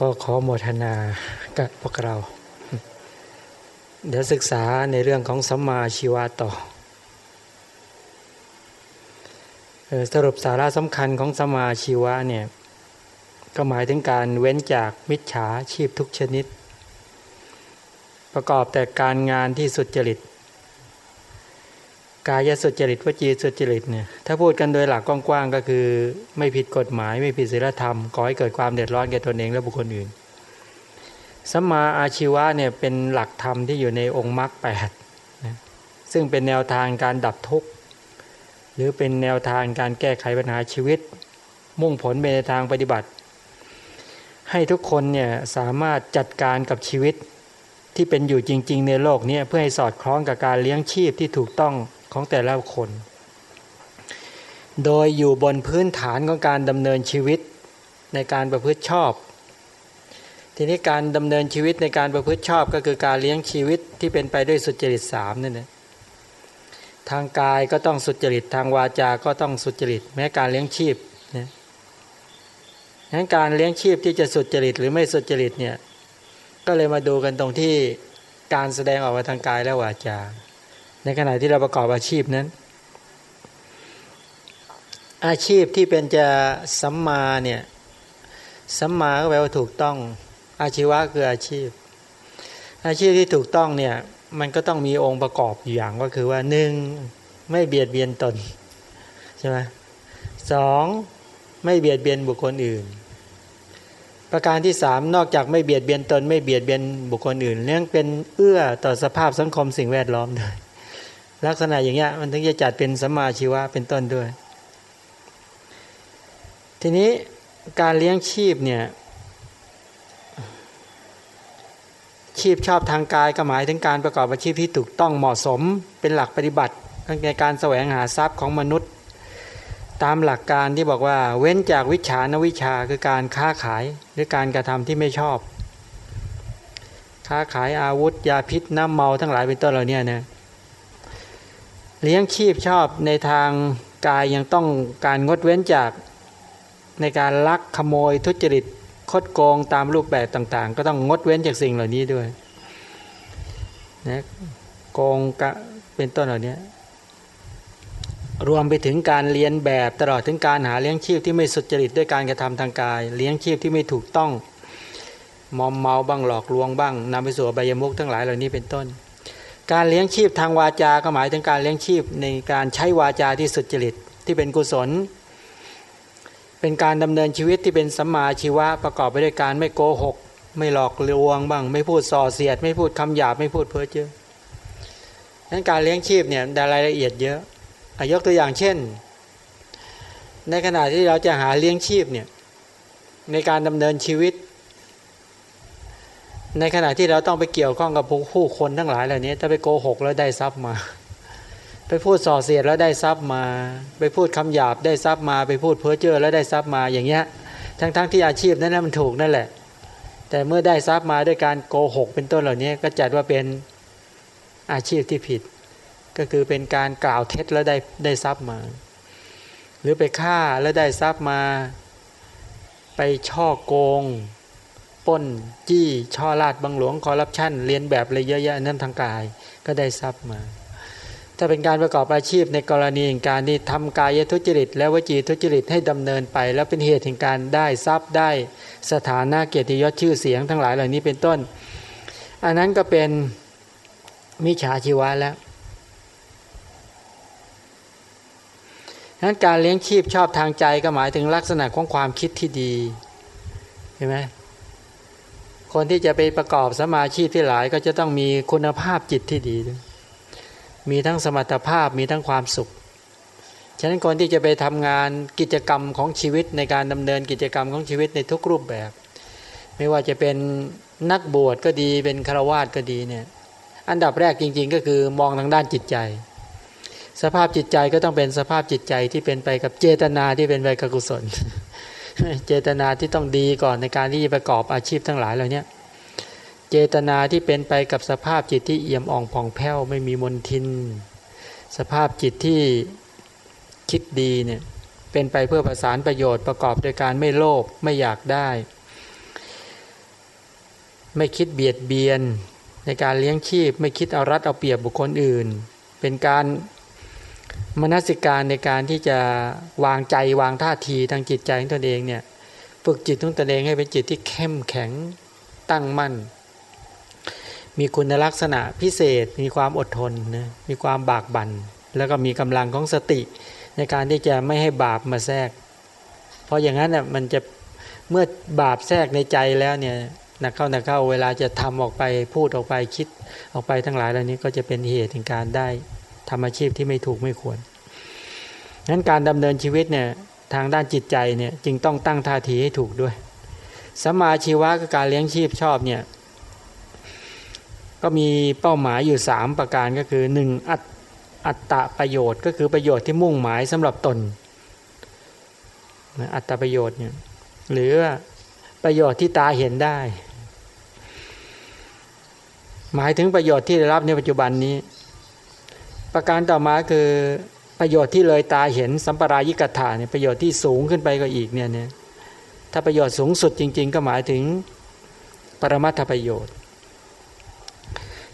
ก็ขอโมทนากับพวกเรา เดี๋ยวศึกษาในเรื่องของสัมมาชีวะต่อสรุปสาระสำคัญของสัมมาชีวะเนี่ยก็หมายถึงการเว้นจากมิจฉาชีพทุกชนิด ประกอบแต่การงานที่สุจริต กายสุจริตวจีสุจริตเนี่ยถ้าพูดกันโดยหลักกว้างๆก็คือ ไม่ผิดกฎหมายไม่ผิดศีลธรรมก่อให้เกิดความเดือดร้อนแก่ตนเองและบุคคลอื่นสัมมาอาชีวะเนี่ยเป็นหลักธรรมที่อยู่ในองค์มรรคแปดนะซึ่งเป็นแนวทางการดับทุกข์หรือเป็นแนวทางการแก้ไขปัญหาชีวิต มุ่งผลไปในทางปฏิบัติ ให้ทุกคนเนี่ยสามารถจัดการกับชีวิตที่เป็นอยู่จริง ๆ ในโลกนี้เพื่อให้สอดคล้องกับการเลี้ยงชีพที่ถูกต้อง ของแต่ละคน โดยอยู่บนพื้นฐานของการดำเนินชีวิตในการประพฤติชอบ ทีนี้การดำเนินชีวิตในการประพฤติชอบก็คือการเลี้ยงชีวิตที่เป็นไปด้วยสุจริตสามนั่นเองทางกายก็ต้องสุจริตทางวาจาก็ต้องสุจริต แม้การเลี้ยงชีพนะงั้นการเลี้ยงชีพที่จะสุจริตหรือไม่สุจริตเนี่ยก็เลยมาดูกันตรงที่การแสดงออกมาทางกายและวาจา ในขณะที่เราประกอบอาชีพนั้น อาชีพที่เป็นจะสัมมาเนี่ยสัมมาก็แปลว่าถูกต้อง อาชีวะคืออาชีพ อาชีพที่ถูกต้องเนี่ยมันก็ต้องมีองค์ประกอบอยู่อย่างก็คือว่าหนึ่งไม่เบียดเบียนตนใช่ไหมสองไม่เบียดเบียนบุคคลอื่น ประการที่สามนอกจากไม่เบียดเบียนตน ไม่เบียดเบียนบุคคลอื่นเรื่องเป็นเอื้อต่อสภาพสังคมสิ่งแวดล้อมด้วย ลักษณะอย่างเงี้ยมันถึงจะจัดเป็นสัมมาชีวะเป็นต้นด้วย ทีนี้การเลี้ยงชีพเนี่ยชีพชอบทางกายก็หมายถึงการประกอบอาชีพที่ถูกต้องเหมาะสมเป็นหลักปฏิบัติในการแสวงหาทรัพย์ของมนุษย์ ตามหลักการที่บอกว่า เว้นจากวิชานวิชาคือการค้าขายหรือการกระทำที่ไม่ชอบ ค้าขายอาวุธ ยาพิษน้ำเมาทั้งหลายเป็นต้นเหล่านี้นะ เลี้ยงชีพชอบในทางกายยังต้องการงดเว้นจากในการลักขโมยทุจริตคดโกงตามรูปแบบต่าง ๆ ก็ต้องงดเว้นจากสิ่งเหล่านี้ด้วยนะโกงกะเป็นต้นเหล่านี้รวมไปถึงการเรียนแบบตลอดถึงการหาเลี้ยงชีพที่ไม่สุจริตด้วยการกระทำทางกาย เลี้ยงชีพที่ไม่ถูกต้องมอมเมาบ้างหลอกลวงบ้างนำไปสู่ใบยมุกทั้งหลายเหล่านี้เป็นต้น การเลี้ยงชีพทางวาจาก็หมายถึงการเลี้ยงชีพในการใช้วาจาที่สุจริตที่เป็นกุศล เป็นการดำเนินชีวิตที่เป็นสัมมาชีวะประกอบไปด้วยการไม่โกหก ไม่หลอกลวงบ้าง ไม่พูดส่อเสียด ไม่พูดคำหยาบไม่พูดเพ้อเจ้อนั้นการเลี้ยงชีพเนี่ยรายละเอียดเยอะอยกตัวอย่างเช่น ในขณะที่เราจะหาเลี้ยงชีพเนี่ยในการดำเนินชีวิต ในขณะที่เราต้องไปเกี่ยวข้องกับผู้คนทั้งหลายเหล่านี้ ถ้าไปโกหกแล้วได้ทรัพย์มา ไปพูดส่อเสียดแล้วได้ทรัพย์มา ไปพูดคำหยาบได้ทรัพย์มา ไปพูดเพ้อเจ้อแล้วได้ทรัพย์มาอย่างเงี้ยทั้งๆทที่อาชีพนั้นมันถูกนั่นแหละ แต่เมื่อได้ทรัพย์มาด้วยการโกหกเป็นต้นเหล่านี้ก็จัดว่าเป็นอาชีพที่ผิด ก็คือเป็นการกล่าวเท็จแล้วได้ได้ทรัพย์มา หรือไปฆ่าแล้วได้ทรัพย์มา ไปช่อโกง ป้น จี้ช่อลาดบังหลวงคอร์รัปชันเรียนแบบอะไรเยอะแยะนั่นทางกายก็ได้ทรัพย์มาถ้าเป็นการประกอบอาชีพในกรณีการที่ทำกายทุจริต และวจีทุจริตให้ดำเนินไป แล้วเป็นเหตุแห่งการได้ทรัพย์ได้สถานะเกียรติยศชื่อเสียงทั้งหลายเหล่านี้เป็นต้น อันนั้นก็เป็นมิจฉาชีวะแล้วนั้นการเลี้ยงชีพชอบทางใจก็หมายถึงลักษณะของความคิดที่ดีเห็นไหม คนที่จะไปประกอบสมาชีพที่หลายก็จะต้องมีคุณภาพจิตที่ดี มีทั้งสมรรถภาพมีทั้งความสุข ฉะนั้นคนที่จะไปทำงานกิจกรรมของชีวิตในการดำเนินกิจกรรมของชีวิตในทุกรูปแบบ ไม่ว่าจะเป็นนักบวชก็ดีเป็นฆราวาสก็ดีเนี่ยอันดับแรกจริง ๆ ก็คือมองทางด้านจิตใจ สภาพจิตใจก็ต้องเป็นสภาพจิตใจที่เป็นไปกับเจตนาที่เป็นไปกับกุศล เจตนาที่ต้องดีก่อนในการที่จะประกอบอาชีพทั้งหลายเหล่านี้เจตนาที่เป็นไปกับสภาพจิตที่เอี่ยมอ่องผ่องแผ้วไม่มีมนทิน สภาพจิตที่คิดดีเนี่ยเป็นไปเพื่อประสานประโยชน์ประกอบโดยการไม่โลภไม่อยากได้ ไม่คิดเบียดเบียน ในการเลี้ยงชีพ ไม่คิดเอารัดเอาเปรียบบุคคลอื่น เป็นการ มนสิการในการที่จะวางใจวางท่าทีทางจิตใจของตนเองเนี่ยฝึกจิตของตนเองให้เป็นจิตที่เข้มแข็งตั้งมั่น มีคุณลักษณะพิเศษ มีความอดทนนะมีความบากบัน่นแล้วก็มีกำลังของสติ ในการที่จะไม่ให้บาปมาแทรก เพราะอย่างนั้นน่ยมันจะเมื่อบาปแทรกในใจแล้วเนี่ยนักเข้านักเข้าเวลาจะทำออกไปพูดออกไปคิดออกไปทั้งหลายเหล่านี้ก็จะเป็นเหตุถึงการได้ ทำอาชีพที่ไม่ถูกไม่ควรนั้นการดำเนินชีวิตเนี่ยทางด้านจิตใจเนี่ยจึงต้องตั้งท่าทีให้ถูกด้วยสมาชีวะกับการเลี้ยงชีพชอบเนี่ยก็มีเป้าหมายอยู่ 3 ประการก็คือ 1. อัตอัตตะประโยชน์ก็คือประโยชน์ที่มุ่งหมายสำหรับตน อัตตประโยชน์เนี่ยหรือประโยชน์ที่ตาเห็นได้ หมายถึงประโยชน์ที่ได้รับในปัจจุบันนี้ ประการต่อมาคือประโยชน์ที่เลยตาเห็นสัมปรายิกถาเนี่ยประโยชน์ที่สูงขึ้นไปก็อีกเนี่ยเนี่ยถ้าประโยชน์สูงสุดจริง ๆ ก็หมายถึงปรมัตถประโยชน์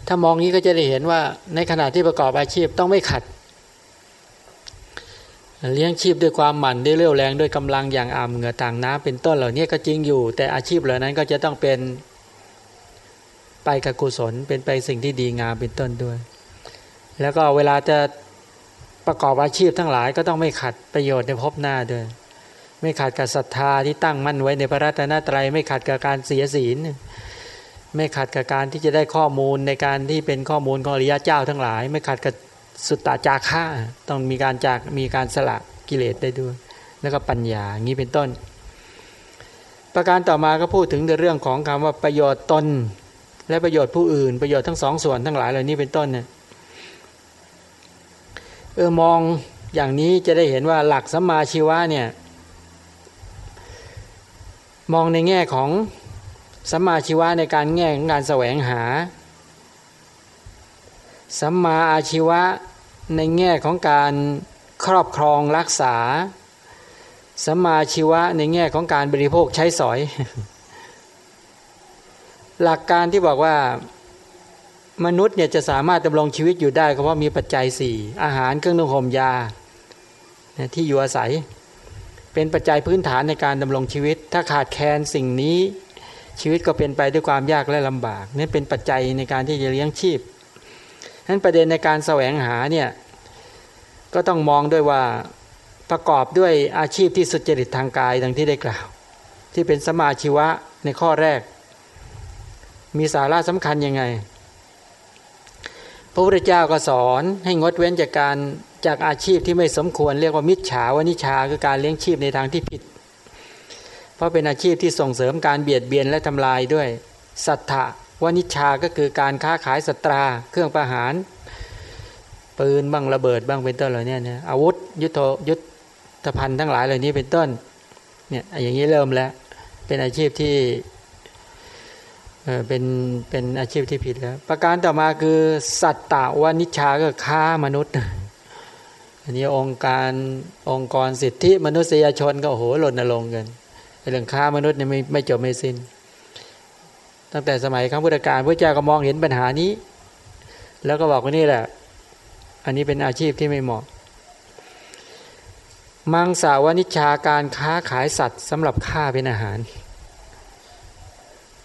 ถ้ามองนี้ก็จะได้เห็นว่าในขณะที่ประกอบอาชีพต้องไม่ขัด เลี้ยงชีพด้วยความหมั่นด้วยเรี่ยวแรงด้วยกำลังอย่างอ่ำเหงื่อต่างน้ำเป็นต้นเหล่านี้ก็จริงอยู่ แต่อาชีพเหล่านั้นก็จะต้องเป็นไปกับกุศลเป็นไปสิ่งที่ดีงามเป็นต้นด้วย แล้วก็เวลาจะประกอบอาชีพทั้งหลายก็ต้องไม่ขัดประโยชน์ในภพหน้าด้วยไม่ขัดกับศรัทธาที่ตั้งมั่นไว้ในพระรัตนตรัย ไม่ขัดกับการเสียศีล ไม่ขัดกับการที่จะได้ข้อมูลในการที่เป็นข้อมูลของอริยะเจ้าทั้งหลาย ไม่ขัดกับสุตตาจาค่าต้องมีการจากมีการสละกิเลสได้ด้วย แล้วก็ปัญญาอย่างนี้เป็นต้น ประการต่อมาก็พูดถึงในเรื่องของคำว่าประโยชน์ตนและประโยชน์ผู้อื่น ประโยชน์ทั้งสองส่วนทั้งหลายเหล่านี้เป็นต้นเนี่ย เออมองอย่างนี้จะได้เห็นว่าหลักสัมมาชีวะเนี่ยมองในแง่ของสัมมาชีวะในการแง่ของการแสวงหาสัมมาอาชีวะในแง่ของการครอบครองรักษาสัมมาชีวะในแง่ของการบริโภคใช้สอย หลักการที่บอกว่า มนุษย์เนี่ยจะสามารถดำรงชีวิตอยู่ได้ก็เพราะมีปัจจัยสี่อาหารเครื่องนุ่งห่มยาที่อยู่อาศัย เป็นปัจจัยพื้นฐานในการดำรงชีวิต ถ้าขาดแคลนสิ่งนี้ชีวิตก็เป็นไปด้วยความยากและลำบากนี่เป็นปัจจัยในการที่จะเลี้ยงชีพนั้นประเด็นในการแสวงหาเนี่ยก็ต้องมองด้วยว่าประกอบด้วยอาชีพที่สุจริตทางกายดังที่ได้กล่าว ที่เป็นสมาชีวะในข้อแรก มีสาระสำคัญยังไง พระพุทธเจ้าก็สอนให้งดเว้นจากการจากอาชีพที่ไม่สมควรเรียกว่ามิจฉาวนิชาคือการเลี้ยงชีพในทางที่ผิด เพราะเป็นอาชีพที่ส่งเสริมการเบียดเบียนและทำลายด้วย สัทธะวนิชาก็คือการค้าขายสตรา เครื่องประหาร ปืนบ้างระเบิดบ้างเป็นต้นเหล่านี้นะอาวุธยุทธยุทธภัณฑ์ทั้งหลายเหล่านี้เป็นต้นเนี่ยอย่างนี้เริ่มแล้วเป็นอาชีพที่ เป็นเป็นอาชีพที่ผิดแล้ว ประการต่อมาคือสัตตะวานิชาก็ค้ามนุษย์อันนี้องค์การองค์กรสิทธิมนุษยชนก็โอ้โหหล่นลงกันเรื่องค้ามนุษย์เนี่ยไม่ไม่จบไม่สิน้น ตั้งแต่สมัยครั้งพุทธกาลพระเจ้าก็มองเห็นปัญหานี้ แล้วก็บอกว่านี่แหละ อันนี้เป็นอาชีพที่ไม่เหมาะ มังสาวนิชาการค้าขายสัตว์สำหรับฆ่าเป็นอาหาร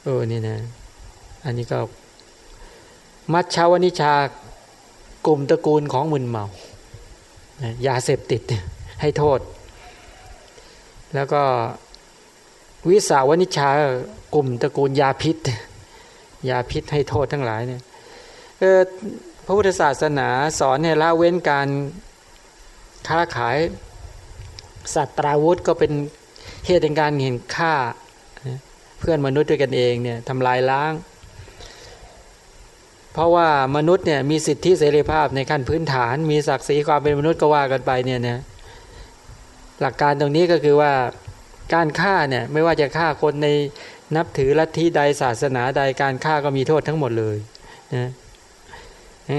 เออนี่นะอันนี้ก็มัชชาวนิชากลุ่มตระกูลของมึนเมายาเสพติดให้โทษ แล้วก็วิสาวนิชากลุ่มตระกูลยาพิษ ยาพิษให้โทษทั้งหลายเนี่ยเออพระพุทธศาสนาสอนให้ละเว้นการค้าขายสัตว์ตราวุธก็เป็นเหตุในการเห็นค่า พื่อนมนุษย์ด้วยกันเองเนี่ยทำลายล้าง เพราะว่ามนุษย์เนี่ยมีสิทธิเสรีภาพในขั้นพื้นฐาน มีศักดิ์ศรีความเป็นมนุษย์ก็ว่ากันไปเนี่ยนะหลักการตรงนี้ก็คือว่าการฆ่าเนี่ยไม่ว่าจะฆ่าคนในนับถือลัทธิใดศาสนาใดการฆ่าก็มีโทษทั้งหมดเลยนะ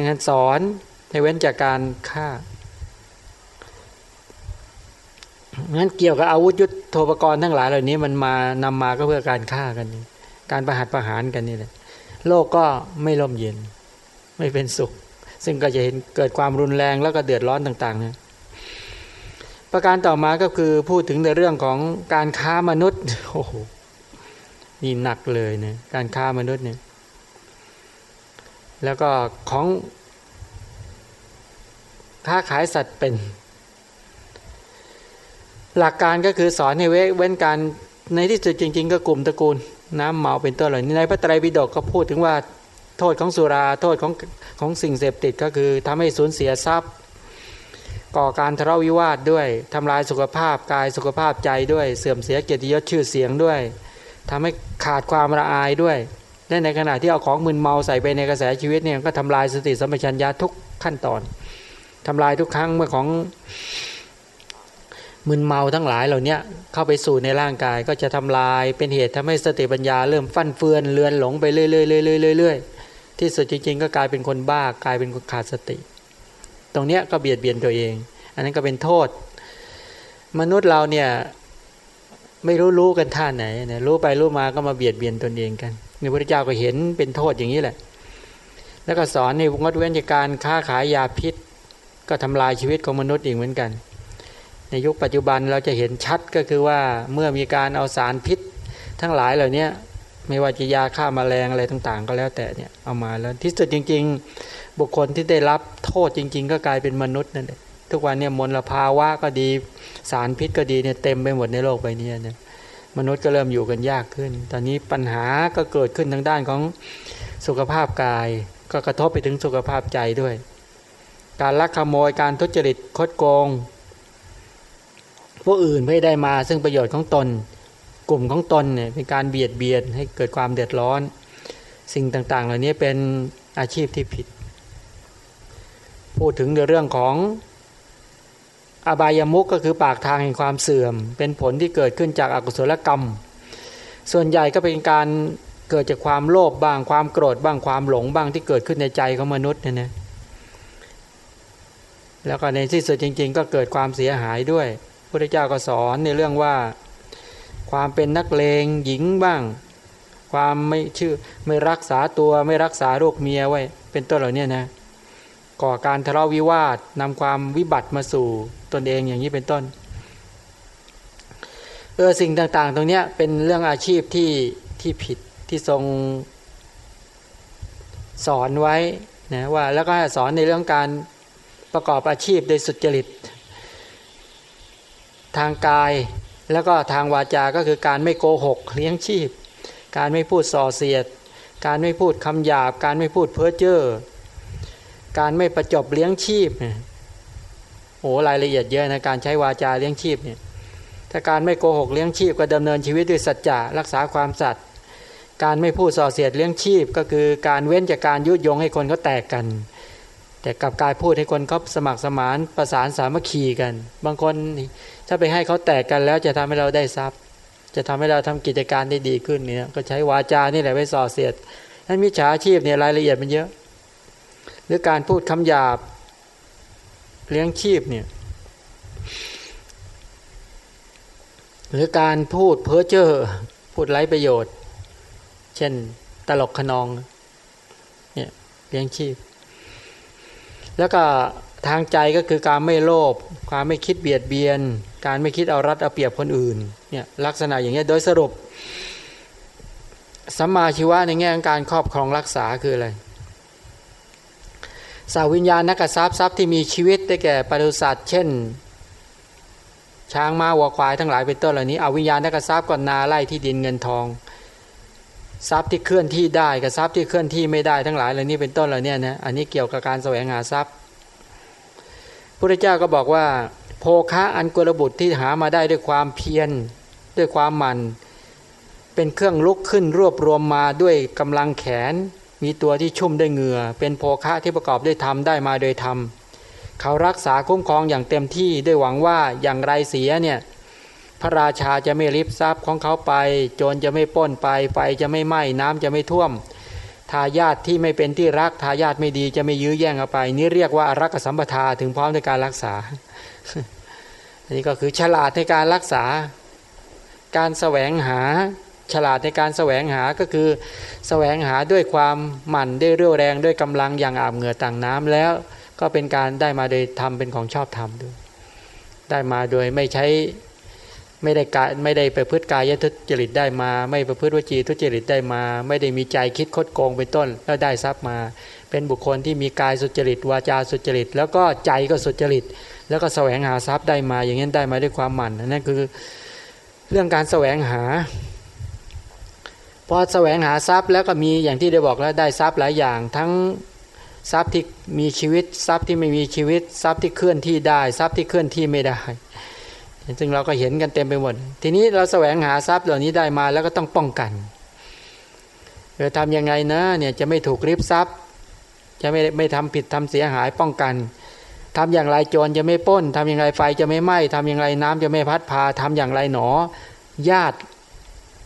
งั้นสอนให้เว้นจากการฆ่า งั้นเกี่ยวกับอาวุธยุทโธปกรณ์ทั้งหลายเหล่านี้มันมานำมาก็เพื่อการฆ่ากันการประหัตประหารกันนี่แหละโลกก็ไม่ร่มเย็น ไม่เป็นสุข ซึ่งก็จะเห็นเกิดความรุนแรงแล้วก็เดือดร้อนต่างๆนะประการต่อมาก็คือพูดถึงในเรื่องของการค้ามนุษย์โอ้โหนี่หนักเลยเนะการค้ามนุษย์เนี่ยแล้วก็ของค้าขายสัตว์เป็น หลักการก็คือสอนให้เว้นการในที่สุดจริง ๆ ก็กลุ่มตระกูลน้ำเมาเป็นต้นเหล่านี้ในพระไตรปิฎกก็พูดถึงว่าโทษของสุราโทษของของสิ่งเสพติดก็คือทำให้สูญเสียทรัพย์ ก่อการทะเลาะวิวาทด้วยทำลายสุขภาพกายสุขภาพใจด้วย เสื่อมเสียเกียรติยศชื่อเสียงด้วยทำให้ขาดความละอายด้วยและในขณะที่เอาของมึนเมาใส่ไปในกระแสชีวิตเนี่ยก็ทำลายสติสัมปชัญญะทุกขั้นตอนทำลายทุกครั้งเมื่อของ มึนเมาทั้งหลายเหล่านี้เข้าไปสู่ในร่างกายก็จะทำลายเป็นเหตุทำให้สติปัญญาเริ่มฟั่นเฟือนเลือนหลงไปเรื่อยๆๆที่สุดจริงๆ ก็กลายเป็นคนบ้ากลายเป็นคนขาดสติ ตรงเนี้ยก็เบียดเบียนตัวเอง อันนั้นก็เป็นโทษ มนุษย์เราเนี่ยไม่รู้รู้กันท่าไหนเนี่ยรู้ไปรู้มาก็มาเบียดเบียนตนเองกันในพระเจ้าก็เห็นเป็นโทษอย่างนี้แหละ แล้วก็สอนในงดเว้นจากการค้าขายยาพิษ ก็ทำลายชีวิตของมนุษย์อีกเหมือนกัน ในยุคปัจจุบันเราจะเห็นชัดก็คือว่าเมื่อมีการเอาสารพิษ ทั้งหลายเหล่านี้ไม่ว่าจะยาฆ่ามาแมลงอะไรต่างๆ ก็แล้วแต่เนี่ยเอามาแล้วที่สุดจริง ๆ บุคคลที่ได้รับโทษจริง ๆ ก็กลายเป็นมนุษย์นั่นแหละทุกวันเนี่ยมลภาวะก็ดีสารพิษก็ดีเนี่ยเต็มไปหมดในโลกใบนี้เนี่ยมนุษย์ก็เริ่มอยู่กันยากขึ้น ตอนนี้ปัญหาก็เกิดขึ้นทางด้านของสุขภาพกาย ก็กระทบไปถึงสุขภาพใจด้วย การลักขโมยการทุจริตคดโกง ผู้อื่นไม่ได้มาซึ่งประโยชน์ของตน กลุ่มของตนเนี่ยเป็นการเบียดเบียนให้เกิดความเดือดร้อน สิ่งต่างๆ เหล่านี้เป็นอาชีพที่ผิด พูดถึงในเรื่องของอบายามุกก็คือปากทางแห่งความเสื่อม เป็นผลที่เกิดขึ้นจากอากุศลกรรม ส่วนใหญ่ก็เป็นการเกิดจากความโลภบ้างความโกรธบ้างความหลงบ้างที่เกิดขึ้นในใจของมนุษย์เนี่ยนะแล้วก็ในที่สุดจริง ๆ ก็เกิดความเสียหายด้วย พระเจ้าก็สอนในเรื่องว่าความเป็นนักเลงหญิงบ้าง ความไม่ชื่อไม่รักษาตัวไม่รักษาโรคเมียไว้เป็นต้นเหล่านี้นะก่อการทะเลาะวิวาทนำความวิบัติมาสู่ตนเองอย่างนี้เป็นต้นเออสิ่งต่างๆ ตรงนี้เป็นเรื่องอาชีพที่ที่ผิดที่ทรงสอนไว้นะว่าแล้วก็สอนในเรื่องการประกอบอาชีพโดยสุจริต ทางกาย แล้วก็ทางวาจาก็คือการไม่โกหกเลี้ยงชีพ การไม่พูดส่อเสียด การไม่พูดคำหยาบ การไม่พูดเพ้อเจ้อการไม่ประจบเลี้ยงชีพโอ้รายละเอียดเยอะนะการใช้วาจาเลี้ยงชีพเนี่ยถ้าการไม่โกหกเลี้ยงชีพก็ดำเนินชีวิตด้วยสัจจะรักษาความสัตย์การไม่พูดส่อเสียดเลี้ยงชีพ ก็คือการเว้นจากการยุยงให้คนเขาแตกกัน แต่กับการพูดให้คนเขาสมัครสมานประสานสามัคคีกัน บางคน ถ้าไปให้เขาแตกกันแล้วจะทำให้เราได้ทรัพย์ จะทำให้เราทำกิจการได้ดีขึ้นเนี่ยก็ใช้วาจานี่แหละไว้ส่อเสียดนั้นมิจฉาชีพเนี่ยรายละเอียดมันเยอะ หรือการพูดคำหยาบเลี้ยงชีพเนี่ยหรือการพูดเพ้อเจ้อพูดไร้ประโยชน์ เช่นตลกขนองเนี่ยเลี้ยงชีพ แล้วก็ ทางใจก็คือการไม่โลภความไม่คิดเบียดเบียน การไม่คิดเอารัดเอาเปรียบคนอื่นเนี่ยลักษณะอย่างนี้โดยสรุปสัมมาชีวะในแง่ของการครอบครองรักษาคืออะไรสาวิญญาณนักทรัพย์ทรัพย์ที่มีชีวิตได้แก่ปศุสัตว์เช่น ช้างม้าวัวควายทั้งหลายเป็นต้นเหล่านี้เอาวิญญาณนักทรัพย์ก่อนนาไล่ที่ดินเงินทอง ทรัพย์ที่เคลื่อนที่ได้กับทรัพย์ที่เคลื่อนที่ไม่ได้ทั้งหลายเหล่านี้เป็นต้นเหล่านี้นะอันนี้เกี่ยวกับการแสวงหาทรัพย์ พระเจ้าก็บอกว่า โภคะอันกุลบุตรที่หามาได้ด้วยความเพียรด้วยความหมันเป็นเครื่องลุกขึ้นรวบรวมมาด้วยกำลังแขน มีตัวที่ชุ่มด้วยเหงื่อ เป็นโภคะที่ประกอบด้วยธรรมได้มาโดยธรรมเขารักษาคุ้มครองอย่างเต็มที่ด้วยหวังว่าอย่างไรเสียเนี่ยพระราชาจะไม่ริบทรัพย์ของเขาไป โจรจะไม่ป้นไปไฟจะไม่ไหม้น้ำจะไม่ท่วม ทายาทที่ไม่เป็นที่รักทายาทไม่ดีจะไม่ยื้อแย่งเอาไป นี่เรียกว่ารักสัมปทาถึงพร้อมในการรักษา อันนี้ก็คือฉลาดในการรักษา การแสวงหาฉลาดในการแสวงหาก็คือ แสวงหาด้วยความหมั่นด้วยเรี่ยวแรงด้วยกำลังอย่างอาบเหงื่อต่างน้ำแล้ว ก็เป็นการได้มาโดยทำเป็นของชอบธรรมด้วยได้มาโดยไม่ใช้ ไม่ได้กายไม่ได้ไปพืชกายทุจริตได้มา ไม่ประพฤติวจีทุจริตได้มา ไม่ได้มีใจคิดคดโกงเป็นต้น แล้วได้ทรัพย์มา เป็นบุคคลที่มีกายสุจริตวาจาสุจริต แล้วก็ใจก็สุจริต แล้วก็แสวงหาทรัพย์ได้มา อย่างนี้ได้มาด้วยความหมั่นนั่นคือเรื่องการแสวงหาพอแสวงหาทรัพย์แล้วก็มีอย่างที่ได้บอกแล้วได้ทรัพย์หลายอย่าง ทั้งทรัพย์ที่มีชีวิตทรัพย์ที่ไม่มีชีวิตทรัพย์ที่เคลื่อนที่ได้ ทรัพย์ที่เคลื่อนที่ไม่ได้ ซึ่งเราก็เห็นกันเต็มไปหมด ทีนี้เราแสวงหาทรัพย์เหล่านี้ได้มาแล้วก็ต้องป้องกันเออทำยังไงนะเนี่ยจะไม่ถูกริบทรัพย์ จะไม่ไม่ทำผิดทำเสียหายป้องกันทำอย่างไรโจรจะไม่ป้นทำอย่างไรไฟจะไม่ไหม้ทำอย่างไรน้ำจะไม่พัดพาทำอย่างไรหนอ ญาติ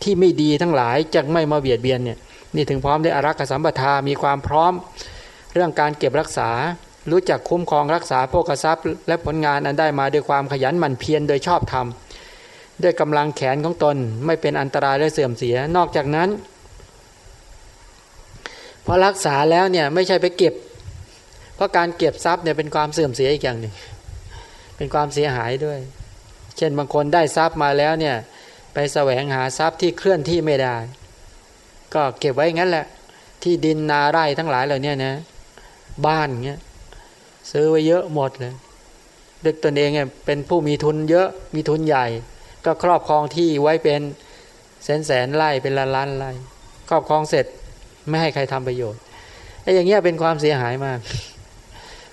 ที่ไม่ดีทั้งหลายจะไม่มาเบียดเบียนเนี่ยนี่ถึงพร้อมได้อารักษสัมปทามีความพร้อมเรื่องการเก็บรักษา รู้จักคุ้มครองรักษาโภคทรัพย์ และผลงานอันได้มาด้วยความขยันหมั่นเพียรโดยชอบธรรมด้วยกำลังแขนของตนไม่เป็นอันตรายและเสื่อมเสีย นอกจากนั้นพอรักษาแล้วเนี่ยไม่ใช่ไปเก็บ เพราะการเก็บทรัพย์เนี่ยเป็นความเสื่อมเสียอีกอย่างหนึ่ง เป็นความเสียหายด้วย เช่นบางคนได้ทรัพย์มาแล้วเนี่ยไปแสวงหาทรัพย์ที่เคลื่อนที่ไม่ได้ ก็เก็บไว้งั้นแหละ ที่ดินนาไร่ทั้งหลายเหล่านี้นะบ้านเงี้ย ซื้อไว้เยอะหมดเลยเด็กตนเองเนี่ยเป็นผู้มีทุนเยอะมีทุนใหญ่ ก็ครอบครองที่ไว้เป็นแสนแสนไร่เป็นล้านล้านไร่ครอบครองเสร็จไม่ให้ใครทำประโยชน์ไอ้อย่างเงี้ยเป็นความเสียหายมาก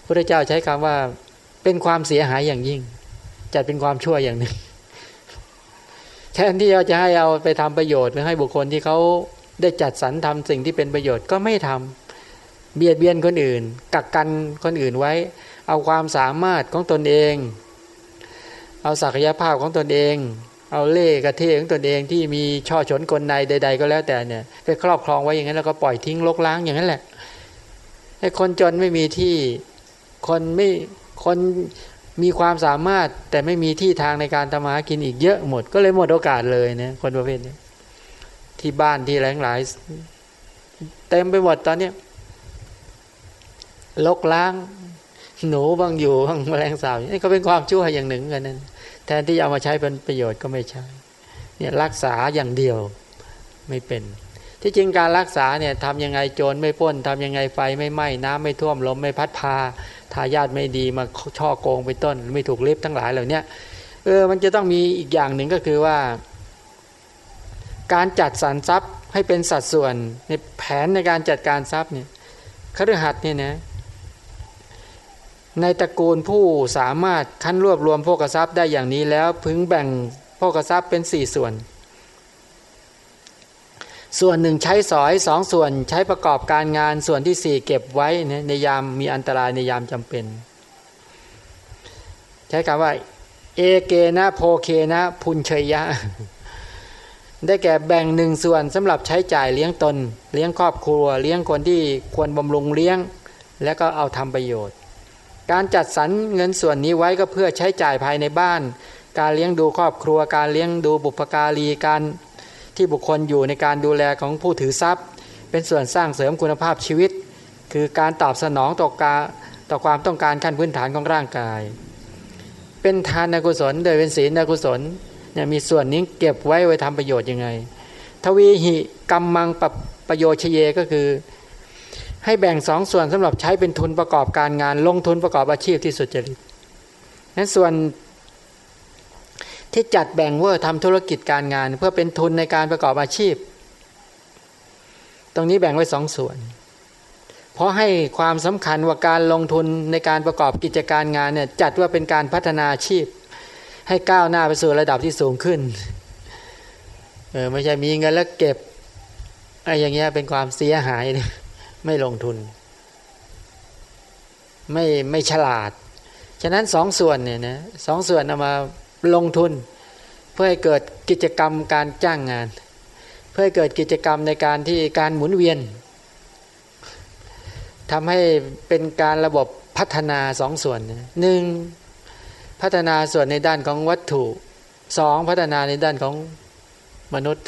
พระเจ้าใช้คำว่าเป็นความเสียหายอย่างยิ่ง จัดเป็นความชั่วอย่างหนึ่งแทนที่เราจะให้เอาไปทำประโยชน์หรือให้บุคคลที่เขาได้จัดสรรทำสิ่งที่เป็นประโยชน์ก็ไม่ทำ เบียดเบียนคนอื่น กักกันคนอื่นไว้ เอาความสามารถของตนเอง เอาศักยภาพของตนเอง เอาเล่กระเทของตนเองที่มีช่อฉนกลในใด ๆ ก็แล้วแต่เนี่ยไปครอบครองไว้อย่างนั้นแล้วก็ปล่อยทิ้งลกล้างอย่างนั้นแหละให้คนจนไม่มีที่คนไม่คนมีความสามารถแต่ไม่มีที่ทางในการทำมากินอีกเยอะหมด ก็เลยหมดโอกาสเลยนะคนประเภทนี้ที่บ้านที่แหลงหลายเต็มไปหมดตอนเนี้ ลกล้าง หนูบางอยู่บางแมลงสาบนี่ก็เป็นความชั่วอย่างหนึ่งกันนั้นแทนที่จะเอามาใช้เป็นประโยชน์ก็ไม่ใช่เนี่ยรักษาอย่างเดียวไม่เป็น ที่จริงการรักษาเนี่ยทำยังไงโจรไม่พ้นทำยังไงไฟไม่ไหม้น้ำไม่ท่วมลมไม่พัดพาทายาทไม่ดีมาช่อโกงไปต้น ไม่ถูกเล็บทั้งหลายเหล่านี้เออมันจะต้องมีอีกอย่างหนึ่งก็คือว่า การจัดสรรทรัพย์ให้เป็นสัดส่วนในแผนในการจัดการทรัพย์เนี่ยคฤหัสถ์เนี่ยนะ ในตระกูลผู้สามารถคั้นรวบรวมพวกทรัพย์ได้อย่างนี้แล้วพึงแบ่งพวกทรัพย์เป็นสี่ส่วน ส่วนหนึ่งใช้สอยสองส่วนใช้ประกอบการงานส่วนที่สี่เก็บไว้ในยามมีอันตรายในยามจำเป็น ใช้คำว่าเอเกนะโพเคนะพุนเชยะ ได้แก่แบ่งหนึ่งส่วนสำหรับใช้จ่ายเลี้ยงตน เลี้ยงครอบครัว เลี้ยงคนที่ควรบำรุงเลี้ยง แล้วก็เอาทำประโยชน์ การจัดสรรเงินส่วนนี้ไว้ก็เพื่อใช้จ่ายภายในบ้าน การเลี้ยงดูครอบครัว การเลี้ยงดูบุพการีการที่บุคคลอยู่ในการดูแลของผู้ถือทรัพย์ เป็นส่วนสร้างเสริมคุณภาพชีวิต คือการตอบสนองต่อการต่อความต้องการขั้นพื้นฐานของร่างกาย เป็นทานกุศลโดยเป็นศีลกุศลเนี่ยมีส่วนนี้เก็บไว้ไว้ทำประโยชน์ยังไง ทวีหิกรรมมังปประโยชน์เยก็คือ ให้แบ่งสองส่วนสำหรับใช้เป็นทุนประกอบการงาน ลงทุนประกอบอาชีพที่สุจริตนั้นส่วนที่จัดแบ่งว่าทำธุรกิจการงาน เพื่อเป็นทุนในการประกอบอาชีพ ตรงนี้แบ่งไว้สองส่วน เพราะให้ความสำคัญว่าการลงทุนในการประกอบกิจการงานเนี่ยจัดว่าเป็นการพัฒนาอาชีพ ให้ก้าวหน้าไปสู่ระดับที่สูงขึ้นเออไม่ใช่มีเงินแล้วเก็บไอ้อย่างเงี้ยเป็นความเสียหายเลย ไม่ลงทุน ไม่ไม่ฉลาด ฉะนั้นสองส่วนเนี่ยนะสองส่วนเอามาลงทุน เพื่อให้เกิดกิจกรรมการจ้างงาน เพื่อให้เกิดกิจกรรมในการที่การหมุนเวียนทำให้เป็นการระบบพัฒนาสองส่วนหนึ่งพัฒนาส่วนในด้านของวัตถุสองพัฒนาในด้านของมนุษย์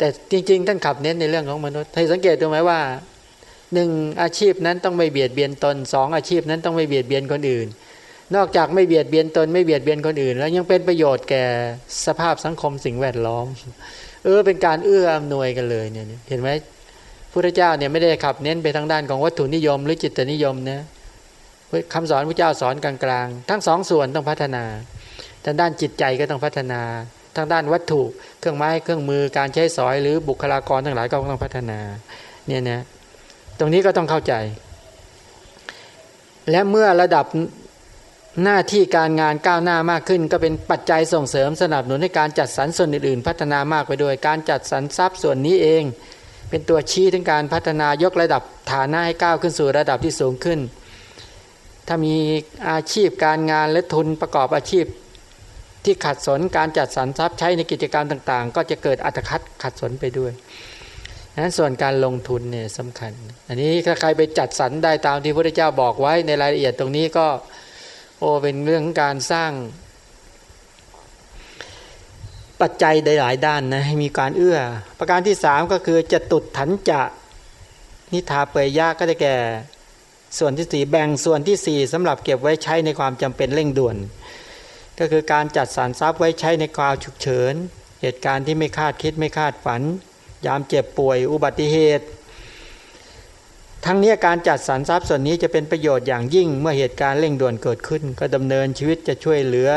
แต่จริง ๆ ท่านขับเน้นในเรื่องของมนุษย์ให้สังเกตดูไหมว่าหนึ่งอาชีพนั้นต้องไม่เบียดเบียนตนสองอาชีพนั้นต้องไม่เบียดเบียนคนอื่น นอกจากไม่เบียดเบียนตนไม่เบียดเบียนคนอื่น แล้วยังเป็นประโยชน์แก่สภาพสังคมสิ่งแวดล้อม เออเป็นการเอื้ออำนวยกันเลยเนี่ยเห็นไหมพระเจ้าเนี่ยไม่ได้ขับเน้นไปทางด้านของวัตถุนิยม หรือจิตนิยมนะคำสอนพระเจ้าสอนกลางๆ ทั้งสองส่วนต้องพัฒนาทางด้านจิตใจก็ต้องพัฒนาางด้านวัตถุ เครื่องไม้เครื่องมือการใช้สอยหรือบุคลากรทั้งหลายก็ต้องพัฒนาเนี่ยนะตรงนี้ก็ต้องเข้าใจ และเมื่อระดับหน้าที่การงานก้าวหน้ามากขึ้น ก็เป็นปัจจัยส่งเสริมสนับสนุนให้การจัดสรรส่วนอื่น ๆ พัฒนามากไปด้วยการจัดสรรทรัพย์ส่วนนี้เอง เป็นตัวชี้ถึงการพัฒนายกระดับฐานะให้ก้าวขึ้นสู่ระดับที่สูงขึ้น ถ้ามีอาชีพการงานและทุนประกอบอาชีพ ที่ขัดสนการจัดสรรทรัพย์ใช้ในกิจกรรมต่างๆ ก็จะเกิดอัตคัดขัดสนไปด้วยนั้นส่วนการลงทุนเนี่ยสำคัญ อันนี้ถ้าใครไปจัดสรรได้ตามที่พระพุทธเจ้าบอกไว้ในรายละเอียดตรงนี้ก็โอ้เป็นเรื่องการสร้าง ปัจจัยหลายด้านนะให้มีการเอื้อ ประการที่สามก็คือจะตุดถันจะนิทาเปยยากก็จะแก่ ส่วนที่สี่แบ่งส่วนที่สี่สำหรับเก็บไว้ใช้ในความจำเป็นเร่งด่วน ก็คือการจัดสรรทรัพย์ไว้ใช้ในคราวฉุกเฉิน เหตุการณ์ที่ไม่คาดคิดไม่คาดฝัน ยามเจ็บป่วยอุบัติเหตุ ทั้งนี้การจัดสรรทรัพย์ส่วนนี้จะเป็นประโยชน์อย่างยิ่งเมื่อเหตุการณ์เร่งด่วนเกิดขึ้น ก็ดำเนินชีวิตจะช่วยเหลือ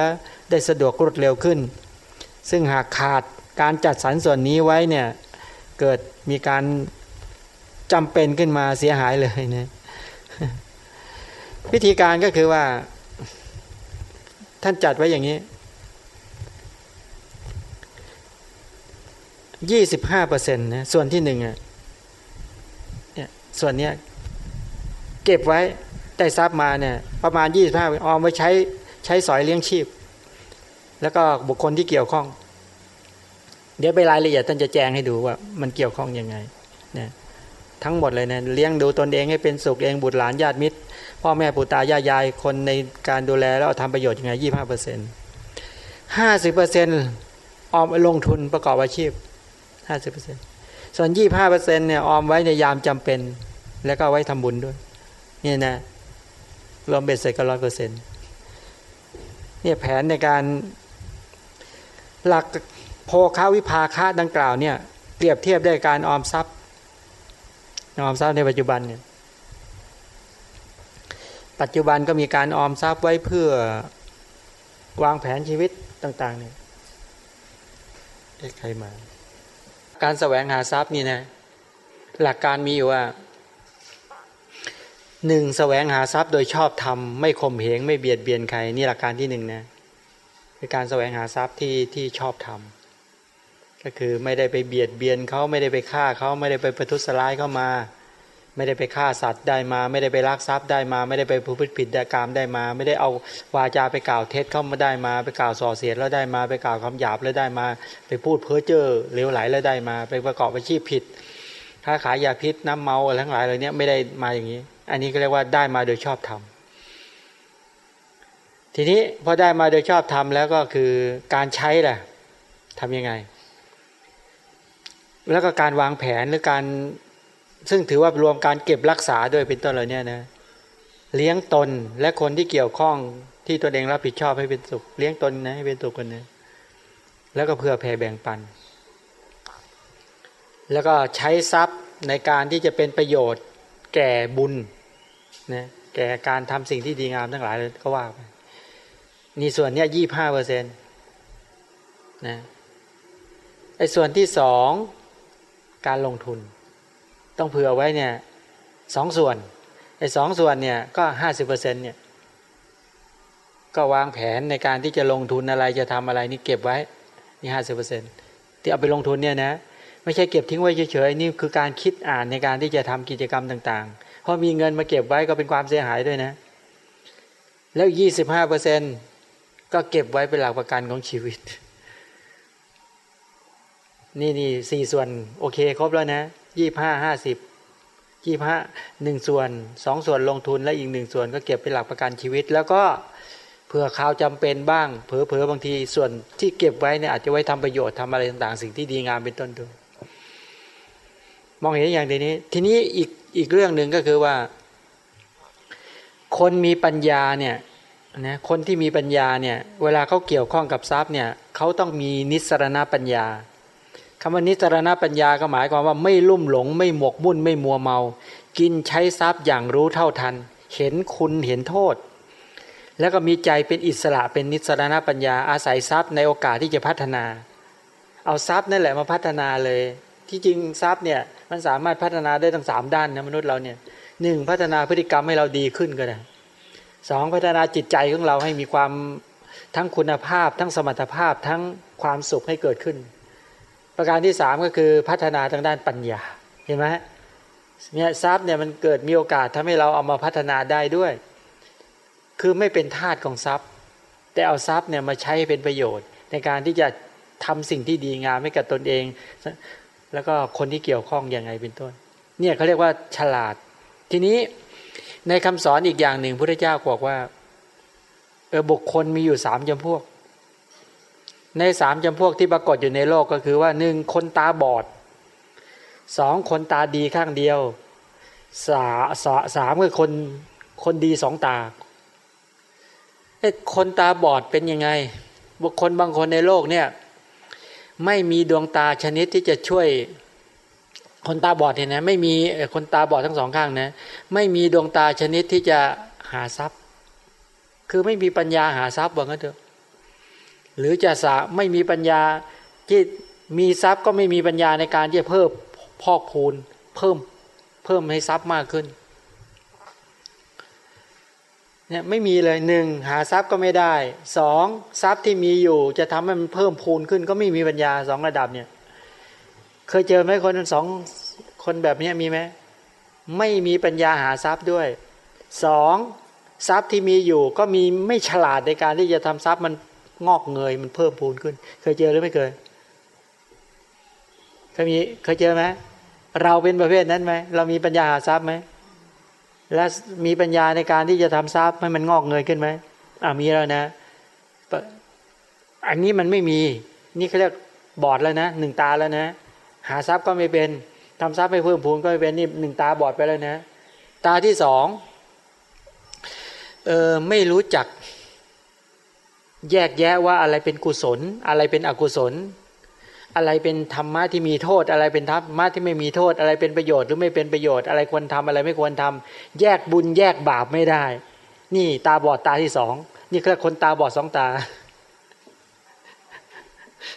ได้สะดวกรวดเร็วขึ้น ซึ่งหากขาดการจัดสรรส่วนนี้ไว้เนี่ยเกิดมีการจำเป็นขึ้นมาเสียหายเลยนะวิธีการก็คือว่า ท่านจัดไว้อย่างนี้ยี่สิบห้าเปอร์เซ็นต์นะส่วนที่หนึ่งอะเนี่ยส่วนเนี้ยเก็บไว้ได้ทรัพย์มาเนี่ยประมาณยี่สิบห้าออมไว้ใช้ใช้สอยเลี้ยงชีพ แล้วก็บุคคลที่เกี่ยวข้อง เดี๋ยวไปรายละเอียดท่านจะแจ้งให้ดูว่ามันเกี่ยวข้องยังไงเนี่ยทั้งหมดเลยนะเลี้ยงดูตนเองให้เป็นสุขเองบุตรหลานญาติมิตร พ่อแม่ปู่ตายายยายคนในการดูแลแล้วทำประโยชน์ยังไงยี่ห้าเปอร์เซ็นต์ห้าสิบเปอร์เซ็นต์ออมลงทุนประกอบอาชีพห้าสิบเปอร์เซ็นต์ส่วนยี่ห้าเปอร์เซ็นต์เนี่ยออมไว้ในยามจำเป็น แล้วก็ไว้ทำบุญด้วยนี่นะรวมเบ็ดเสร็จก็ร้อยเปอร์เซ็นต์เนี่ยแผนในการหลักโพคาวิภาคาดังกล่าวเนี่ยเปรียบเทียบได้การออมทรัพย์ออมทรัพย์ในปัจจุบันเนี่ย ปัจจุบันก็มีการออมทรัพย์ไว้เพื่อวางแผนชีวิตต่างๆเนี่ยใครมา การแสวงหาทรัพย์นี่นะหลักการมีอยู่ว่าหนึ่งแสวงหาทรัพย์โดยชอบทำไม่ข่มเหงไม่เบียดเบียนใครนี่หลักการที่หนึ่งนะคือการแสวงหาทรัพย์ที่ที่ชอบทำก็คือไม่ได้ไปเบียดเบียนเขาไม่ได้ไปฆ่าเขาไม่ได้ไปประทุษร้ายเข้ามา ไม่ได้ไปฆ่าสัตว์ได้มา ไม่ได้ไปลักทรัพย์ได้มา ไม่ได้ไปผู้ผิดกรรมได้มา ไม่ได้เอาวาจาไปกล่าวเท็จเข้ามาได้มา ไปกล่าวส่อเสียดแล้วได้มา ไปกล่าวคำหยาบแล้วได้มา ไปพูดเพ้อเจ้อเลวไหลแล้วได้มา ไปประกอบอาชีพผิดค้าขายยาพิษน้ำเมาอะทั้งหลายเหล่านี้ไม่ได้มาอย่างนี้ อันนี้ก็เรียกว่าได้มาโดยชอบธรรมทีนี้พอได้มาโดยชอบธรรมแล้วก็คือการใช้แหละทํำยังไง แล้วก็การวางแผนหรือการ ซึ่งถือว่ารวมการเก็บรักษาด้วยเป็นต้นเหล่านี้นะเลี้ยงตนและคนที่เกี่ยวข้องที่ตัวเองรับผิดชอบให้เป็นสุข เลี้ยงตนนะให้เป็นสุขคนนี้แล้วก็เพื่อแผ่แบ่งปัน แล้วก็ใช้ทรัพย์ในการที่จะเป็นประโยชน์ แก่บุญนะแก่การทำสิ่งที่ดีงามทั้งหลายเลยก็ว่าไปนี่ส่วนเนี้ยยี่ห้าเปอร์เซ็นต์นะไอ้ส่วนที่สองการลงทุน ต้องเผื่อไว้เนี่ยสองส่วนไอ้สองส่วนเนี่ยก็ห้าสิบเปอร์เซ็นเนี่ยก็วางแผนในการที่จะลงทุนอะไรจะทำอะไรนี่เก็บไว้นี่ห้าสิบเปอร์เซ็นที่เอาไปลงทุนเนี่ยนะไม่ใช่เก็บทิ้งไว้เฉยๆนี่คือการคิดอ่านในการที่จะทำกิจกรรมต่างๆพราะมีเงินมาเก็บไว้ก็เป็นความเสียหายด้วยนะ แล้วยี่สิบห้าเปอร์เซ็นก็เก็บไว้เป็นหลักประกันของชีวิต นี่นี่สี่ส่วนโอเคครบแล้วนะ ยี่ห้าห้าสิบยี่ห้าหนึ่งส่วนสองส่วนลงทุนและอีกหนึ่งส่วนก็เก็บเป็นหลักประกันชีวิต แล้วก็เผื่อข่าวจำเป็นบ้าง เผลอๆบางทีส่วนที่เก็บไว้เนี่ยอาจจะไว้ทำประโยชน์ทำอะไรต่างๆ สิ่งที่ดีงามเป็นต้นด้วยมองเห็นอย่างนี้ ทีนี้อีกอีกเรื่องหนึ่งก็คือว่า คนมีปัญญาเนี่ยนะคนที่มีปัญญาเนี่ยเวลาเขาเกี่ยวข้องกับทรัพย์เนี่ยเขาต้องมีนิสรณปัญญา คำว่านิสรณปัญญาก็หมายความว่าไม่ลุ่มหลง ไม่หมกมุ่นไม่มัวเมา กินใช้ทรัพย์อย่างรู้เท่าทัน เห็นคุณเห็นโทษ แล้วก็มีใจเป็นอิสระเป็นนิสรณปัญญาอาศัยทรัพย์ในโอกาสที่จะพัฒนา เอาทรัพย์นั่นแหละมาพัฒนาเลย ที่จริงทรัพย์เนี่ยมันสามารถพัฒนาได้ทั้งสามด้านนะมนุษย์เราเนี่ยหนึ่งพัฒนาพฤติกรรมให้เราดีขึ้นก็ได้สองพัฒนาจิตใจของเราให้มีความทั้งคุณภาพ ทั้งสมรรถภาพทั้งความสุขให้เกิดขึ้น ประการที่สามก็คือพัฒนาทางด้านปัญญาเห็นไหมเนี่ยทรัพย์เนี่ยมันเกิดมีโอกาสทำให้เราเอามาพัฒนาได้ด้วย คือไม่เป็นทาสของทรัพย์ แต่เอาทรัพย์เนี่ยมาใช้เป็นประโยชน์ ในการที่จะทำสิ่งที่ดีงามให้กับตนเอง แล้วก็คนที่เกี่ยวข้องอย่างไงเป็นต้น เนี่ยเขาเรียกว่าฉลาด ทีนี้ในคำสอนอีกอย่างหนึ่งพระเจ้าบอกว่าเออบุคคลมีอยู่สามจำพวก ในสามจำพวกที่ปรากฏอยู่ในโลกก็คือว่าหนึ่งคนตาบอดสองคนตาดีข้างเดียวสาสาสามคือคนคนดีสองตาคนตาบอดเป็นยังไงบุคคลบางคนในโลกเนี่ยไม่มีดวงตาชนิดที่จะช่วยคนตาบอดเห็นนะไม่มีคนตาบอดทั้งสองข้างนะไม่มีดวงตาชนิดที่จะหาทรัพย์ คือไม่มีปัญญาหาทรัพย์ว่างั้นเถอะ หรือจะสาไม่มีปัญญาที่มีทรัพย์ก็ไม่มีปัญญาในการที่จะเพิ่มพอกพูนเพิ่มเพิ่มให้ทรัพย์มากขึ้นเนี่ยไม่มีเลยหนึ่งหาทรัพย์ก็ไม่ได้สองทรัพย์ที่มีอยู่ จะทำให้มันเพิ่มพูนขึ้น ก็ไม่มีปัญญาสองระดับเนี่ย เคยเจอไหมคนสองคนแบบนี้มีไหมไม่มีปัญญาหาทรัพย์ด้วยสองทรัพย์ที่มีอยู่ก็มีไม่ฉลาดในการที่จะทำทรัพย์มัน งอกเงยมันเพิ่มพูนขึ้น เคยเจอหรือไม่เคยเคยมีเคยเจอไหมเราเป็นประเภทนั้นไหมเรามีปัญญาหาทรัพย์ไหมและมีปัญญาในการที่จะทำทรัพย์ให้มันงอกเงยขึ้นไหมอ่ามีแล้วนะ อันนี้มันไม่มี นี่เขาเรียกบอดแล้วนะหนึ่งตาแล้วนะ หาทรัพย์ก็ไม่เป็นทำทรัพย์ไม่เพิ่มพูนก็ไม่เป็นนี่หนึ่งตาบอดไปแล้วนะ ตาที่สองเออไม่รู้จัก แยกแยะว่าอะไรเป็นกุศล อะไรเป็นอกุศล อะไรเป็นธรรมะที่มีโทษ อะไรเป็นธรรมะที่ไม่มีโทษ อะไรเป็นประโยชน์หรือไม่เป็นประโยชน์ อะไรควรทำอะไรไม่ควรทำแยกบุญแยกบาปไม่ได้ นี่ตาบอดตาที่สองนี่คือคนตาบอดสองตา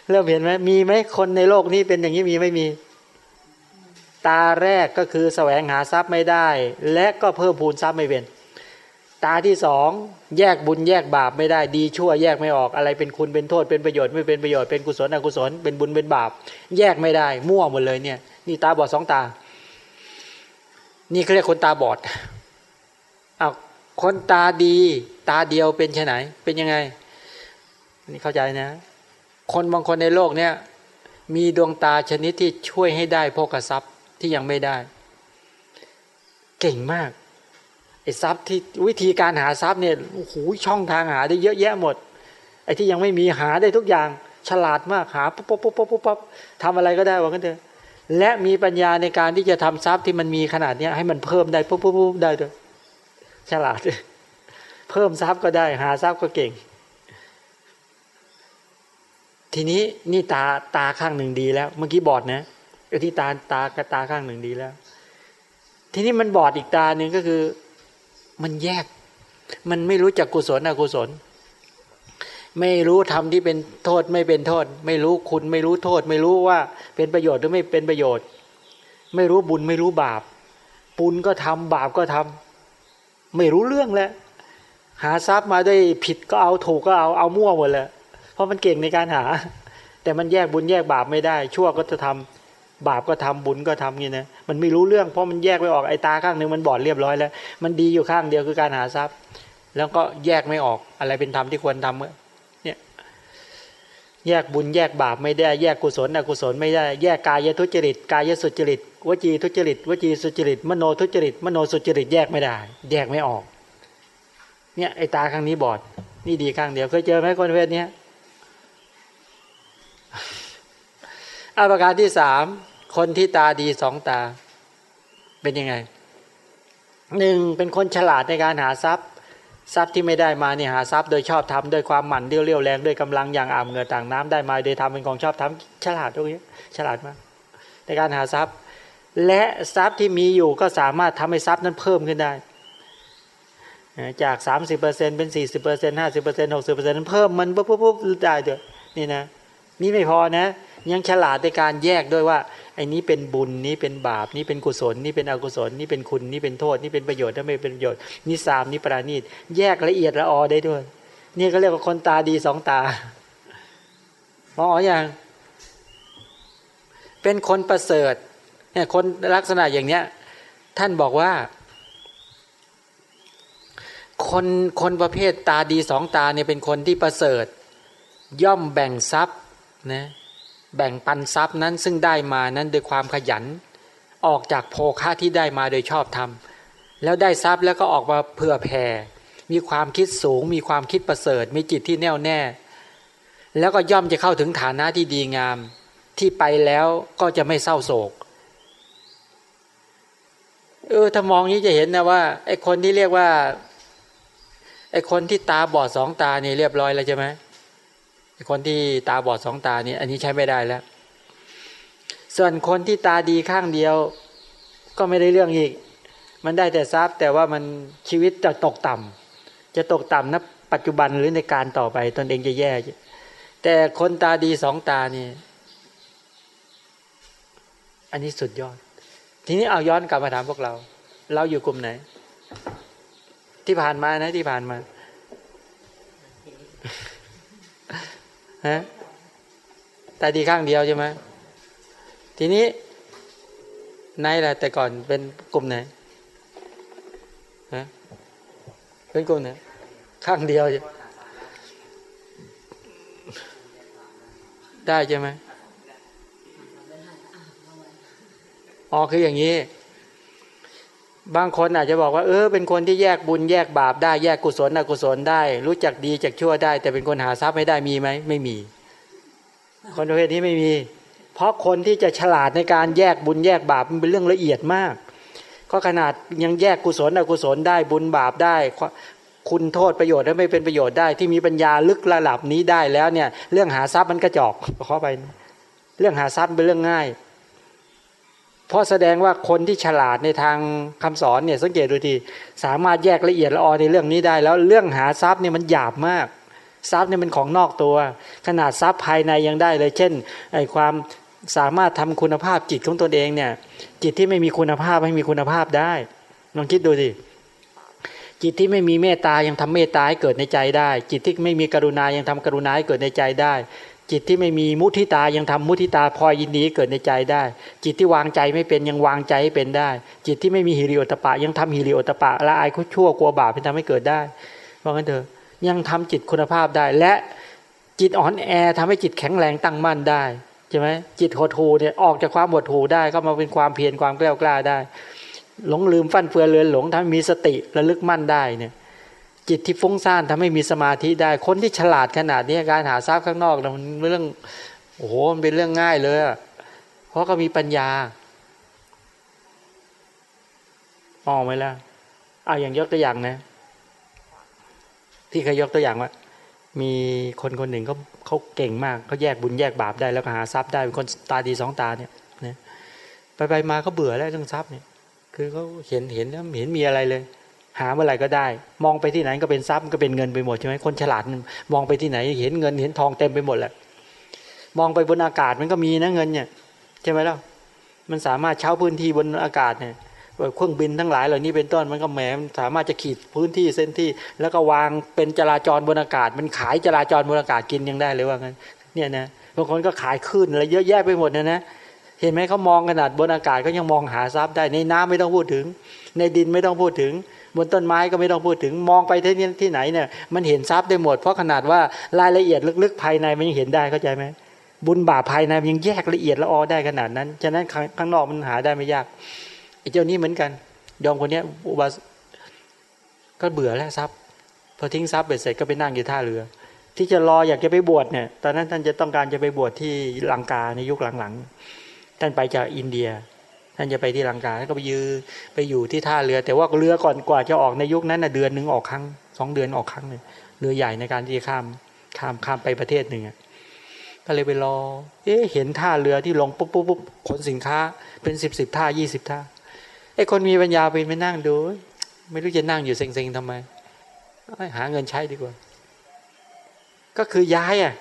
เริ่มเห็นไหมมีไหมคนในโลกนี้เป็นอย่างนี้มีไม่มี ตาแรกก็คือแสวงหาทรัพย์ไม่ได้ และก็เพิ่มพูนทรัพย์ไม่เป็น ตาที่สองแยกบุญแยกบาปไม่ได้ดีชั่วแยกไม่ออกอะไรเป็นคุณเป็นโทษเป็นประโยชน์ไม่เป็นประโยชน์เป็นกุศลอกุศลเป็นบุญเป็นบาป แยกไม่ได้มั่วหมดเลยเนี่ยนี่ตาบอดสองตา นี่เขาเรียกคนตาบอดเอาคนตาดีตาเดียวเป็นไฉนเป็นยังไง นี่เข้าใจนะ คนบางคนในโลกเนี่ยมีดวงตาชนิดที่ช่วยให้ได้พกทรัพย์ที่ยังไม่ได้ เก่งมาก ไอ้ทรัพย์ที่วิธีการหาทรัพย์เนี่ยโอ้โหช่องทางหาได้เยอะแยะหมด ไอ้ที่ยังไม่มีหาได้ทุกอย่าง ฉลาดมากหาปุ๊บปุ๊บปุ๊บปุ๊บปุ๊บทำอะไรก็ได้ว่ากันเถอะและมีปัญญาในการที่จะทำทรัพย์ที่มันมีขนาดเนี้ยให้มันเพิ่มได้ปุ๊บปุ๊บปุ๊บได้ด้วยฉลาด เพิ่มทรัพย์ก็ได้ หาทรัพย์ก็เก่ง ทีนี้นี่ตาตาข้างหนึ่งดีแล้ว เมื่อกี้บอดนะไอ้ที่ตาตากระตาข้างหนึ่งดีแล้ว ทีนี้มันบอดอีกตาหนึ่งก็คือ มันแยก มันไม่รู้จักกุศลอกุศล ไม่รู้ทำที่เป็นโทษไม่เป็นโทษ ไม่รู้คุณไม่รู้โทษ ไม่รู้ว่าเป็นประโยชน์หรือไม่เป็นประโยชน์ ไม่รู้บุญไม่รู้บาปปุญก็ทำบาปก็ทำไม่รู้เรื่องแล้วหาทรัพย์มาได้ผิดก็เอาถูกก็เอาเอามั่วหมดเลยเพราะมันเก่งในการหา แต่มันแยกบุญแยกบาปไม่ได้ ชั่วก็จะทำ บาปก็ทำบุญก็ทำงี้นะมันไม่รู้เรื่องเพราะมันแยกไม่ออกไอ้ตาข้างหนึ่งมันบอดเรียบร้อยแล้ว มันดีอยู่ข้างเดียวคือการหาทรัพย์ แล้วก็แยกไม่ออกอะไรเป็นธรรมที่ควรทำเนี่ยแยกบุญแยกบาปไม่ได้ แยกกุศลอกุศลไม่ได้แยกกายทุจริตกายสุจริตวจีทุจริตวจีสุจริตมโนทุจริตมโนสุจริตแยกไม่ได้ แยกไม่ออก เนี่ยไอ้ตาข้างนี้บอด นี่ดีข้างเดียวเคยเจอไหมคนเพศเนี้ยอาประการที่สาม คนที่ตาดีสองตา เป็นยังไงหนึ่งเป็นคนฉลาดในการหาทรัพย์ ทรัพย์ที่ไม่ได้มาเนี่ยหาทรัพย์โดยชอบทำโดยความหมั่นเรี่ยวแรงด้วยกำลังอย่างอ่ำเงือต่างน้ำได้มาโดยทำเป็นของชอบทำฉลาดตรงนี้ฉลาดมากในการหาทรัพย์ และทรัพย์ที่มีอยู่ก็สามารถทำให้ทรัพย์นั้นเพิ่มขึ้นได้ จาก 30%เป็น40% 50% 60%เพิ่มมันปุ๊บปุ๊บปุ๊บได้เด้อนี่นะนี่ไม่พอนะ ยังฉลาดในการแยกด้วยว่า ไอ้นี้เป็นบุญนี้เป็นบาปนี้เป็นกุศลนี่เป็นอกุศลนี่เป็นคุณนี่เป็นโทษนี่เป็นประโยชน์ถ้าไม่เป็นประโยชน์นี่สามนี่ปราณีตแยกละเอียดละออได้ด้วย นี่ก็เรียกว่าคนตาดีสองตามองออย่างเป็นคนประเสริฐเนี่ยคนลักษณะอย่างเนี้ย ท่านบอกว่า คนคนประเภทตาดีสองตาเนี่ยเป็นคนที่ประเสริฐ ย่อมแบ่งทรัพย์นะ แบ่งปันทรัพย์นั้นซึ่งได้มานั้นโดยความขยัน ออกจากโภคะที่ได้มาโดยชอบธรรม แล้วได้ทรัพย์แล้วก็ออกมาเผื่อแผ่ มีความคิดสูง มีความคิดประเสริฐ มีจิตที่แน่วแน่ แล้วก็ย่อมจะเข้าถึงฐานะที่ดีงาม ที่ไปแล้วก็จะไม่เศร้าโศก เออถ้ามองนี้จะเห็นนะว่าไอ้คนที่เรียกว่าไอ้คนที่ตาบอดสองตานี่เรียบร้อยแล้วใช่ไหม คนที่ตาบอดสองตานี่อันนี้ใช้ไม่ได้แล้ว ส่วนคนที่ตาดีข้างเดียว ก็ไม่ได้เรื่องอีก มันได้แต่ทรัพย์ แต่ว่ามันชีวิตจะตกต่ำจะตกต่ำนะปัจจุบันหรือในการต่อไปตนเองจะแย่ แต่คนตาดีสองตานี่ อันนี้สุดยอด ทีนี้เอาย้อนกลับมาถามพวกเรา เราอยู่กลุ่มไหน ที่ผ่านมานะที่ผ่านมา ฮะตาดีข้างเดียวใช่ไหมทีนี้นายแหละแต่ก่อนเป็นกลุ่มไหนฮะเป็นกลุ่มไหนข้างเดียวได้ใช่ไหมอ๋อคืออย่างนี้ บางคนอาจจะบอกว่าเออเป็นคนที่แยกบุญแยกบาปได้แยกกุศลอกุศลได้ รู้จักดีจากชั่วได้ แต่เป็นคนหาทรัพย์ไม่ได้มีไหมไม่มี คนประเภทนี้ไม่มี เพราะคนที่จะฉลาดในการแยกบุญแยกบาปมันเป็นเรื่องละเอียดมากก็ขนาดยังแยกกุศลอกุศลได้บุญบาปได้ คุณโทษประโยชน์และไม่เป็นประโยชน์ได้ที่มีปัญญาลึกระดับนี้ได้แล้วเนี่ย เรื่องหาทรัพย์มันกระจอกขอไป เรื่องหาทรัพย์เป็นเรื่องง่าย เพราะแสดงว่าคนที่ฉลาดในทางคำสอนเนี่ยสังเกตดูทีสามารถแยกละเอียดละออในเรื่องนี้ได้ แล้วเรื่องหาทรัพย์เนี่ยมันหยาบมาก ทรัพย์เนี่ยเป็นของนอกตัว ขนาดทรัพย์ภายในยังได้เลย เช่นไอ้ความสามารถทำคุณภาพจิตของตนเองเนี่ยจิตที่ไม่มีคุณภาพให้มีคุณภาพได้ลองคิดดูสิจิตที่ไม่มีเมตตายังทำเมตตาให้เกิดในใจได้ จิตที่ไม่มีกรุณายังทำกรุณาให้เกิดในใจได้ จิตที่ไม่มีมุทิตายังทำมุทิตาพอยินดีเกิดในใจได้ จิตที่วางใจไม่เป็นยังวางใจให้เป็นได้ จิตที่ไม่มีฮิริโอตปะ ยังทำฮิริโอตปะละอายคุชั่วกลัวบาปเป็นทำให้เกิดได้เพราะงั้นเถอะยังทำจิตคุณภาพได้ และจิตอ่อนแอทำให้จิตแข็งแรงตั้งมั่นได้ใช่ไหมจิตโหดหูเนี่ยออกจากความหดหูได้ก็มาเป็นความเพียรความกล้ากล้าได้ หลงลืมฟั่นเฟือเลือนหลงทำให้มีสติระลึกมั่นได้เนี่ย จิตที่ฟุ้งซ่านทำให้มีสมาธิได้ คนที่ฉลาดขนาดนี้การหาทรัพย์ข้างนอกมันเรื่องโอ้โหมันเป็นเรื่องง่ายเลย เพราะก็มีปัญญาออกไหมล่ะอ่าอย่างยกตัวอย่างนะ ที่เคยยกตัวอย่างว่ามีคนคนหนึ่งเขาเขาเก่งมากเขาแยกบุญแยกบาปได้แล้วก็หาทรัพย์ได้เป็นคนตาดีสองตาเนี่ยนะไปไปมาเขาเบื่อแล้วเรื่องทรัพย์เนี่ย คือเขาเห็นเห็นแล้วเห็นมีอะไรเลย หาเมื่อไหร่ก็ได้ มองไปที่ไหนก็เป็นทรัพย์ก็เป็นเงินไปหมดใช่ไหมคนฉลาดมองไปที่ไหนเห็นเงินเห็นทองเต็มไปหมดแหละมองไปบนอากาศมันก็มีนะเงินเนี่ยใช่ไหมล่ะมันสามารถเช่าพื้นที่บนอากาศเนี่ยเครื่องบินทั้งหลายเหล่านี้เป็นต้นมันก็แหมมันสามารถจะขีดพื้นที่เส้นที่ แล้วก็วางเป็นจราจรบนอากาศ มันขายจราจรบนอากาศกินยังได้เลยว่างั้นเนี่ยนะบางคนก็ขายขึ้นอะไรเยอะแยะไปหมดนะนะเห็นไหมเขามองขนาดบนอากาศก็ยังมองหาทรัพย์ได้ในน้ำไม่ต้องพูดถึง ในดินไม่ต้องพูดถึง บนต้นไม้ก็ไม่ต้องพูดถึงมองไปที่นี่ที่ไหนเนี่ยมันเห็นทรัพย์ได้หมดเพราะขนาดว่ารายละเอียดลึกๆภายในมันยังเห็นได้เข้าใจไหมบุญบาปภายในมันยังแยกละเอียดละออได้ขนาดนั้นฉะนั้นข้างนอกมันหาได้ไม่ยากไอ้เจ้านี้เหมือนกันยอมคนนี้อุบาสก็เบื่อแล้วทรัพย์พอทิ้งทรัพย์เสร็จก็ไปนั่งอยู่ท่าเรือ ที่จะรออยากจะไปบวชเนี่ยตอนนั้นท่านจะต้องการจะไปบวชที่ลังกาในยุคหลังๆท่านไปจากอินเดีย ท่านจะไปที่ลังกาแล้วก็ไปยือไปอยู่ที่ท่าเรือ แต่ว่าเรือก่อนกว่าจะออกในยุคนั้นนะเดือนหนึ่งออกครั้งสองเดือนออกครั้งเลยเรือใหญ่ในการที่จะข้ามข้ามข้ามไปประเทศหนึ่งก็เลยไปรอ เอ๊ะเห็นท่าเรือที่ลงปุ๊บปุ๊บปุ๊บขนสินค้าเป็นสิบสิบท่ายี่สิบท่าไอ้คนมีปัญญาไปไปนั่งดู ไม่รู้จะนั่งอยู่เซ็งๆทำไมหาเงินใช้ดีกว่า ก็คือย้ายอะ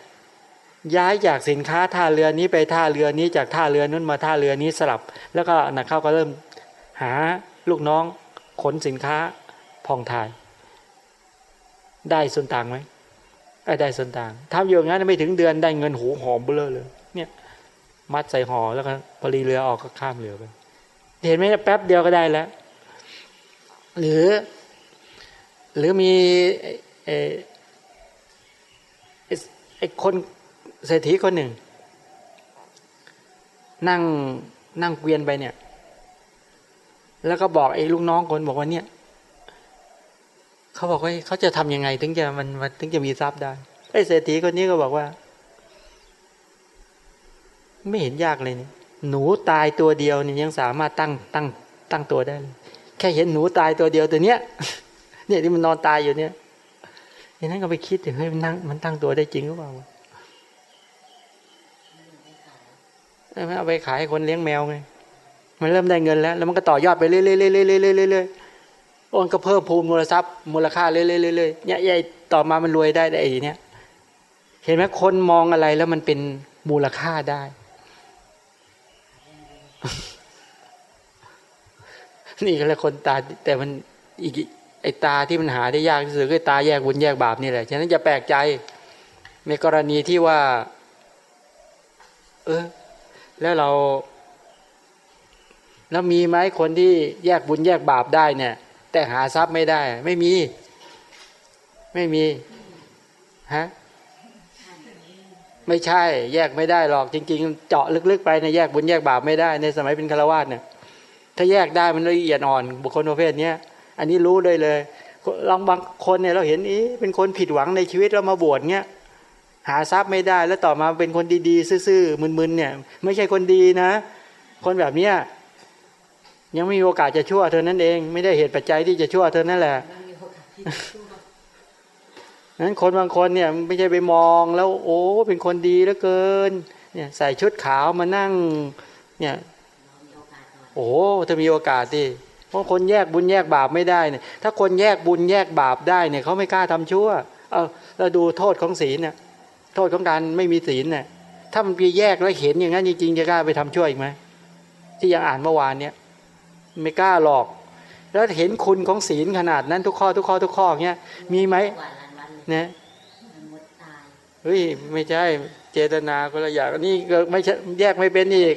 ย้ายจากสินค้าท่าเรือนี้ไปท่าเรือนี้จากท่าเรือนู้นมาท่าเรือนี้สลับ แล้วก็นักเข้าก็เริ่มหาลูกน้องขนสินค้าพองถ่าย ได้ส่วนต่างไหมได้ส่วนต่างทำอยู่งั้นไม่ถึงเดือนได้เงินหูหอมเบลอเลย เนี่ยมัดใส่ห่อแล้วก็พอรีเรือออกก็ข้ามเรือไปเห็นไหมแป๊บเดียวก็ได้แล้ว หรือ หรือมีไอ้ไอ้คน เศรษฐีคนหนึ่ง นั่งนั่งเกวียนไปเนี่ย แล้วก็บอกไอ้ลูกน้องคนบอกว่าเนี่ยเขาบอกว่าเขาจะทํำยังไง ถึงจะมันถึงจะมีทรัพย์ได้ไอ้เศรษฐีคนนี้ก็บอกว่า ไม่เห็นยากเลยนี่หนูตายตัวเดียวเนี่ยยังสามารถตั้งตั้งตั้งตัวได้เลยแค่เห็นหนูตายตัวเดียวตัวเนี้ยเนี่ยที่มันนอนตายอยู่เนี่ยอย่างนั้นก็ไปคิดถึงเฮ้ยมันนั่งมันตั้งตัวได้จริงหรือเปล่าไม่ เอาไปขายให้คนเลี้ยงแมวไง มันเริ่มได้เงินแล้ว แล้วมันก็ต่อยอดไปเรื่อยๆเรื่อยๆเรื่อยๆอยๆโอนก็เพิ่มพูนมูลทรัพย์ มูลค่าเรื่อยๆเรื่อยๆเนี่ยใหญ่ต่อมามันรวยได้ได้ไอ้เนี่ยเห็นไหมคนมองอะไรแล้วมันเป็นมูลค่าได้ นี่ก็เลยคนตาแต่มันอีกไอ้ตาที่มันหาได้ยากที่สุดคือตาแยกบุญแยกบาปนี่แหละฉะนั้นจะแปลกใจในกรณีที่ว่า เออ แล้วเรา แล้วมีไหมคนที่แยกบุญแยกบาปได้เนี่ย แต่หาทรัพย์ไม่ได้ ไม่มี ไม่มีฮะไม่ใช่ แยกไม่ได้หรอกจริง ๆ เจาะลึกๆไปในแยกบุญแยกบาปไม่ได้ในสมัยเป็นฆราวาสเนี่ย ถ้าแยกได้มันละเอียดอ่อน บุคคลประเภทนี้อันนี้รู้เลยเลยลองบางคนเนี่ยเราเห็นอีเป็นคนผิดหวังในชีวิตเรามาบวชเนี้ย หาทรัพย์ไม่ได้แล้วต่อมาเป็นคนดีๆ ซื่อๆมึนๆเนี่ย ไม่ใช่คนดีนะ คนแบบเนี้ยยังไม่มีโอกาสจะชั่วเท่านั้นเอง ไม่ได้เหตุปัจจัยที่จะชั่วเท่านั้นแหละนั้นคนบางคนเนี่ยไม่ใช่ไปมองแล้วโอ้เป็นคนดีเหลือเกิน เนี่ยใส่ชุดขาวมานั่ง เนี่ย โอ้ถ้ามีโอกาสดิเพราะคนแยกบุญแยกบาปไม่ได้เนี่ยถ้าคนแยกบุญแยกบาปได้เนี่ยเขาไม่กล้าทำชั่ว เออเราดูโทษของศีลเนี่ย โทษของการไม่มีศีลเนี่ยถ้ามันไปแยกแล้วเห็นอย่างนั้นจริงๆจะกล้าไปทำชั่วอีกไหมที่ยังอ่านเมื่อวานเนี่ยไม่กล้าหรอก แล้วเห็นคุณของศีลขนาดนั้นทุกข้อทุกข้อทุกข้อเนี้ยมีไหมเนี่ยเฮ้ยไม่ใช่เจตนาก็ละอย่างนี่ก็ไม่ใช่แยกไม่เป็นอีก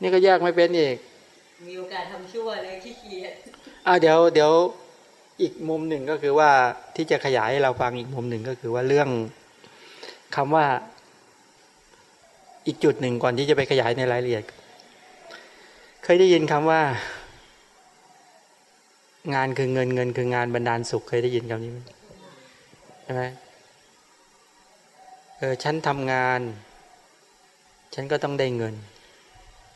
นี่ก็แยกไม่เป็นอีกมีโอกาสทำชั่วเลยขี้เกียจอ่าเดี๋ยวเดี๋ยวอีกมุมหนึ่งก็คือว่าที่จะขยายให้เราฟังอีกมุมหนึ่งก็คือว่าเรื่อง คำว่าอีกจุดหนึ่งก่อนที่จะไปขยายในรายละเอียด เคยได้ยินคำว่า งานคือเงินเงินคืองานบรรดาลสุขเคยได้ยินคำนี้ไหมใช่ไหมเออฉันทำงาน ฉันก็ต้องได้เงิน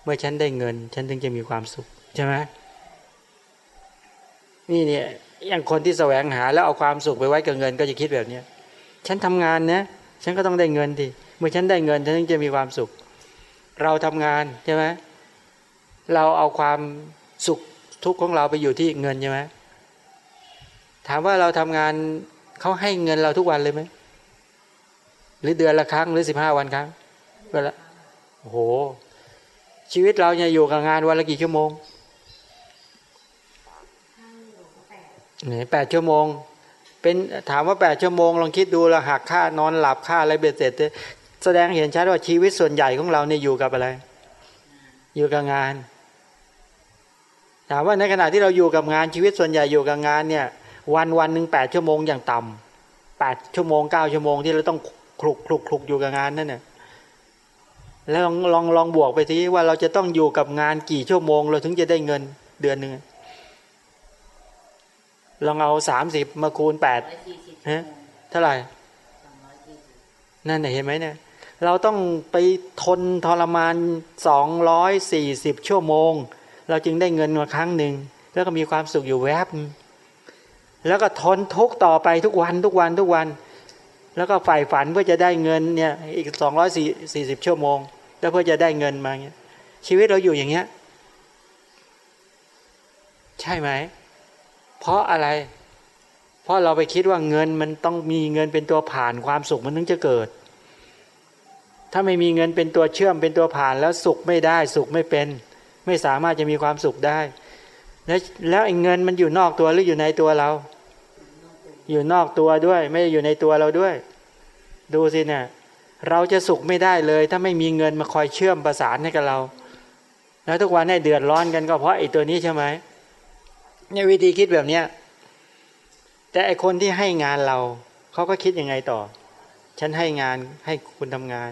เมื่อฉันได้เงิน ฉันถึงจะมีความสุขใช่ไหมนี่เนี่ยอย่างคนที่แสวงหาแล้วเอาความสุขไปไว้กับเงิน ก็จะคิดแบบเนี้ยฉันทำงานนะ ฉันก็ต้องได้เงินดิเมื่อฉันได้เงินฉันถึงจะมีความสุข เราทำงานใช่ไหมเราเอาความสุขทุกข์ของเราไปอยู่ที่เงินใช่ไหมถามว่าเราทำงานเขาให้เงินเราทุกวันเลยไหมหรือเดือนละครั้งหรือสิบห้าวันครั้งเวลาโอ้โห ชีวิตเราเนี่ยอยู่กับงานวันละกี่ชั่วโมงเนี่ยแปดชั่วโมง เป็นถามว่าแปดชั่วโมงลองคิดดูเราหักค่านอนหลับค่าอะไรเบ็ดเสร็จ แสดงเห็นชัดว่าชีวิตส่วนใหญ่ของเราเนี่ยอยู่กับอะไร อยู่กับงาน ถามว่าในขณะที่เราอยู่กับงานชีวิตส่วนใหญ่อยู่กับงานเนี่ย วันวันหนึ่งแปดชั่วโมงอย่างต่ำแปดชั่วโมงเก้าชั่วโมงที่เราต้องคลุกคลุกคลุกอยู่กับงานนั่นเนี่ยแล้วลองลองลองบวกไปทีว่าเราจะต้องอยู่กับงานกี่ชั่วโมงเราถึงจะได้เงินเดือนหนึ่ง ลองเอาสามสิบมาคูณแปดฮะเท่าไหร่นั่นเห็นไหมเนี่ย เราต้องไปทนทรมานสองร้อยสี่สิบชั่วโมง เราจึงได้เงินมาครั้งหนึ่ง แล้วก็มีความสุขอยู่แวบนึงแล้วก็ทนทุกข์ต่อไปทุกวันทุกวันทุกวัน แล้วก็ใฝ่ฝันเพื่อจะได้เงินเนี่ยอีกสองร้อยสี่สิบชั่วโมง แล้วเพื่อจะได้เงินมาเงี้ยชีวิตเราอยู่อย่างเงี้ย ใช่ไหม เพราะอะไร เพราะเราไปคิดว่าเงินมันต้องมีเงินเป็นตัวผ่านความสุขมันถึงจะเกิด ถ้าไม่มีเงินเป็นตัวเชื่อมเป็นตัวผ่านแล้วสุขไม่ได้สุขไม่เป็น ไม่สามารถจะมีความสุขได้ แล้วแล้วไอ้เงินมันอยู่นอกตัวหรืออยู่ในตัวเรา อยู่นอกตัวด้วย ไม่ได้อยู่ในตัวเราด้วย ดูสิเนี่ยเราจะสุขไม่ได้เลย ถ้าไม่มีเงินมาคอยเชื่อมประสานให้กับเรา แล้วทุกวันให้เดือดร้อนกันก็เพราะไอ้ตัวนี้ใช่ไหม เนี่ยวิธีคิดแบบเนี้ยแต่ไอคนที่ให้งานเราเขาก็คิดยังไงต่อ ฉันให้งานให้คุณทำงาน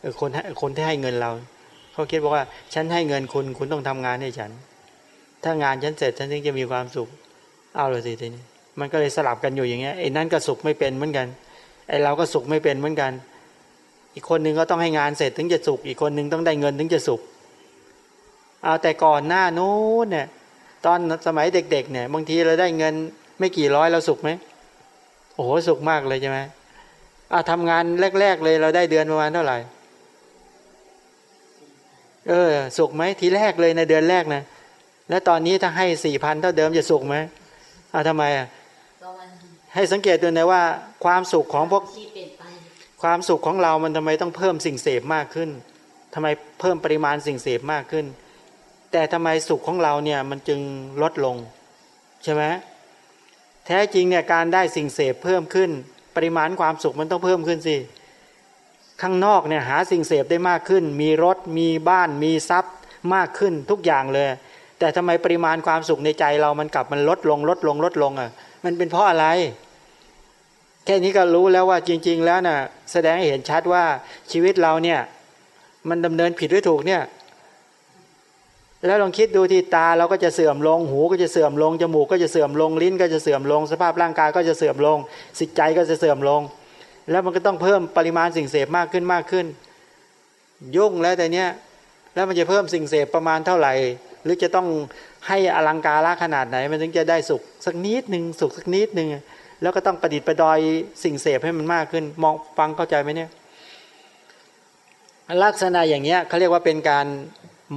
เออคนคนที่ให้เงินเราเขาคิดบอกว่า ฉันให้เงินคุณคุณต้องทำงานให้ฉัน ถ้างานฉันเสร็จฉันถึงจะมีความสุข เอาเลยสิทีนี้มันก็เลยสลับกันอยู่อย่างเงี้ยไอ้นั่นก็สุขไม่เป็นเหมือนกันไอ้เราก็สุขไม่เป็นเหมือนกัน อีกคนนึงก็ต้องให้งานเสร็จถึงจะสุข อีกคนนึงต้องได้เงินถึงจะสุขเอาแต่ก่อนหน้านู้นเนี่ย ตอนสมัยเด็ก ๆ เนี่ย บางทีเราได้เงินไม่กี่ร้อยเราสุขไหมโอ้โหสุขมากเลยใช่ไหมอาทำงานแรก ๆ เลยเราได้เดือนประมาณเท่าไหร่ เออ สุขไหมทีแรกเลยในเดือนแรกนะแล้วตอนนี้ถ้าให้สี่พันเท่าเดิมจะสุขไหมอาทำไมอะให้สังเกตดูนะว่า ความสุขของพวกความสุขของเรามันทำไมต้องเพิ่มสิ่งเสพมากขึ้นทำไมเพิ่มปริมาณสิ่งเสพมากขึ้น แต่ทำไมสุขของเราเนี่ยมันจึงลดลง ใช่ไหมแท้จริงเนี่ยการได้สิ่งเสพเพิ่มขึ้น ปริมาณความสุขมันต้องเพิ่มขึ้นสิข้างนอกเนี่ยหาสิ่งเสพได้มากขึ้น มีรถมีบ้านมีทรัพย์มากขึ้นทุกอย่างเลย แต่ทำไมปริมาณความสุขในใจเรามันกลับมันลดลงลดลงลดลงอะมันเป็นเพราะอะไร แค่นี้ก็รู้แล้วว่าจริง ๆ แล้วนะ่ะแสดงให้เห็นชัดว่าชีวิตเราเนี่ยมันดำเนินผิดหรือถูกเนี่ย แล้วลองคิดดูที่ตาเราก็จะเสื่อมลง หูก็จะเสื่อมลง จมูกก็จะเสื่อมลง ลิ้นก็จะเสื่อมลง สภาพร่างกายก็จะเสื่อมลง สิตใจก็จะเสื่อมลง แล้วมันก็ต้องเพิ่มปริมาณสิ่งเสพมากขึ้นมากขึ้น ยุ่งแล้วแต่เนี้ย แล้วมันจะเพิ่มสิ่งเสพประมาณเท่าไหร่ หรือจะต้องให้อลังการะขนาดไหน มันถึงจะได้สุขสักนิดหนึ่งสุขสักนิดหนึ่งแล้วก็ต้องประดิษฐ์ประดอยสิ่งเสพให้มันมากขึ้น มองฟังเข้าใจไหมเนี่ย ลักษณะอย่างเงี้ยเขาเรียกว่าเป็นการ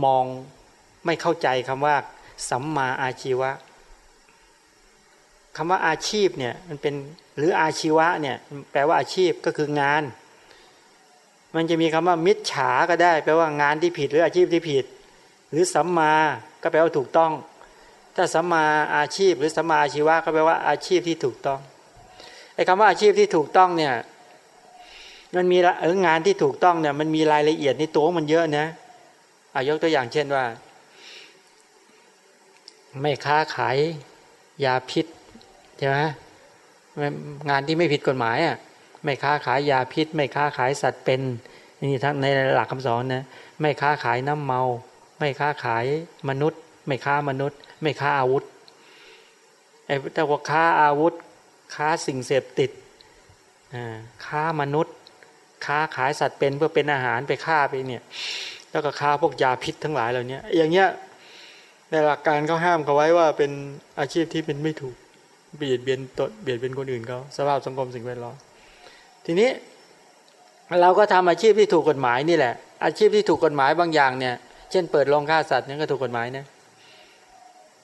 มอง ไม่เข้าใจคำว่า สัมมาอาชีวะคำว่าอาชีพเนี่ยมันเป็นหรืออาชีวะเนี่ยแปลว่าอาชีพก็คืองาน มันจะมีคำว่ามิจฉาก็ได้ แปลว่างานที่ผิดหรืออาชีพที่ผิด หรือสัมมาก็แปลว่าถูกต้อง ถ้าสัมมาอาชีพ หรือสัมมาอาชีวะก็แปลว่าอาชีพที่ถูกต้องไอ้คำว่าอาชีพที่ถูกต้องเนี่ยมันมีเอองานที่ถูกต้องเนี่ยมันมีรายละเอียดในตัวมันเยอะนะอายกตัวอย่างเช่นว่า ไม่ค้าขายยาพิษใช่ไหมงานที่ไม่ผิดกฎหมายอะไม่ค้าขายยาพิษ ไม่ค้าขายสัตว์เป็นนี่ทั้งในหลักคำสอนนะไม่ค้าขายน้ำเมา ไม่ค้าขายมนุษย์ ไม่ค้ามนุษย์ ไม่ค้าอาวุธไอ้แต่ว่าค้าอาวุธ ค้าสิ่งเสพติดค้ามนุษย์ ค้าขายสัตว์เป็นเพื่อเป็นอาหารไปฆ่าไปเนี่ยแล้วก็ค้าพวกยาพิษทั้งหลายเหล่านี้อย่างเงี้ย ในหลักการเขาห้ามเขาไว้ว่าเป็นอาชีพที่เป็นไม่ถูกเบียดเบียนตนเบียดเบียนคนอื่นเขาสภาพสังคมสิ่งแวดล้อมทีนี้เราก็ทำอาชีพที่ถูกกฎหมายนี่แหละ อาชีพที่ถูกกฎหมายบางอย่างเนี่ย เช่นเปิดโรงฆ่าสัตว์นี่ก็ถูกกฎหมายนะ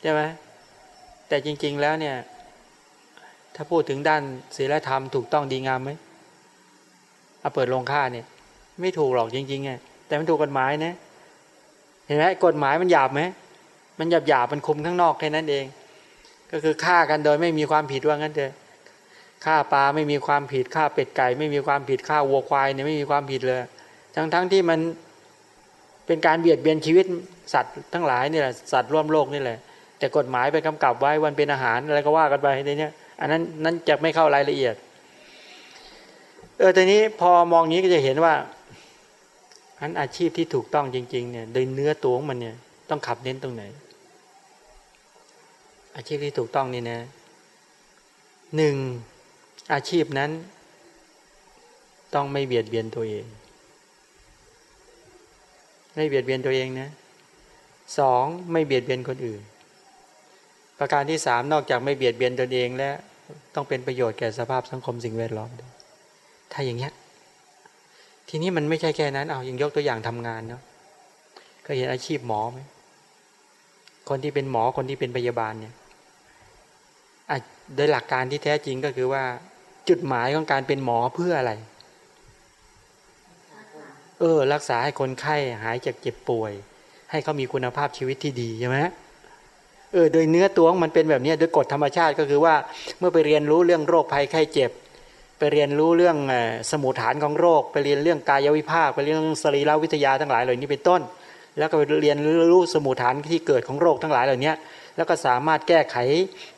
ใช่ไหมแต่จริง ๆแล้วเนี่ย ถ้าพูดถึงด้านศีลธรรมถูกต้องดีงามไหมเอาเปิดโรงฆ่าเนี่ย ไม่ถูกหรอกจริงๆไงแต่มันถูกกฎหมายนะ เห็นไหมกฎหมายมันหยาบไหม มันหยาบหยาบมันคุมข้างนอกแค่นั้นเอง ก็คือฆ่ากันโดยไม่มีความผิดว่างั้นเถอะฆ่าปลาไม่มีความผิดฆ่าเป็ดไก่ ไม่มีความผิดฆ่าวัวควายเนี่ยไม่มีความผิดเลย ทั้งทั้งที่มันเป็นการเบียดเบียนชีวิตสัตว์ทั้งหลายนี่แหละสัตว์ร่วมโลกนี่แหละ แต่กฎหมายไปกำกับไว้วันเป็นอาหารอะไรก็ว่ากันไปในนี้อันนั้นนั้นจะไม่เข้ารายละเอียดเออแต่นี้พอมองนี้ก็จะเห็นว่าอันอาชีพที่ถูกต้องจริง ๆ เนี่ยโดยเนื้อตัวของมันเนี่ยต้องขับเน้นตรงไหน อาชีพที่ถูกต้องนี่นะหนึ่งอาชีพนั้น ต้องไม่เบียดเบียนตัวเอง ไม่เบียดเบียนตัวเองนะสองไม่เบียดเบียนคนอื่น ประการที่สามนอกจากไม่เบียดเบียนตนเองแล้ว ต้องเป็นประโยชน์แก่สภาพสังคมสิ่งแวดล้อมด้วยถ้าอย่างเงี้ยทีนี้มันไม่ใช่แค่นั้นเอายังยกตัวอย่างทำงานเนาะเคยเห็นอาชีพหมอไหมคนที่เป็นหมอคนที่เป็นพยาบาลเนี่ย โดยหลักการที่แท้จริงก็คือว่า จุดหมายของการเป็นหมอเพื่ออะไร เออ รักษาให้คนไข้หายจากเจ็บป่วย ให้เขามีคุณภาพชีวิตที่ดีใช่ไหมเออโดยเนื้อตัวมันเป็นแบบนี้โดยกฎธรรมชาติก็คือว่า เมื่อไปเรียนรู้เรื่องโรคภัยไข้เจ็บ ไปเรียนรู้เรื่องสมุทฐานของโรค ไปเรียนเรื่องกายวิภาค ไปเรียนเรื่องสรีรวิทยาทั้งหลายเหล่านี้เป็นต้น แล้วก็ไปเรียนรู้สมุทฐานที่เกิดของโรคทั้งหลายเหล่านี้ แล้วก็สามารถแก้ไข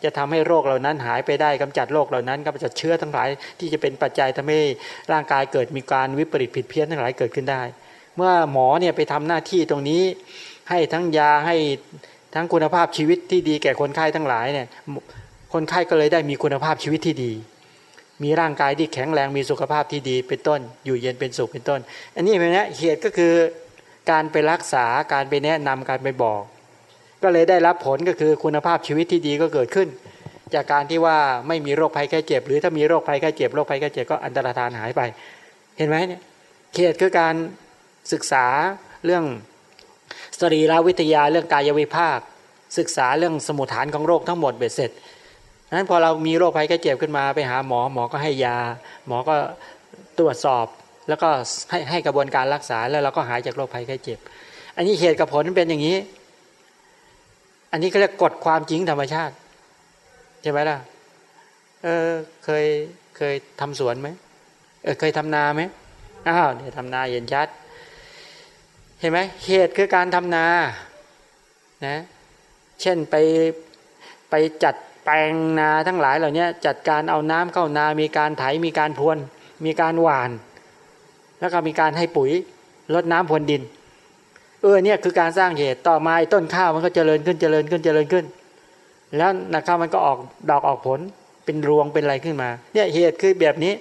จะทำให้โรคเหล่านั้นหายไปได้กำจัดโรคเหล่านั้นกำจัดเชื้อทั้งหลายที่จะเป็นปัจจัยทำให้ร่างกายเกิดมีการวิปริตผิดเพี้ยนทั้งหลายเกิดขึ้นได้ เมื่อหมอเนี่ยไปทำหน้าที่ตรงนี้ ให้ทั้งยาให้ทั้งคุณภาพชีวิตที่ดีแก่คนไข้ทั้งหลายเนี่ยคนไข้ก็เลยได้มีคุณภาพชีวิตที่ดี มีร่างกายที่แข็งแรงมีสุขภาพที่ดีเป็นต้น อยู่เย็นเป็นสุขเป็นต้น อันนี้เป็นนะเหตุก็คือการไปรักษาการไปแนะนำการไปบอก ก็เลยได้รับผลก็คือคุณภาพชีวิตที่ดีก็เกิดขึ้น จากการที่ว่าไม่มีโรคภัยแค่เจ็บ หรือถ้ามีโรคภัยแค่เจ็บโรคภัยแค่เจ็บก็อันตรธานหายไป เห็นไหมเนี่ยเขตคือการศึกษาเรื่องสรีรวิทยาเรื่องกายวิภาค ศึกษาเรื่องสมุทฐานของโรคทั้งหมดเบ็ดเสร็จนั้นพอเรามีโรคภัยแค่เจ็บขึ้นมาไปหาหมอหมอก็ให้ยา หมอก็ตรวจสอบแล้วก็ให้ให้กระบวนการรักษาแล้วเราก็หายจากโรคภัยแค่เจ็บ อันนี้เหตุกับผลเป็นอย่างนี้ นนี้เขาเรียกกฎความจริงธรรมชาติใช่ไหมล่ะ เออเคยเคยทำสวนไหมเออเคยทำนาไหมอ้าวเนี่ยทำนาเห็นชัด เห็นไหมเหตุคือการทำนานะ เช่นไปไปจัดแปลงนาทั้งหลายเหล่านี้จัดการเอาน้ำเข้านา มีการไถมีการพรวน มีการหว่าน แล้วก็มีการให้ปุ๋ยลดน้ำพรวนดิน เออเนี่ยคือการสร้างเหตุต่อมาต้นข้าวมันก็เจริญขึ้นเจริญขึ้นเจริญขึ้น แล้วนะครับมันก็ออกดอกออกผลเป็นรวงเป็นอะไรขึ้นมาเนี่ยเหตุคือแบบนี้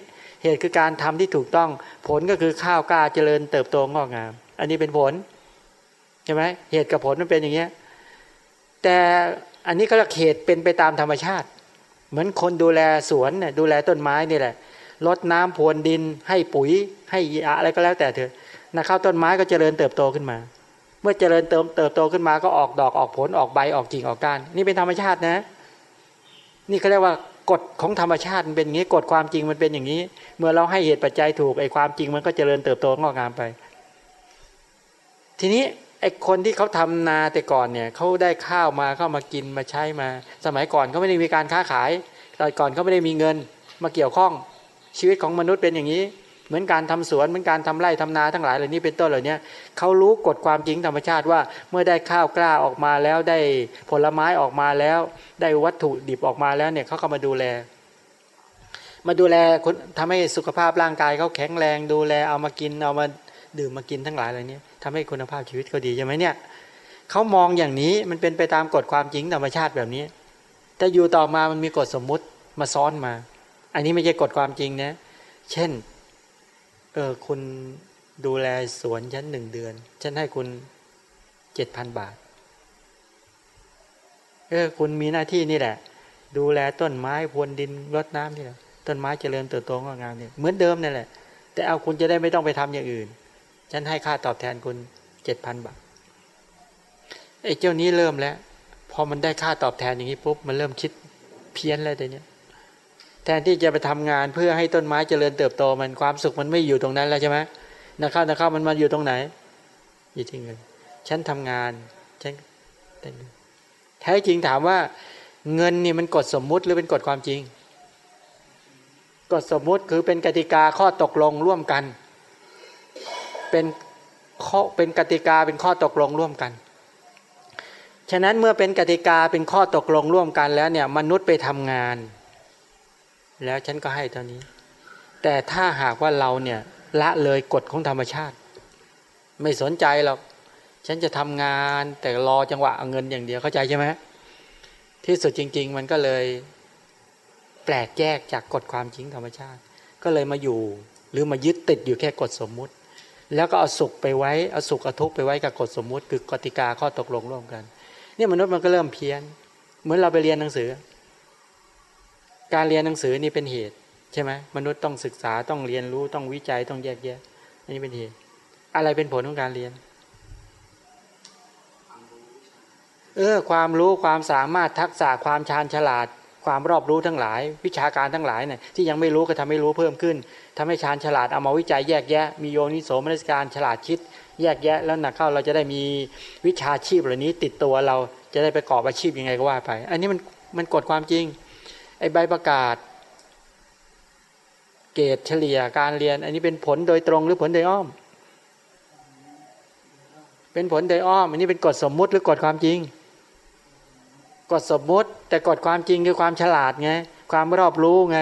เหตุคือการทำที่ถูกต้อง ผลก็คือข้าวกล้าเจริญเติบโตงอกงาม อันนี้เป็นผลใช่ไหมเหตุกับผลมันเป็นอย่างเงี้ยแต่อันนี้ก็เรียกเหตุเป็นไปตามธรรมชาติ เหมือนคนดูแลสวนเนี่ยดูแลต้นไม้นี่แหละลดน้ำพรวนดินให้ปุ๋ยให้ยาอะไรก็แล้วแต่เถอะนะครับต้นไม้ก็เจริญเติบโตขึ้นมา มื่อเจริญเติมเติบโตขึ้นมาก็ออกดอกออกผลออกใบออกกิ่งออกก้านนี่เป็นธรรมชาตินะ นี่เขาเรียกว่ากฎของธรรมชาติมันเป็นอย่างนี้กฎความจริงมันเป็นอย่างนี้ เมื่อเราให้เหตุปัจจัยถูกไอ้ความจริงมันก็เจริญเติบโตงอกงามไป ทีนี้ไอ้คนที่เขาทำนาแต่ก่อนเนี่ยเขาได้ข้าวมาเข้ามากินมาใช้มา สมัยก่อนเขาไม่ได้มีการค้าขายตอนก่อนเขาไม่ได้มีเงินมาเกี่ยวข้องชีวิตของมนุษย์เป็นอย่างนี้ เหมือนการทำสวนเหมือนการทำไร่ทำนาทั้งหลายเหล่านี้เป็นต้นเหล่านี้เขารู้กฎความจริงธรรมชาติว่าเมื่อได้ข้าวกล้าออกมาแล้วได้ผลไม้ออกมาแล้ว ได้วัตถุดิบออกมาแล้วเนี่ยเขาก็มาดูแล มาดูแลคนทำให้สุขภาพร่างกายเขาแข็งแรงดูแลเอามากินเอามาดื่มมากินทั้งหลายเหล่านี้ทำให้คุณภาพชีวิตเขาดีใช่ไหมเนี่ยเขามองอย่างนี้มันเป็นไปตามกฎความจริงธรรมชาติแบบนี้ แต่อยู่ต่อมามันมีกฎสมมุติมาซ้อนมา อันนี้ไม่ใช่กฎความจริงนะ เช่น เออคุณดูแลสวนฉันหนึ่งเดือน ฉันให้คุณเจ็ดพันบาท เออคุณมีหน้าที่นี่แหละ ดูแลต้นไม้พรวนดินรดน้ำนี่แหละต้นไม้เจริญเติบโตงอกงามเนี่ยเหมือนเดิมนี่แหละ แต่เอาคุณจะได้ไม่ต้องไปทำอย่างอื่น ฉันให้ค่าตอบแทนคุณเจ็ดพันบาทไอ้เจ้านี้เริ่มแล้ว พอมันได้ค่าตอบแทนอย่างนี้ปุ๊บมันเริ่มคิดเพี้ยนแล้วแต่เนี้ย แทนที่จะไปทำงานเพื่อให้ต้นไม้เจริญเติบโตมันความสุขมันไม่อยู่ตรงนั้นแล้วใช่ไหมนะครับนะครับมันมาอยู่ตรงไหน อยู่ที่เงิน ฉันทำงานฉันแท้จริงถามว่า เงินนี่มันกฎสมมุติหรือเป็นกฎความจริงกฎสมมุติคือเป็นกติกาข้อตกลงร่วมกัน เป็นข้อเป็นกติกาเป็นข้อตกลงร่วมกัน ฉะนั้นเมื่อเป็นกติกาเป็นข้อตกลงร่วมกันแล้วเนี่ยมนุษย์ไปทำงาน แล้วฉันก็ให้เท่านี้ แต่ถ้าหากว่าเราเนี่ยละเลยกฎของธรรมชาติ ไม่สนใจหรอกฉันจะทำงานแต่รอจังหวะเอาเงินอย่างเดียวเข้าใจใช่ไหมที่สุดจริง ๆ มันก็เลยแปลกแยกจากกฎความจริงธรรมชาติ ก็เลยมาอยู่ หรือมายึดติดอยู่แค่กฎสมมุติ แล้วก็เอาสุขไปไว้เอาสุขเอาทุกข์ไปไว้กับกฎสมมุติ คือกติกาข้อตกลงร่วมกัน เนี่ยมนุษย์มันก็เริ่มเพี้ยน เหมือนเราไปเรียนหนังสือ การเรียนหนังสือนี่เป็นเหตุ ใช่ไหมมนุษย์ต้องศึกษาต้องเรียนรู้ต้องวิจัยต้องแยกแยะอันนี้เป็นเหตุ อะไรเป็นผลของการเรียน เออความรู้ความสามารถทักษะความชาญฉลาด ความรอบรู้ทั้งหลาย วิชาการทั้งหลายเนี่ยที่ยังไม่รู้ก็ทำให้รู้เพิ่มขึ้นทำให้ชาญฉลาดเอามาวิจัยแยกแยะ มีโยนิโสมนสิการฉลาดคิด แยกแยะ แล้วหนักเข้าเราจะได้มีวิชาชีพเหล่านี้ติดตัวเราจะได้ไปกอบอาชีพยังไงก็ว่าไป อันนี้มันมันกฎความจริง ไอ้ใบประกาศ เกรดเฉลี่ยการเรียน อันนี้เป็นผลโดยตรงหรือผลโดยอ้อม เป็นผลโดยอ้อม อันนี้เป็นกฎสมมุติหรือกฎความจริง กฎสมมุติ แต่กฎความจริงคือความฉลาดไง ความรอบรู้ไง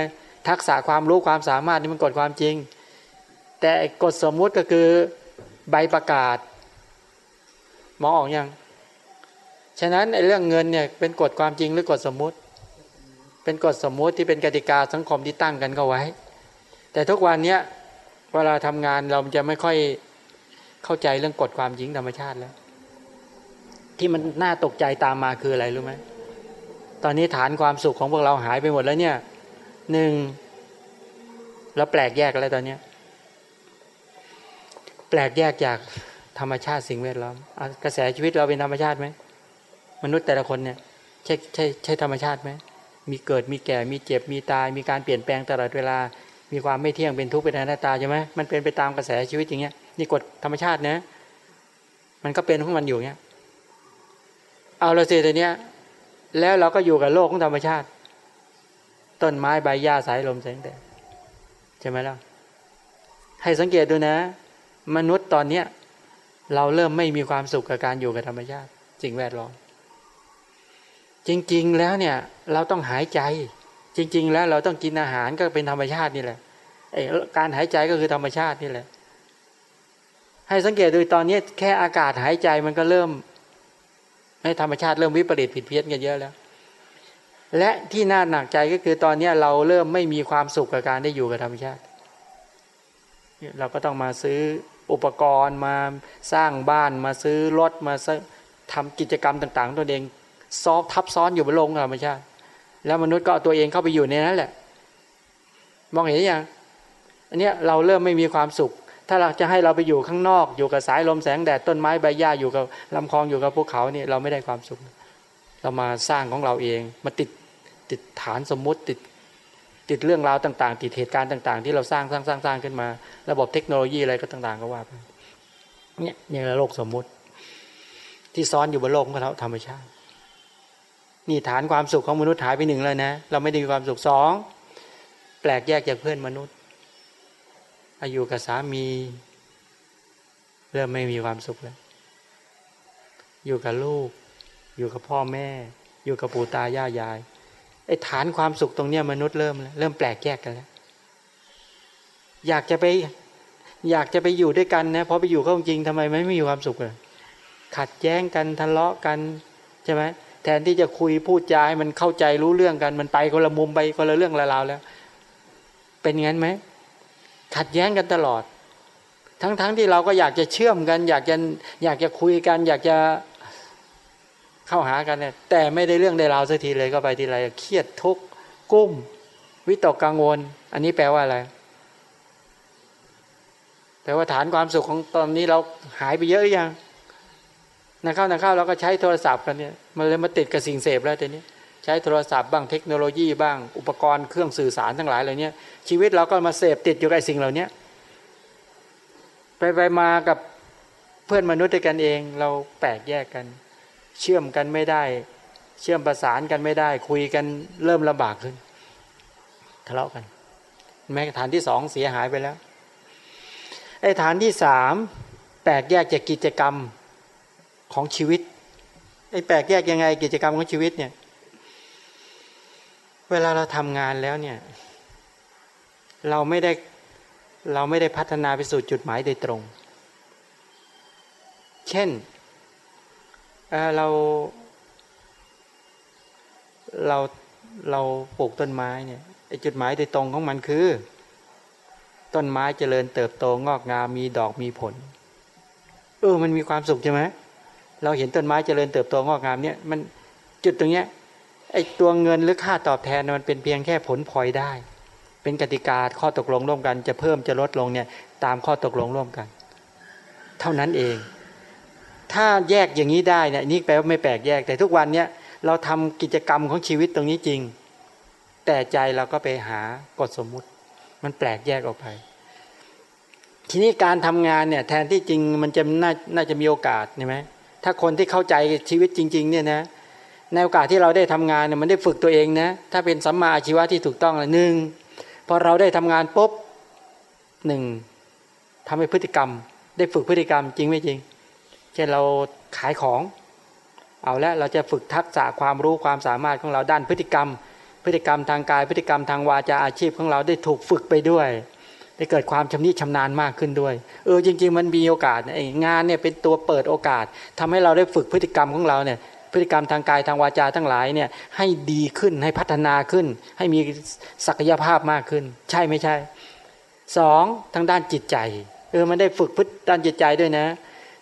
ทักษะความรู้ความสามารถนี่มันกฎความจริง แต่กฎสมมุติก็คือใบประกาศมองออกอยัง ฉะนั้นไอ้เรื่องเงินเนี่ยเป็นกฎความจริงหรือกฎสมมุติ เป็นกฎสมมุติที่เป็นกติกาสังคมที่ตั้งกันก็ไว้ แต่ทุกวันเนี้ยเวลาทำงานเราจะไม่ค่อยเข้าใจเรื่องกฎความจริงธรรมชาติแล้ว ที่มันน่าตกใจตามมาคืออะไรรู้ไหมตอนนี้ฐานความสุขของพวกเราหายไปหมดแล้วเนี่ยหนึ่งแล้วแปลกแยกอะไรตอนเนี้ยแปลกแยกจากธรรมชาติสิ่งแวดล้อมกระแสชีวิตเราเป็นธรรมชาติไหมมนุษย์แต่ละคนเนี่ยใช่ใช่ใช่ธรรมชาติไหม มีเกิดมีแก่มีเจ็บมีตาย มีการเปลี่ยนแปลงตลอดเวลา มีความไม่เที่ยงเป็นทุกข์เป็นอนัตตาใช่ไหมมันเป็นไปตามกระแสชีวิตอย่างเงี้ยนี่กฎธรรมชาตินะ มันก็เป็นของมันอยู่เงี้ยเอาละสิตัวเนี้ยแล้วเราก็อยู่กับโลกของธรรมชาติ ต้นไม้ใบหญ้าสายลมแสงแดดใช่ไหมล่ะให้สังเกตดูนะ มนุษย์ตอนเนี้ยเราเริ่มไม่มีความสุขกับการอยู่กับธรรมชาติสิ่งแวดล้อมจริง ๆ แล้วเนี่ย เราต้องหายใจ จริง ๆ แล้วเราต้องกินอาหารก็เป็นธรรมชาตินี่แหละไอ้การหายใจก็คือธรรมชาตินี่แหละ ให้สังเกตดูตอนนี้แค่อากาศหายใจมันก็เริ่ม ให้ธรรมชาติเริ่มวิปริตผิดเพี้ยนกันเยอะแล้ว และที่น่าหนักใจก็คือตอนนี้เราเริ่มไม่มีความสุขกับการได้อยู่กับธรรมชาติ เราก็ต้องมาซื้ออุปกรณ์มาสร้างบ้านมาซื้อรถมาทำกิจกรรมต่าง ๆ ตัวเองซอฟทับซ้อนอยู่บนโลกธรรมชาติ แล้วมนุษย์ก็เอาตัวเองเข้าไปอยู่ในนั้นแหละ มองเห็นยังอันนี้เราเริ่มไม่มีความสุข ถ้าเราจะให้เราไปอยู่ข้างนอก อยู่กับสายลมแสงแดดต้นไม้ใบหญ้าอยู่กับลำคลองอยู่กับภูเขาเนี่ยเราไม่ได้ความสุข เรามาสร้างของเราเองมาติดติดฐานสมมุติติดติดเรื่องราวต่างๆ ติดเหตุการณ์ต่าง ๆ ที่เราสร้างสร้างสร้างสร้างขึ้นมา ระบบเทคโนโลยีอะไรก็ต่าง ๆ ก็ว่าไปเนี่ยเนี่ยโลกสมมุติ ที่ซ้อนอยู่บนโลกของเราธรรมชาติ นี่ฐานความสุขของมนุษย์หายไปหนึ่งเลยนะ เราไม่ได้มีความสุขสองแปลกแยกจากเพื่อนมนุษย์อายุกับสามี เริ่มไม่มีความสุขแล้ว อยู่กับลูก อยู่กับพ่อแม่ อยู่กับปู่ตาย่ายายไอ้ฐานความสุขตรงเนี้ยมนุษย์เริ่มเริ่มแปลกแยกกันแล้วอยากจะไปอยากจะไปอยู่ด้วยกันนะพอไปอยู่เข้าจริงทำไมไม่มีความสุขเลยขัดแย้งกันทะเลาะกันใช่ไหม แทนที่จะคุยพูดจาให้มันเข้าใจรู้เรื่องกัน มันไปคนละมุมไปคนละเรื่องละราวแล้ว เป็นงั้นไหมขัดแย้งกันตลอด ทั้งๆทที่เราก็อยากจะเชื่อมกัน อยากจะอยากจะคุยกัน อยากจะเข้าหากันเนี่ยแต่ไม่ได้เรื่องได้ราวสักทีเลยก็ไปทีไรเครียดทุกข์กุ้ม วิตกกังวล อันนี้แปลว่าอะไรแปลว่าฐานความสุขของตอนนี้เราหายไปเยอะหรือยัง นะเข้านะเข้าเราก็ใช้โทรศัพท์กันเนี่ยมันเลยมาติดกับสิ่งเสพแล้วตอนนี้ใช้โทรศัพท์บ้างเทคโนโลยีบ้างอุปกรณ์เครื่องสื่อสารทั้งหลายเหล่านี้ชีวิตเราก็มาเสพติดอยู่กับสิ่งเหล่านี้ไปไปมากับเพื่อนมนุษย์ด้วยกันเองเราแปลกแยกกัน เชื่อมกันไม่ได้ เชื่อมประสานกันไม่ได้ คุยกันเริ่มลำบากขึ้นทะเลาะกัน แม้ฐานที่สองเสียหายไปแล้วไอ้ฐานที่สามแปลกแยกจากกิจกรรม ของชีวิตไอ้แปลกแยกยังไงกิจกรรมของชีวิตเนี่ย เวลาเราทำงานแล้วเนี่ย เราไม่ได้เราไม่ได้พัฒนาไปสู่จุดหมายโดยตรง เช่นเเราเราเราปลูกต้นไม้เนี่ยไอ้จุดหมายโดยตรงของมันคือ ต้นไม้เจริญเติบโตงอกงามมีดอกมีผล เออมันมีความสุขใช่ไหม เราเห็นต้นไม้เจริญเติบโตงอกงามเนี่ยมันจุดตรงเนี้ยไอตัวเงินหรือค่าตอบแทนมันเป็นเพียงแค่ผลพลอยได้ เป็นกติกาข้อตกลงร่วมกันจะเพิ่มจะลดลงเนี่ยตามข้อตกลงร่วมกัน เท่านั้นเอง ถ้าแยกอย่างนี้ได้เนี่ยนี่แปลว่าไม่แปลกแยก แต่ทุกวันเนี่ยเราทำกิจกรรมของชีวิตตรงนี้จริง แต่ใจเราก็ไปหากฎสมมุติ มันแปลกแยกออกไป ทีนี้การทำงานเนี่ยแทนที่จริงมันจะน่าน่าจะมีโอกาสใช่ไหม ถ้าคนที่เข้าใจชีวิตจริง ๆ เนี่ยนะในโอกาสที่เราได้ทำงานเนี่ยมันได้ฝึกตัวเองนะถ้าเป็นสัมมาอาชีวะที่ถูกต้องละหนึ่งพอเราได้ทำงานปุ๊บหนึ่งทำให้พฤติกรรม ได้ฝึกพฤติกรรมจริงไม่จริงเช่นเราขายของ เอาละเราจะฝึกทักษะความรู้ความสามารถของเราด้านพฤติกรรม พฤติกรรมทางกาย พฤติกรรมทางวาจาอาชีพของเราได้ถูกฝึกไปด้วย ได้เกิดความชำนิชำนาญมากขึ้นด้วย เออจริง ๆ มันมีโอกาสไอ้งานเนี่ยเป็นตัวเปิดโอกาสทำให้เราได้ฝึกพฤติกรรมของเราเนี่ยพฤติกรรมทางกายทางวาจาทั้งหลายเนี่ยให้ดีขึ้นให้พัฒนาขึ้น ให้มีศักยภาพมากขึ้น ใช่ไม่ใช่สองทางด้านจิตใจเออมันได้ฝึกพฤติด้านจิตใจด้วยนะ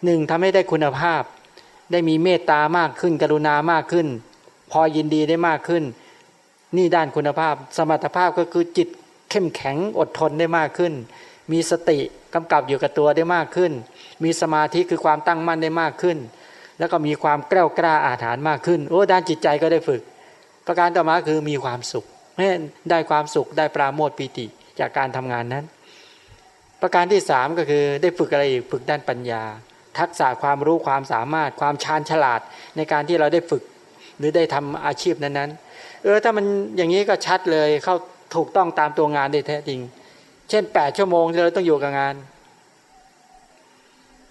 หนึ่งทำให้ได้คุณภาพ ได้มีเมตตามากขึ้น กรุณามากขึ้น พอยินดีได้มากขึ้น นี่ด้านคุณภาพ สมรรถภาพก็คือจิต เข้มแข็งอดทนได้มากขึ้น มีสติกำกับอยู่กับตัวได้มากขึ้น มีสมาธิคือความตั้งมั่นได้มากขึ้น แล้วก็มีความกล้ากล้าอาถรรพ์มากขึ้นโอ้ด้านจิตใจก็ได้ฝึก ประการต่อมาคือมีความสุขได้ความสุขได้ปราโมทปีติจากการทำงานนั้น ประการที่สามก็คือได้ฝึกอะไรอีกฝึกด้านปัญญา ทักษะความรู้ความสามารถ ความชาญฉลาดในการที่เราได้ฝึก หรือได้ทำอาชีพนั้นๆเออถ้ามันอย่างนี้ก็ชัดเลยเข้า ถูกต้องตามตัวงานได้แท้จริง เช่นแปดชั่วโมงที่เราต้องอยู่กับงาน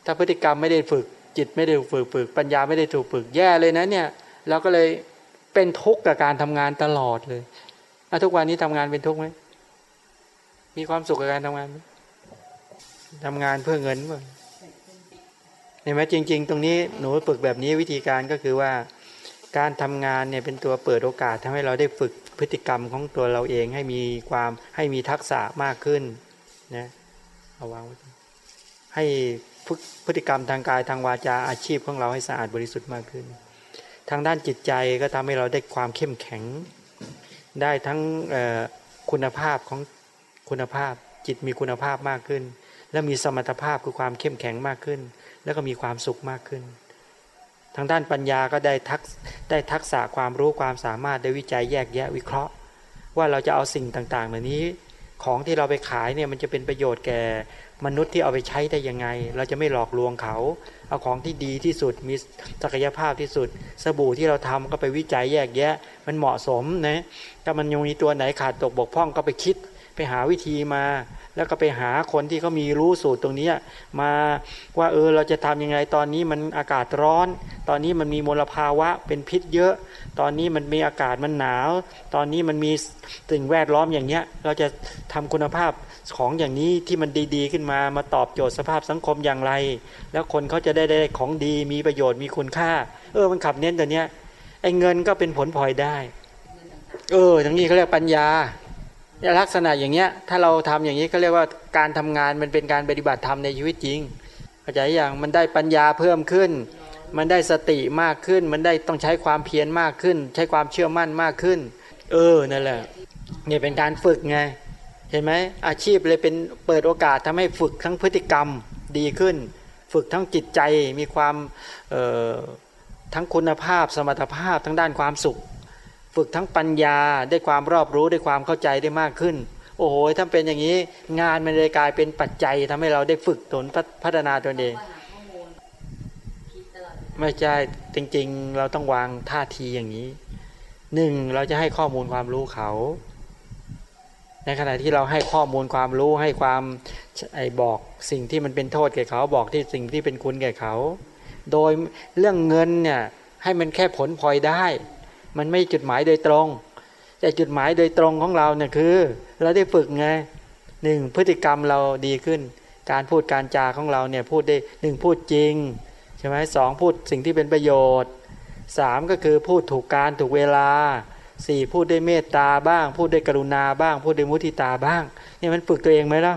ถ้าพฤติกรรมไม่ได้ฝึก จิตไม่ได้ฝึกฝึก ปัญญาไม่ได้ถูกฝึกแย่เลยนะเนี่ยเราก็เลยเป็นทุกข์กับการทำงานตลอดเลยอทุกวันนี้ทำงานเป็นทุกข์ไหมมีความสุขกับการทำงานไหมทำงานเพื่อเงินมั้งเห็นไหมจริง ๆ ตรงนี้หนูฝึกแบบนี้วิธีการก็คือว่า การทำงานเนี่ยเป็นตัวเปิดโอกาสทำให้เราได้ฝึก พฤติกรรมของตัวเราเองให้มีความให้มีทักษะมากขึ้นนะเอาวางไว้ให้พฤติกรรมทางกายทางวาจาอาชีพของเราให้สะอาดบริสุทธิ์มากขึ้น ทางด้านจิตใจก็ทำให้เราได้ความเข้มแข็ง ได้ทั้งคุณภาพของคุณภาพจิตมีคุณภาพมากขึ้น และมีสมรรถภาพคือความเข้มแข็งมากขึ้น แล้วก็มีความสุขมากขึ้น ทางด้านปัญญาก็ได้ทักได้ทักษะความรู้ความสามารถได้วิจัยแยกแยะวิเคราะห์ ว่าเราจะเอาสิ่งต่างๆ เหล่านี้ของที่เราไปขายเนี่ยมันจะเป็นประโยชน์แก่มนุษย์ที่เอาไปใช้ได้ยังไง เราจะไม่หลอกลวงเขา เอาของที่ดีที่สุดมีศักยภาพที่สุด สบู่ที่เราทำก็ไปวิจัยแยกแยะ มันเหมาะสมนะถ้ามันยังมีตัวไหนขาดตกบกพร่องก็ไปคิด ไปหาวิธีมา แล้วก็ไปหาคนที่เขามีรู้สูตรตรงนี้มาว่าเออเราจะทํำยังไงตอนนี้มันอากาศร้อน ตอนนี้มันมีมลภาวะเป็นพิษเยอะ ตอนนี้มันมีอากาศมันหนาว ตอนนี้มันมีสิ่งแวดล้อมอย่างเนี้ยเราจะทำคุณภาพของอย่างนี้ที่มันดีๆ ขึ้นมามาตอบโจทย์สภาพสังคมอย่างไร แล้วคนเขาจะได้ได้ของดีมีประโยชน์มีคุณค่า เออมันขับเน้นตัวเนี้ยไอ้เงินก็เป็นผลพลอยได้ เออทั้งนี้เขาเรียกปัญญา ลักษณะอย่างเงี้ยถ้าเราทำอย่างนี้ก็เรียกว่าการทำงานมันเป็นการปฏิบัติธรรมในชีวิตจริงเข้าใจอย่างมันได้ปัญญาเพิ่มขึ้น มันได้สติมากขึ้น มันได้ต้องใช้ความเพียรมากขึ้น ใช้ความเชื่อมั่นมากขึ้น เออนั่นแหละเนี่ยเป็นการฝึกไงเห็นไหมอาชีพเลยเป็นเปิดโอกาสทำให้ฝึกทั้งพฤติกรรมดีขึ้น ฝึกทั้งจิตใจมีความทั้งคุณภาพสมรรถภาพทั้งด้านความสุข ฝึกทั้งปัญญาได้ความรอบรู้ได้ความเข้าใจได้มากขึ้น โอ้โหถ้าเป็นอย่างนี้ งานมันเลยกลายเป็นปัจจัยทำให้เราได้ฝึกตนพัฒนาตัวเอง ไม่ใช่จริง ๆ เราต้องวางท่าทีอย่างนี้หนึ่งเราจะให้ข้อมูลความรู้เขา ในขณะที่เราให้ข้อมูลความรู้ให้ความไอ้บอกสิ่งที่มันเป็นโทษแก่เขาบอกที่สิ่งที่เป็นคุณแก่เขา โดยเรื่องเงินเนี่ยให้มันแค่ผลพลอยได้ มันไม่จุดหมายโดยตรง แต่จุดหมายโดยตรงของเราเนี่ยคือ เราได้ฝึกไงหนึ่งพฤติกรรมเราดีขึ้น การพูดการจาของเราเนี่ยพูดได้หนึ่งพูดจริงใช่ไหมสองพูดสิ่งที่เป็นประโยชน์สามก็คือพูดถูกการถูกเวลาสี่พูดได้เมตตาบ้าง พูดได้กรุณาบ้าง พูดได้มุทิตาบ้างนี่มันฝึกตัวเองไหมล่ะ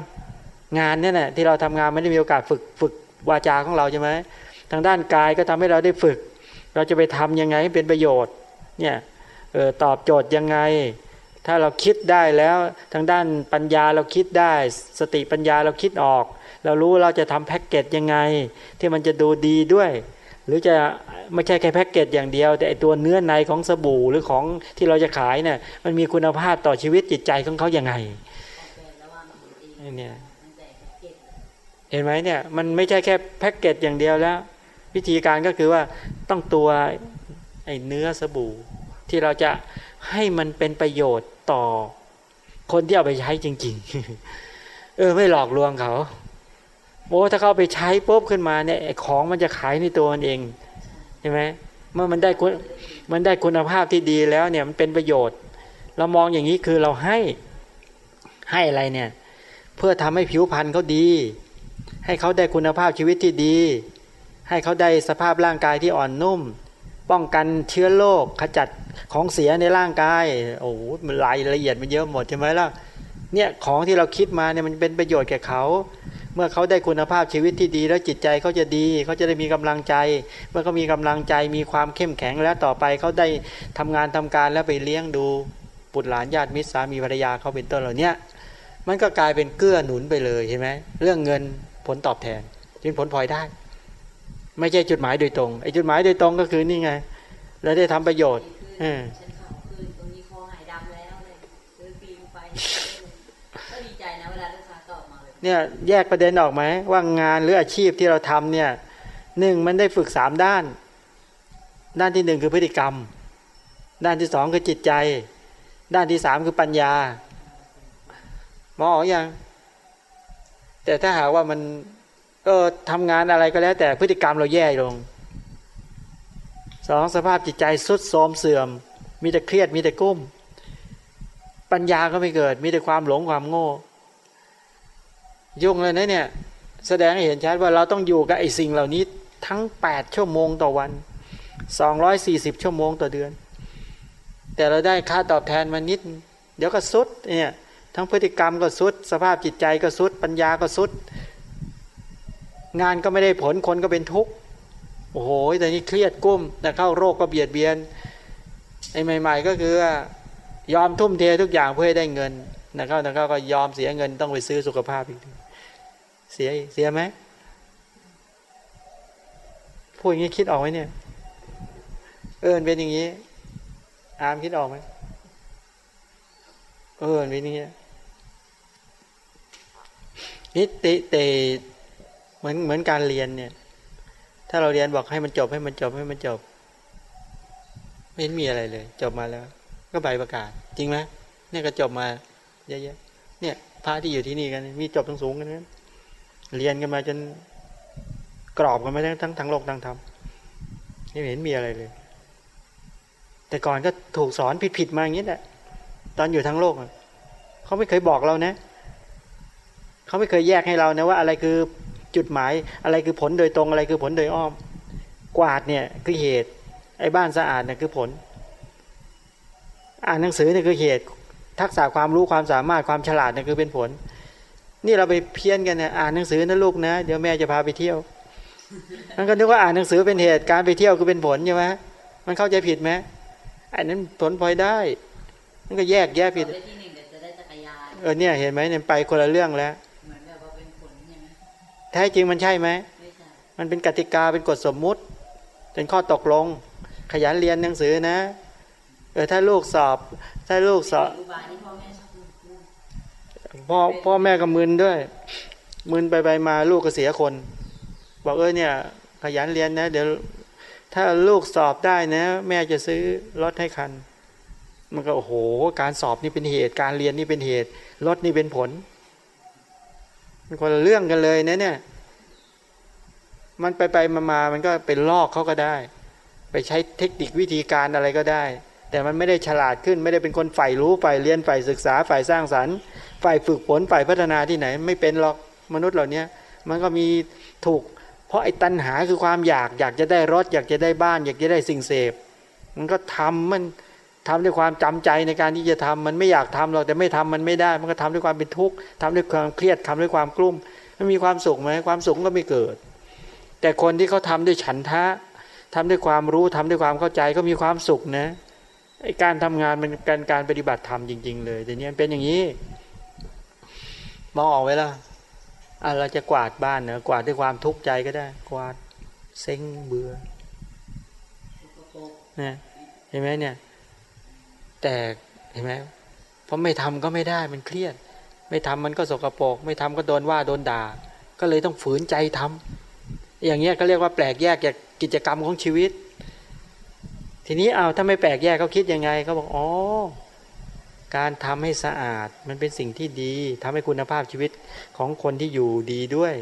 งานเนี่ยนะที่เราทำงานไม่ได้มีโอกาสฝึกฝึกวาจาของเราใช่ไหมทางด้านกายก็ทำให้เราได้ฝึก เราจะไปทํำยังไงให้เป็นประโยชน์ เนี่ยออตอบโจทย์ยังไง ถ้าเราคิดได้แล้วทางด้านปัญญาเราคิดได้ สติปัญญาเราคิดออก เรารู้เราจะทำแพ็กเกจยังไง ที่มันจะดูดีด้วย หรือจะไม่ใช่แค่แพ็กเกจอย่างเดียว แต่ตัวเนื้อในของสบู่หรือของที่เราจะขายเนี่ยมันมีคุณภาพต่อชีวิตจิตใจของเขาอย่างไงเนี่ยเห็นไหมเนี่ยมันไม่ใช่แค่แพ็กเกจอย่างเดียวแล้ว วิธีการก็คือว่าต้องตัว ไอ้เนื้อสบู่ ที่เราจะให้มันเป็นประโยชน์ต่อ คนที่เอาไปใช้จริง ๆ เออไม่หลอกลวงเขาโอ้ถ้าเขาไปใช้ปุ๊บขึ้นมาเนี่ยของมันจะขายในตัวมันเองใช่ไหมเมื่อมันได้คุณมันได้คุณภาพที่ดีแล้วเนี่ยมันเป็นประโยชน์ เรามองอย่างนี้คือเราให้ให้อะไรเนี่ย เพื่อทำให้ผิวพรรณเขาดี ให้เขาได้คุณภาพชีวิตที่ดี ให้เขาได้สภาพร่างกายที่อ่อนนุ่ม ป้องกันเชื้อโรคขจัดของเสียในร่างกายโอ้โหมันรายละเอียดมันเยอะหมดใช่ไหมล่ะเนี่ยของที่เราคิดมาเนี่ยมันเป็นประโยชน์แก่เขา เมื่อเขาได้คุณภาพชีวิตที่ดี แล้วจิตใจเขาจะดีเขาจะได้มีกำลังใจ เมื่อเขามีกำลังใจมีความเข้มแข็งแล้วต่อไปเขาได้ทำงานทำการแล้วไปเลี้ยงดูบุตรหลานญาติมิตรสามีภรรยาเขาเป็นต้นเหล่านี้มันก็กลายเป็นเกื้อหนุนไปเลยเห็นไหมเรื่องเงินผลตอบแทนเป็นผลพลอยได้ ไม่ใช่จุดหมายโดยตรงไอ้จุดหมายโดยตรงก็คือนี่ไงเราได้ทำประโยชน์เออฉันขาวคืนนี้คอหายดำแล้วเลยซื้อฟิล์มไปก็ดีใจนะเวลาลูกค้าตอบมาเนี่ยแยกประเด็นออกไหมว่างานหรืออาชีพที่เราทำเนี่ยหนึ่งมันได้ฝึกสามด้าน ด้านที่หนึ่งคือพฤติกรรม ด้านที่สองคือจิตใจ ด้านที่สามคือปัญญามองออกอยังแต่ถ้าหากว่ามัน เออทำงานอะไรก็แล้ว แต่พฤติกรรมเราแย่ลงสองสภาพจิตใจสุดโทรมเสื่อม มีแต่เครียดมีแต่กุ้ม ปัญญาก็ไม่เกิด มีแต่ความหลงความโง่ ยุ่งเลยนะเนี่ย แสดงให้เห็นชัดว่าเราต้องอยู่กับไอ้สิ่งเหล่านี้ทั้ง 8 ชั่วโมงต่อวัน 240 ชั่วโมงต่อเดือน แต่เราได้ค่าตอบแทนมานิด เดี๋ยวก็สุดเนี่ยทั้งพฤติกรรมก็สุด สภาพจิตใจก็สุด ปัญญาก็สุด งานก็ไม่ได้ผลคนก็เป็นทุกข์โอ้โหแต่นี้เครียดกุ้มแต่เข้าโรคก็เบียดเบียนไอ้ใหม่ ๆ ก็คือว่ายอมทุ่มเททุกอย่างเพื่อให้ได้เงินนะครับนะครับก็ยอมเสียเงินต้องไปซื้อสุขภาพอีกเสียเสียไหมพูดอย่างนี้คิดออกไหมเนี่ย เออเป็นอย่างนี้ อามคิดออกไหมเออเป็นอย่างนี้นี่เตเต มือนเหมือนการเรียนเนี่ย ถ้าเราเรียนบอกให้มันจบให้มันจบให้มันจบ ไม่เห็นมีอะไรเลย จบมาแล้ว ก็ใบประกาศ จริงไหมเนี่ยก็จบมาเยอะๆเนี่ยพระที่อยู่ที่นี่กัน มีจบทั้งสูงกันนั้นเรียนกันมาจนกรอบกันมาทั้งทั้งทั้งโลกทั้งธรรมไม่เห็นมีอะไรเลย แต่ก่อนก็ถูกสอนผิดๆมาอย่างนี้แหละตอนอยู่ทั้งโลกเขาไม่เคยบอกเรานะเขาไม่เคยแยกให้เรานะว่าอะไรคือ จุดหมายอะไรคือผลโดยตรงอะไรคือผลโดยอ้อม กวาดเนี่ยคือเหตุ ไอ้บ้านสะอาดเนี่ยคือผล อ่านหนังสือเนี่ยคือเหตุ ทักษะความรู้ความสามารถความฉลาดเนี่ยคือเป็นผล นี่เราไปเพี้ยนกันเนี่ยอ่านหนังสือนะลูกนะ เดี๋ยวแม่จะพาไปเที่ยวมันก็นึกว่าอ่านหนังสือเป็นเหตุการไปเที่ยวคือเป็นผลใช่ไหมมันเข้าใจผิดไหมอันนั้นผลพลอยได้ มันก็แยกแยะผิดได้ที่หนึ่งเดี๋ยวจะได้จักรยานเออเนี่ยเห็นไหมเนี่ยไปคนละเรื่องแล้ว แท้จริงมันใช่ไหมไม่ใช่มันเป็นกติกาเป็นกฎสมมุติ เป็นข้อตกลง ขยันเรียนหนังสือนะ เออถ้าลูกสอบ ถ้าลูกสอบอุบายที่พ่อแม่ชอบพูดพูดพ่อพ่อแม่ก็มึนด้วย มึนไปไปมาลูกก็เสียคน บอกเออเนี่ย ขยันเรียนนะ เดี๋ยว ถ้าลูกสอบได้นะ แม่จะซื้อรถให้คัน มันก็โอ้โห การสอบนี่เป็นเหตุ การเรียนนี่เป็นเหตุ รถนี่เป็นผล มันคนละเรื่องกันเลยนะเนี่ย มันไปไปมามามันก็เป็นลอกเขาก็ได้ ไปใช้เทคนิควิธีการอะไรก็ได้ แต่มันไม่ได้ฉลาดขึ้น ไม่ได้เป็นคนใฝ่รู้ใฝ่เรียนใฝ่ศึกษาใฝ่สร้างสรรค์ฝ่ายฝึกฝนฝ่ายพัฒนาที่ไหน ไม่เป็นหรอกมนุษย์เหล่านี้มันก็มีถูก เพราะไอ้ตัณหาคือความอยาก อยากจะได้รถ อยากจะได้บ้าน อยากจะได้สิ่งเสพ มันก็ทำมัน ทำด้วยความจำใจในการที่จะทำมันไม่อยากทำหรอกแต่ไม่ทำมันไม่ได้ มันก็ทำด้วยความเป็นทุกข์ทำด้วยความเครียดทำด้วยความกลุ้มมันมีความสุขไหมความสุขก็ไม่เกิด แต่คนที่เขาทาด้วยฉันทะทำด้วยความรู้ทำด้วยความเข้าใจก็มีความสุขนะไอการทำงานมันการการปฏิบัติธรรมจริง ๆ เลยแต่นี้เป็นอย่างนี้มองออกไว้แล้วอะเราจะกวาดบ้านเนะกวาดด้วยความทุกข์ใจก็ได้ กวาดเซ็งเบื่อนะเห็นไหมเนี่ย แต่เห็นไหมเพราะไม่ทำก็ไม่ได้มันเครียด ไม่ทำมันก็สกรปรกไม่ทำก็โดนว่าโดนด่า ก็เลยต้องฝืนใจทำอย่างเงี้ยก็เรียกว่าแปลกแยกจากกิจกรรมของชีวิต ทีนี้เอาถ้าไม่แปลกแยกเขาคิดยังไงเขาบอกอ๋อการทำให้สะอาดมันเป็นสิ่งที่ดีทำให้คุณภาพชีวิตของคนที่อยู่ดีด้วย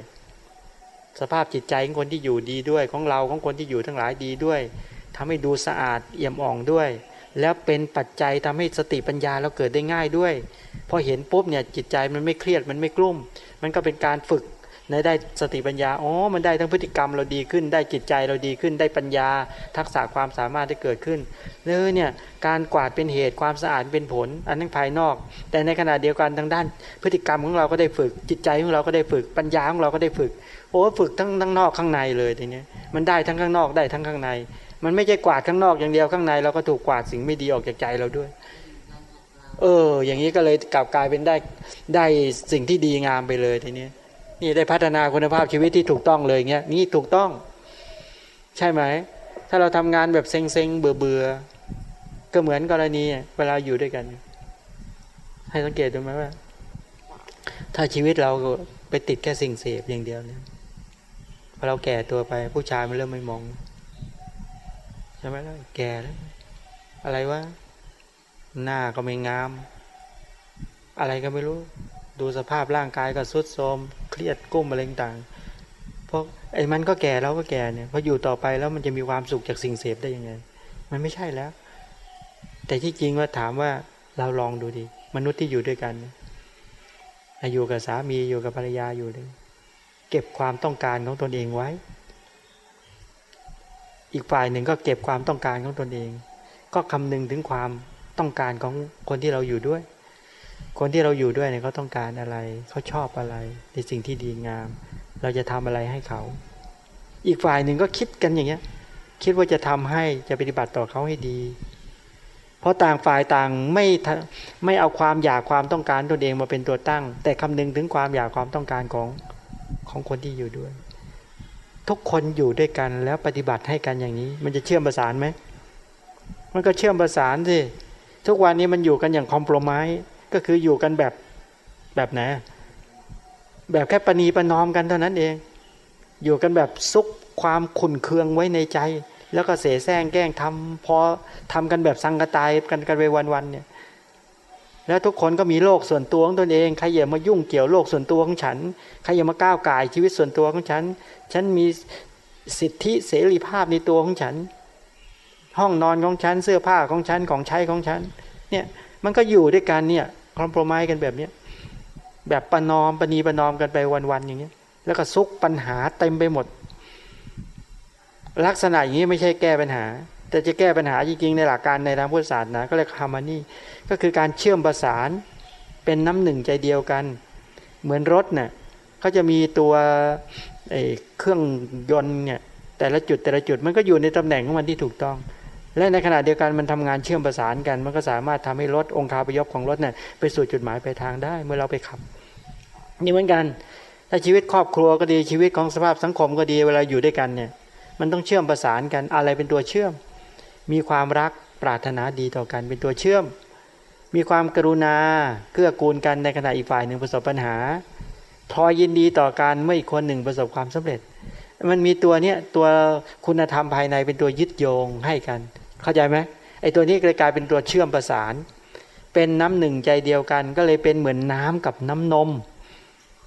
สภาพจิตใจของคนที่อยู่ดีด้วย ของเราของคนที่อยู่ทั้งหลายดีด้วยทำให้ดูสะอาดเอี่ยมอ่องด้วย แล้วเป็นปัจจัยทำให้สติปัญญาเราเกิดได้ง่ายด้วยพอเห็นปุ๊บเนี่ยจิตใจมันไม่เครียดมันไม่กลุ้ม มันก็เป็นการฝึกในได้สติปัญญาอ๋อมันได้ทั้งพฤติกรรมเราดีขึ้น ได้จิตใจเราดีขึ้น ได้ปัญญา ทักษะความสามารถที่เกิดขึ้นเลยเนี่ยการกวาดเป็นเหตุความสะอาดเป็นผล อันนั้นภายนอก แต่ในขณะเดียวกันทางด้านพฤติกรรมของเราก็ได้ฝึก จิตใจของเราก็ได้ฝึก ปัญญาของเราก็ได้ฝึก โอ้ฝึกทั้งทั้งนอกข้างในเลยทีนี้มันได้ทั้งข้างนอกได้ทั้งข้างใน มันไม่ใช่กวาดข้างนอกอย่างเดียวข้างในเราก็ถูกกวาดสิ่งไม่ดีออกจากใจเราด้วย เออ อย่างนี้ก็เลยกลับกลายเป็นได้ได้สิ่งที่ดีงามไปเลยทีนี้นี่ได้พัฒนาคุณภาพชีวิตที่ถูกต้องเลยเงี้ยนี่ถูกต้อง ใช่ไหมถ้าเราทำงานแบบเซ็งๆเบื่อเบื่อก็เหมือนกรณีเวลาอยู่ด้วยกัน ให้สังเกตดูไหมว่า ถ้าชีวิตเราไปติดแค่สิ่งเสพอย่างเดียวเนี่ย อเราแก่ตัวไปผู้ชายมันเริ่มไม่มองใช่ไหมล่ะแก่แล้วอะไรวะหน้าก็ไม่งาม อะไรก็ไม่รู้ ดูสภาพร่างกายก็สุดโทมเครียดกุ้มอะไรต่างเพราะไอ้มันก็แก่แล้วก็แก่เนี่ยพออยู่ต่อไปแล้วมันจะมีความสุขจากสิ่งเสพได้ยังไง มันไม่ใช่แล้ว แต่ที่จริงว่าถามว่าเราลองดูดิมนุษย์ที่อยู่ด้วยกันอยู่กับสามีอยู่กับภรรยาอยู่เลย เก็บความต้องการของตนเองไว้ อีกฝ่ายหนึ่งก็เก็บความต้องการของตนเอง ก็คำนึงถึงความต้องการของคนที่เราอยู่ด้วย คนที่เราอยู่ด้วยเนี่ยเขาต้องการอะไร เขาชอบอะไร ในสิ่งที่ดีงาม เราจะทำอะไรให้เขา อีกฝ่ายหนึ่งก็คิดกันอย่างเงี้ย คิดว่าจะทำให้จะปฏิบัติต่อเขาให้ดีเพราะต่างฝ่ายต่างไม่ไม่เอาความอยากความต้องการตนเองมาเป็นตัวตั้ง แต่คำนึงถึงความอยากความต้องการของ ของคนที่อยู่ด้วย ทุกคนอยู่ด้วยกันแล้วปฏิบัติให้กันอย่างนี้ มันจะเชื่อมประสานไหมมันก็เชื่อมประสานสิทุกวันนี้มันอยู่กันอย่างคอมโพลไมซ์ก็คืออยู่กันแบบแบบไหนแบบแค่ปณีประนอมกันเท่านั้นเอง อยู่กันแบบซุกความขุนเคืองไว้ในใจ แล้วก็เสแสร้งแกล้งทำพอทำกันแบบสังกตายกันกันไปวันๆเนี่ย แล้วทุกคนก็มีโลกส่วนตัวของตนเองใครอย่ามายุ่งเกี่ยวโลกส่วนตัวของฉันใครอย่ามาก้าวไก่ชีวิตส่วนตัวของฉัน ฉันมีสิทธิเสรีภาพในตัวของฉัน ห้องนอนของฉันเสื้อผ้าของฉันของใช้ของฉันเนี่ยมันก็อยู่ด้วยกันเนี่ยคอมโพรไมกันแบบเนี้ยแบบประนอมปณีประนอมกันไปวันๆอย่างเงี้ยแล้วก็ซุกปัญหาเต็มไปหมด ลักษณะอย่างนี้ไม่ใช่แก้ปัญหา แต่จะแก้ปัญหาจริงๆในหลักการในทางพุทธศาสนาก็เรียกฮาร์มานีก็คือการเชื่อมประสานเป็นน้ำหนึ่งใจเดียวกัน เหมือนรถเนะ่ยเขาจะมีตัวเครื่องยนต์เนี่ยแต่ละจุดแต่ละจุดมันก็อยู่ในตำแหน่งของมันที่ถูกต้อง และในขณะเดียวกันมันทำงานเชื่อมประสานกัน มันก็สามารถทำให้รถองคาพยพของรถเนี่ยไปสู่จุดหมายปลายทางได้เมื่อเราไปขับ นี่เหมือนกันถ้าชีวิตครอบครัวก็ดีชีวิตของสภาพสังคมก็ดีเวลาอยู่ด้วยกันเนี่ยมันต้องเชื่อมประสานกันอะไรเป็นตัวเชื่อม มีความรักปรารถนาดีต่อกันเป็นตัวเชื่อม มีความกรุณาเกื้อกูลกันในขณะอีกฝ่ายหนึ่งประสบปัญหา ทอยยินดีต่อการเมื่ออีกคนหนึ่งประสบความสำเร็จ มันมีตัวเนี้ยตัวคุณธรรมภายในเป็นตัวยึดโยงให้กัน เข้าใจไหมไอ้ตัวนี้เลยกลายเป็นตัวเชื่อมประสาน เป็นน้ำหนึ่งใจเดียวกัน ก็เลยเป็นเหมือนน้ำกับน้ำนม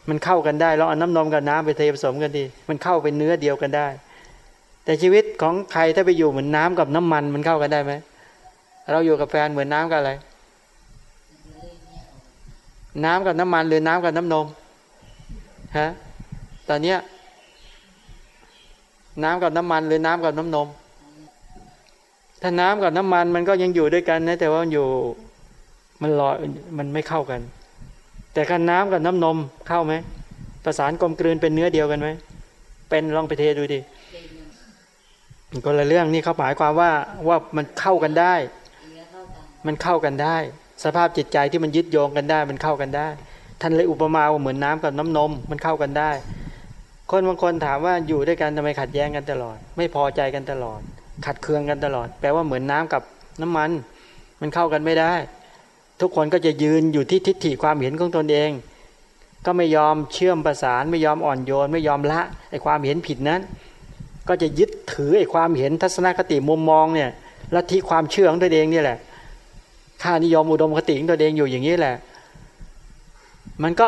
มันเข้ากันได้เราเอาน้ำนมกับน้ำไปเทผสมกันดี มันเข้าเป็นเนื้อเดียวกันได้ แต่ชีวิตของใครถ้าไปอยู่เหมือนน้ำกับน้ำมันมันเข้ากันได้ไหมเราอยู่กับแฟนเหมือนน้ำกับอะไร น้ำกับน้ำมันหรือน้ำกับน้ำนมฮะตอนเนี้ยน้ำกับน้ำมันหรือน้ำกับน้ำนม ถ้าน้ำกับน้ำมันมันก็ยังอยู่ด้วยกันนะแต่ว่ามันอยู่มันลอยมันไม่เข้ากัน แต่การน้ำกับน้ำนมเข้าไหมประสานกลมกลืนเป็นเนื้อเดียวกันไหมเป็นลองไปเทดูดิ มันคนละเรื่องนี่เขาหมายความว่าว่ามันเข้ากันได้ มันเข้ากันได้ สภาพจิตใจที่มันยึดโยงกันได้ มันเข้ากันได้ ท่านเลยอุปมาว่าเหมือนน้ำกับน้ำนม มันเข้ากันได้ คนบางคนถามว่าอยู่ด้วยกันทำไมขัดแย้งกันตลอด ไม่พอใจกันตลอด ขัดเคืองกันตลอด แปลว่าเหมือนน้ำกับน้ำมัน มันเข้ากันไม่ได้ ทุกคนก็จะยืนอยู่ที่ทิฏฐิความเห็นของตนเอง ก็ไม่ยอมเชื่อมประสาน ไม่ยอมอ่อนโยน ไม่ยอมละไอความเห็นผิดนั้น ก็จะยึดถือไอ้ความเห็นทัศนคติมุมมองเนี่ยลัทธิความเชื่อของตัวเองนี่แหละ ค่านิยมอุดมคติของตัวเองอยู่อย่างนี้แหละ มันก็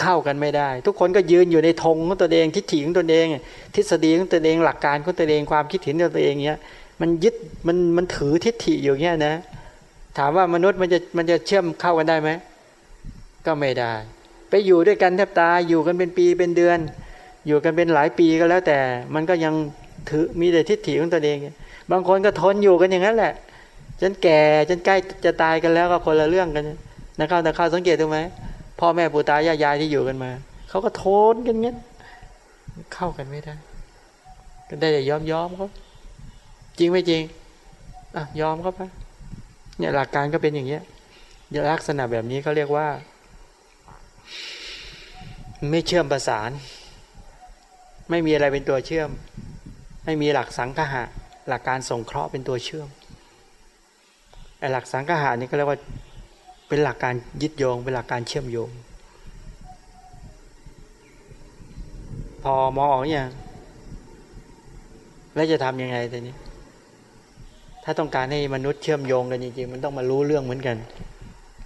เข้ากันไม่ได้ ทุกคนก็ยืนอยู่ในธงของตัวเองทิฏฐิของตัวเอง ทฤษฎีของตัวเองหลักการของตัวเองความคิดเห็นของตัวเองเนี้ยมันยึดมันมันถือทิฏฐิอยู่เงี้ยนะ ถามว่ามนุษย์มันจะมันจะเชื่อมเข้ากันได้ไหมก็ไม่ได้ ไปอยู่ด้วยกันแทบตายอยู่กันเป็นปีเป็นเดือน อยู่กันเป็นหลายปีก็แล้วแต่ มันก็ยังถือมีแต่ทิฏฐิของตัวเอง บางคนก็ทนอยู่กันอย่างนั้นแหละจนแก่จนใกล้จะตายกันแล้วก็คนละเรื่องกันนะครับแต่ข้าสังเกตดูไหมพ่อแม่ปู่ตายายายที่อยู่กันมาเขาก็ทนกันเงี้ยเข้ากันไม่ได้ก็ได้แต่ยอมยอมเขาจริงไม่จริงอะยอมเขาไปเนี่ยหลักการก็เป็นอย่างเงี้ยลักษณะแบบนี้เขาเรียกว่า ไม่เชื่อมประสาน ไม่มีอะไรเป็นตัวเชื่อม ไม่มีหลักสังคหะ หลักการส่งเคราะห์เป็นตัวเชื่อมไอ้หลักสังคหะนี่ก็เรียกว่าเป็นหลักการยึดโยง เป็นหลักการเชื่อมโยง พอมองออกอย่างแล้วจะทำยังไงทีนี้ ถ้าต้องการให้มนุษย์เชื่อมโยงกันจริงๆ มันต้องมารู้เรื่องเหมือนกัน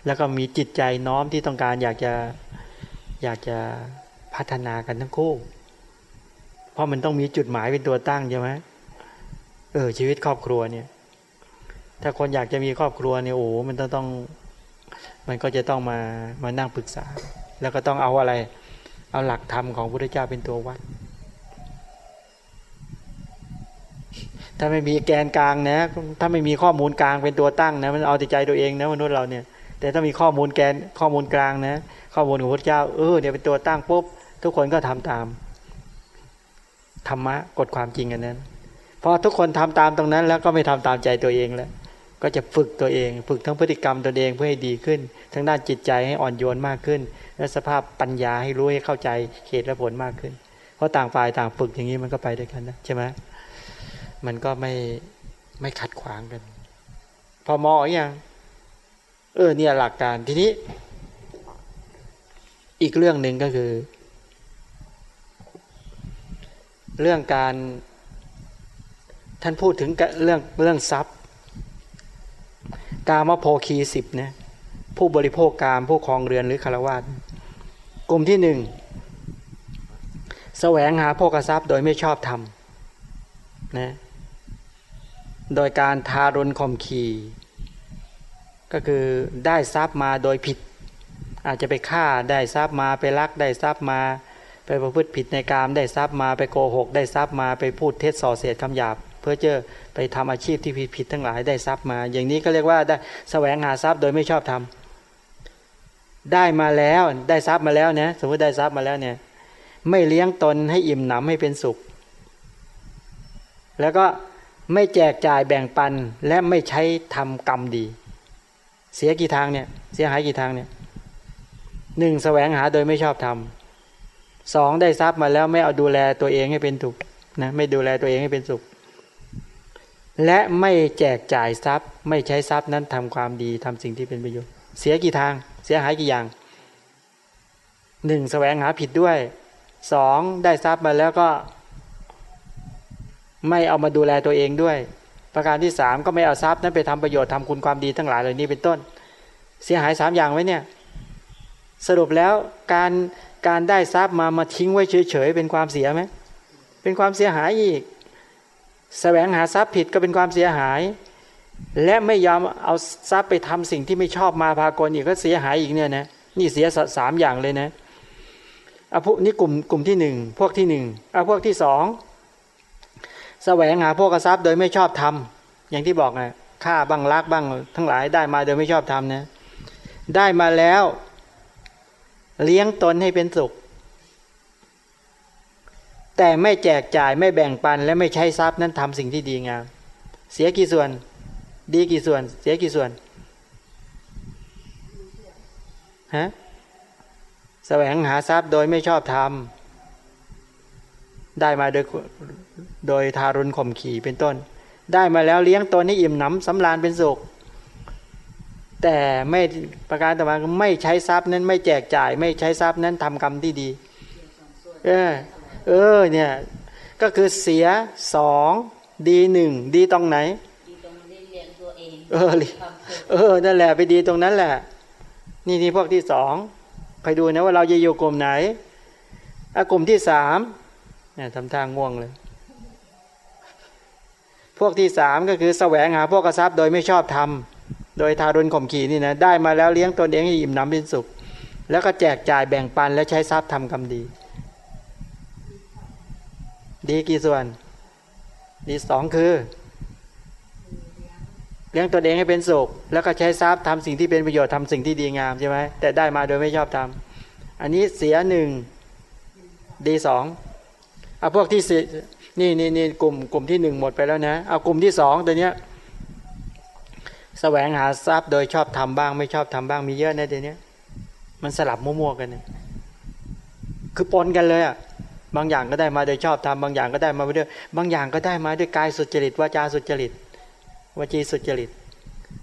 แล้วก็มีจิตใจน้อมที่ต้องการอยากจะอยากจะพัฒนากันทั้งคู่ ราะมันต้องมีจุดหมายเป็นตัวตั้งใช่ไหมเออ ชีวิตครอบครัวเนี่ย ถ้าคนอยากจะมีครอบครัวเนี่ยโอ้มันต้องต้อง มันก็จะต้องมามานั่งปรึกษา แล้วก็ต้องเอาอะไร เอาหลักธรรมของพระพุทธเจ้าเป็นตัววัด ถ้าไม่มีแกนกลางนะ ถ้าไม่มีข้อมูลกลางเป็นตัวตั้งนะมันเอาแต่ใจตัวเองนะมนุษย์เราเนี่ย แต่ถ้ามีข้อมูลแกนข้อมูลกลางนะ ข้อมูลของพระเจ้าเออเนี่ยเป็นตัวตั้งปุ๊บทุกคนก็ทำตาม ธรรมะกฎความจริงอันนั้นพอทุกคนทำตามตรงนั้น แล้วก็ไม่ทำตามใจตัวเองแล้วก็จะฝึกตัวเอง ฝึกทั้งพฤติกรรมตัวเองเพื่อให้ดีขึ้น ทั้งด้านจิตใจให้อ่อนโยนมากขึ้น และสภาพปัญญาให้รู้ให้เข้าใจเหตุและผลมากขึ้น เพราะต่างฝ่ายต่างฝึกอย่างนี้มันก็ไปด้วยกันนะใช่ไหมมันก็ไม่ไม่ขัดขวางกัน พอมองอย่างเออเนี่ยหลักการทีนี้ อีกเรื่องหนึ่งก็คือ เรื่องการท่านพูดถึงเรื่องเรื่องทรัพย์ กามโภคีสิบนะผู้บริโภคกามผู้ครองเรือนหรือคารวาสกลุ่มที่หนึ่งแสวงหาโภคทรัพย์โดยไม่ชอบธรรมนะโดยการทารุณข่มขีก็คือได้ทรัพย์มาโดยผิด อาจจะไปฆ่าได้ทรัพย์มาไปลักได้ทรัพย์มา ไปประพฤติผิดในกามได้ทรัพย์มาไปโกหก ได้ทรัพย์มาไปพูดเท็จส่อเสียดคำหยาบ เพื่อเจอไปทำอาชีพที่ผิดผิดทั้งหลายได้ทรัพย์มา อย่างนี้ก็เรียกว่าได้แสวงหาทรัพย์โดยไม่ชอบทำได้มาแล้วได้ทรัพย์มาแล้วเนี่ยสมมติได้ทรัพย์มาแล้วเนี่ยไม่เลี้ยงตนให้อิ่มหนำให้เป็นสุข แล้วก็ไม่แจกจ่ายแบ่งปันและไม่ใช้ทำกรรมดี เสียกี่ทางเนี่ยเสียหายกี่ทางเนี่ยหนึ่งแสวงหาโดยไม่ชอบทำ สองได้ทรัพย์มาแล้วไม่เอาดูแลตัวเองให้เป็นถูกนะไม่ดูแลตัวเองให้เป็นสุข และไม่แจกจ่ายทรัพย์ ไม่ใช้ทรัพย์นั้นทำความดีทำสิ่งที่เป็นประโยชน์เสียกี่ทางเสียหายกี่อย่างหนึ่งแสวงหาผิดด้วยสองได้ทรัพย์มาแล้วก็ ไม่เอามาดูแลตัวเองด้วย ประการที่สามก็ไม่เอาทรัพย์นั้นไปทำประโยชน์ทำคุณความดีทั้งหลายเหล่านี้เป็นต้น เสียหายสามอย่างไว้เนี่ย สรุปแล้วการ การได้ทรัพย์มามาทิ้งไว้เฉยๆเป็นความเสียไหมเป็นความเสียหายอีกแสวงหาทรัพย์ผิดก็เป็นความเสียหาย และไม่ยอมเอาทรัพย์ไปทำสิ่งที่ไม่ชอบมาพากลอีกก็เสียหายอีกเนี่ยนะนี่เสียสามอย่างเลยนะเอาพวกนี้กลุ่มกลุ่มที่หนึ่งพวกที่หนึ่งเอาพวกที่สองแสวงหาพวกทรัพย์โดยไม่ชอบทำอย่างที่บอกไงฆ่าบ้างลักบ้างทั้งหลายได้มาโดยไม่ชอบทำนะได้มาแล้ว เลี้ยงตนให้เป็นสุข แต่ไม่แจกจ่ายไม่แบ่งปันและไม่ใช้ทรัพย์นั้นทำสิ่งที่ดีงาม เสียกี่ส่วน ดีกี่ส่วน เสียกี่ส่วนฮะแสวงหาทรัพย์โดยไม่ชอบทำได้มาโดยโดยทารุณข่มขี่เป็นต้น ได้มาแล้วเลี้ยงตนให้อิ่มหนำสำราญเป็นสุข แต่ไม่ประการต่อมาไม่ใช้ทรัพย์นั้นไม่แจกจ่าย ไม่ใช้ทรัพย์นั้นทำกรรมที่ดี เออ เออเนี่ยก็คือเสียสองดีหนึ่งดีตรงไหนดีตรงนี้เลี้ยงตัวเองเออความสุขเออนั่นแหละไปดีตรงนั้นแหละ นี่นี่พวกที่สองคอยดูนะว่าเราจะอยู่กลุ่มไหนอะกลุ่มที่สามเนี่ยทำทางง่วงเลย พวกที่สามก็คือแสวงหาพวกทรัพย์โดยไม่ชอบทำ โดยทารุณข่มขีนี่นะได้มาแล้วเลี้ยงตนเองให้อิ่มหนำเป็นสุข แล้วก็แจกจ่ายแบ่งปันและใช้ทรัพย์ทำกรรมดี ดีกี่ส่วน ดีสองคือ เลี้ยงตนเองให้เป็นสุข แล้วก็ใช้ทรัพย์ทำสิ่งที่เป็นประโยชน์ทำสิ่งที่ดีงามใช่ไหมแต่ได้มาโดยไม่ชอบทำอันนี้เสียหนึ่งดีสองเอาพวกที่สี่นี่นี่นี่กลุ่มกลุ่มที่หนึ่งหมดไปแล้วนะเอากลุ่มที่สองตัวเนี้ย แสวงหาทรัพย์โดยชอบทำบ้าง ไม่ชอบทำบ้างมีเยอะนะเดี๋ยวนี้มันสลับมั่วๆกันเนี่ยคือปนกันเลยอะบางอย่างก็ได้มาโดยชอบทำบางอย่างก็ได้มาด้วยบางอย่างก็ได้มาด้วยกายสุจริตวาจาสุจริตวจีสุจริต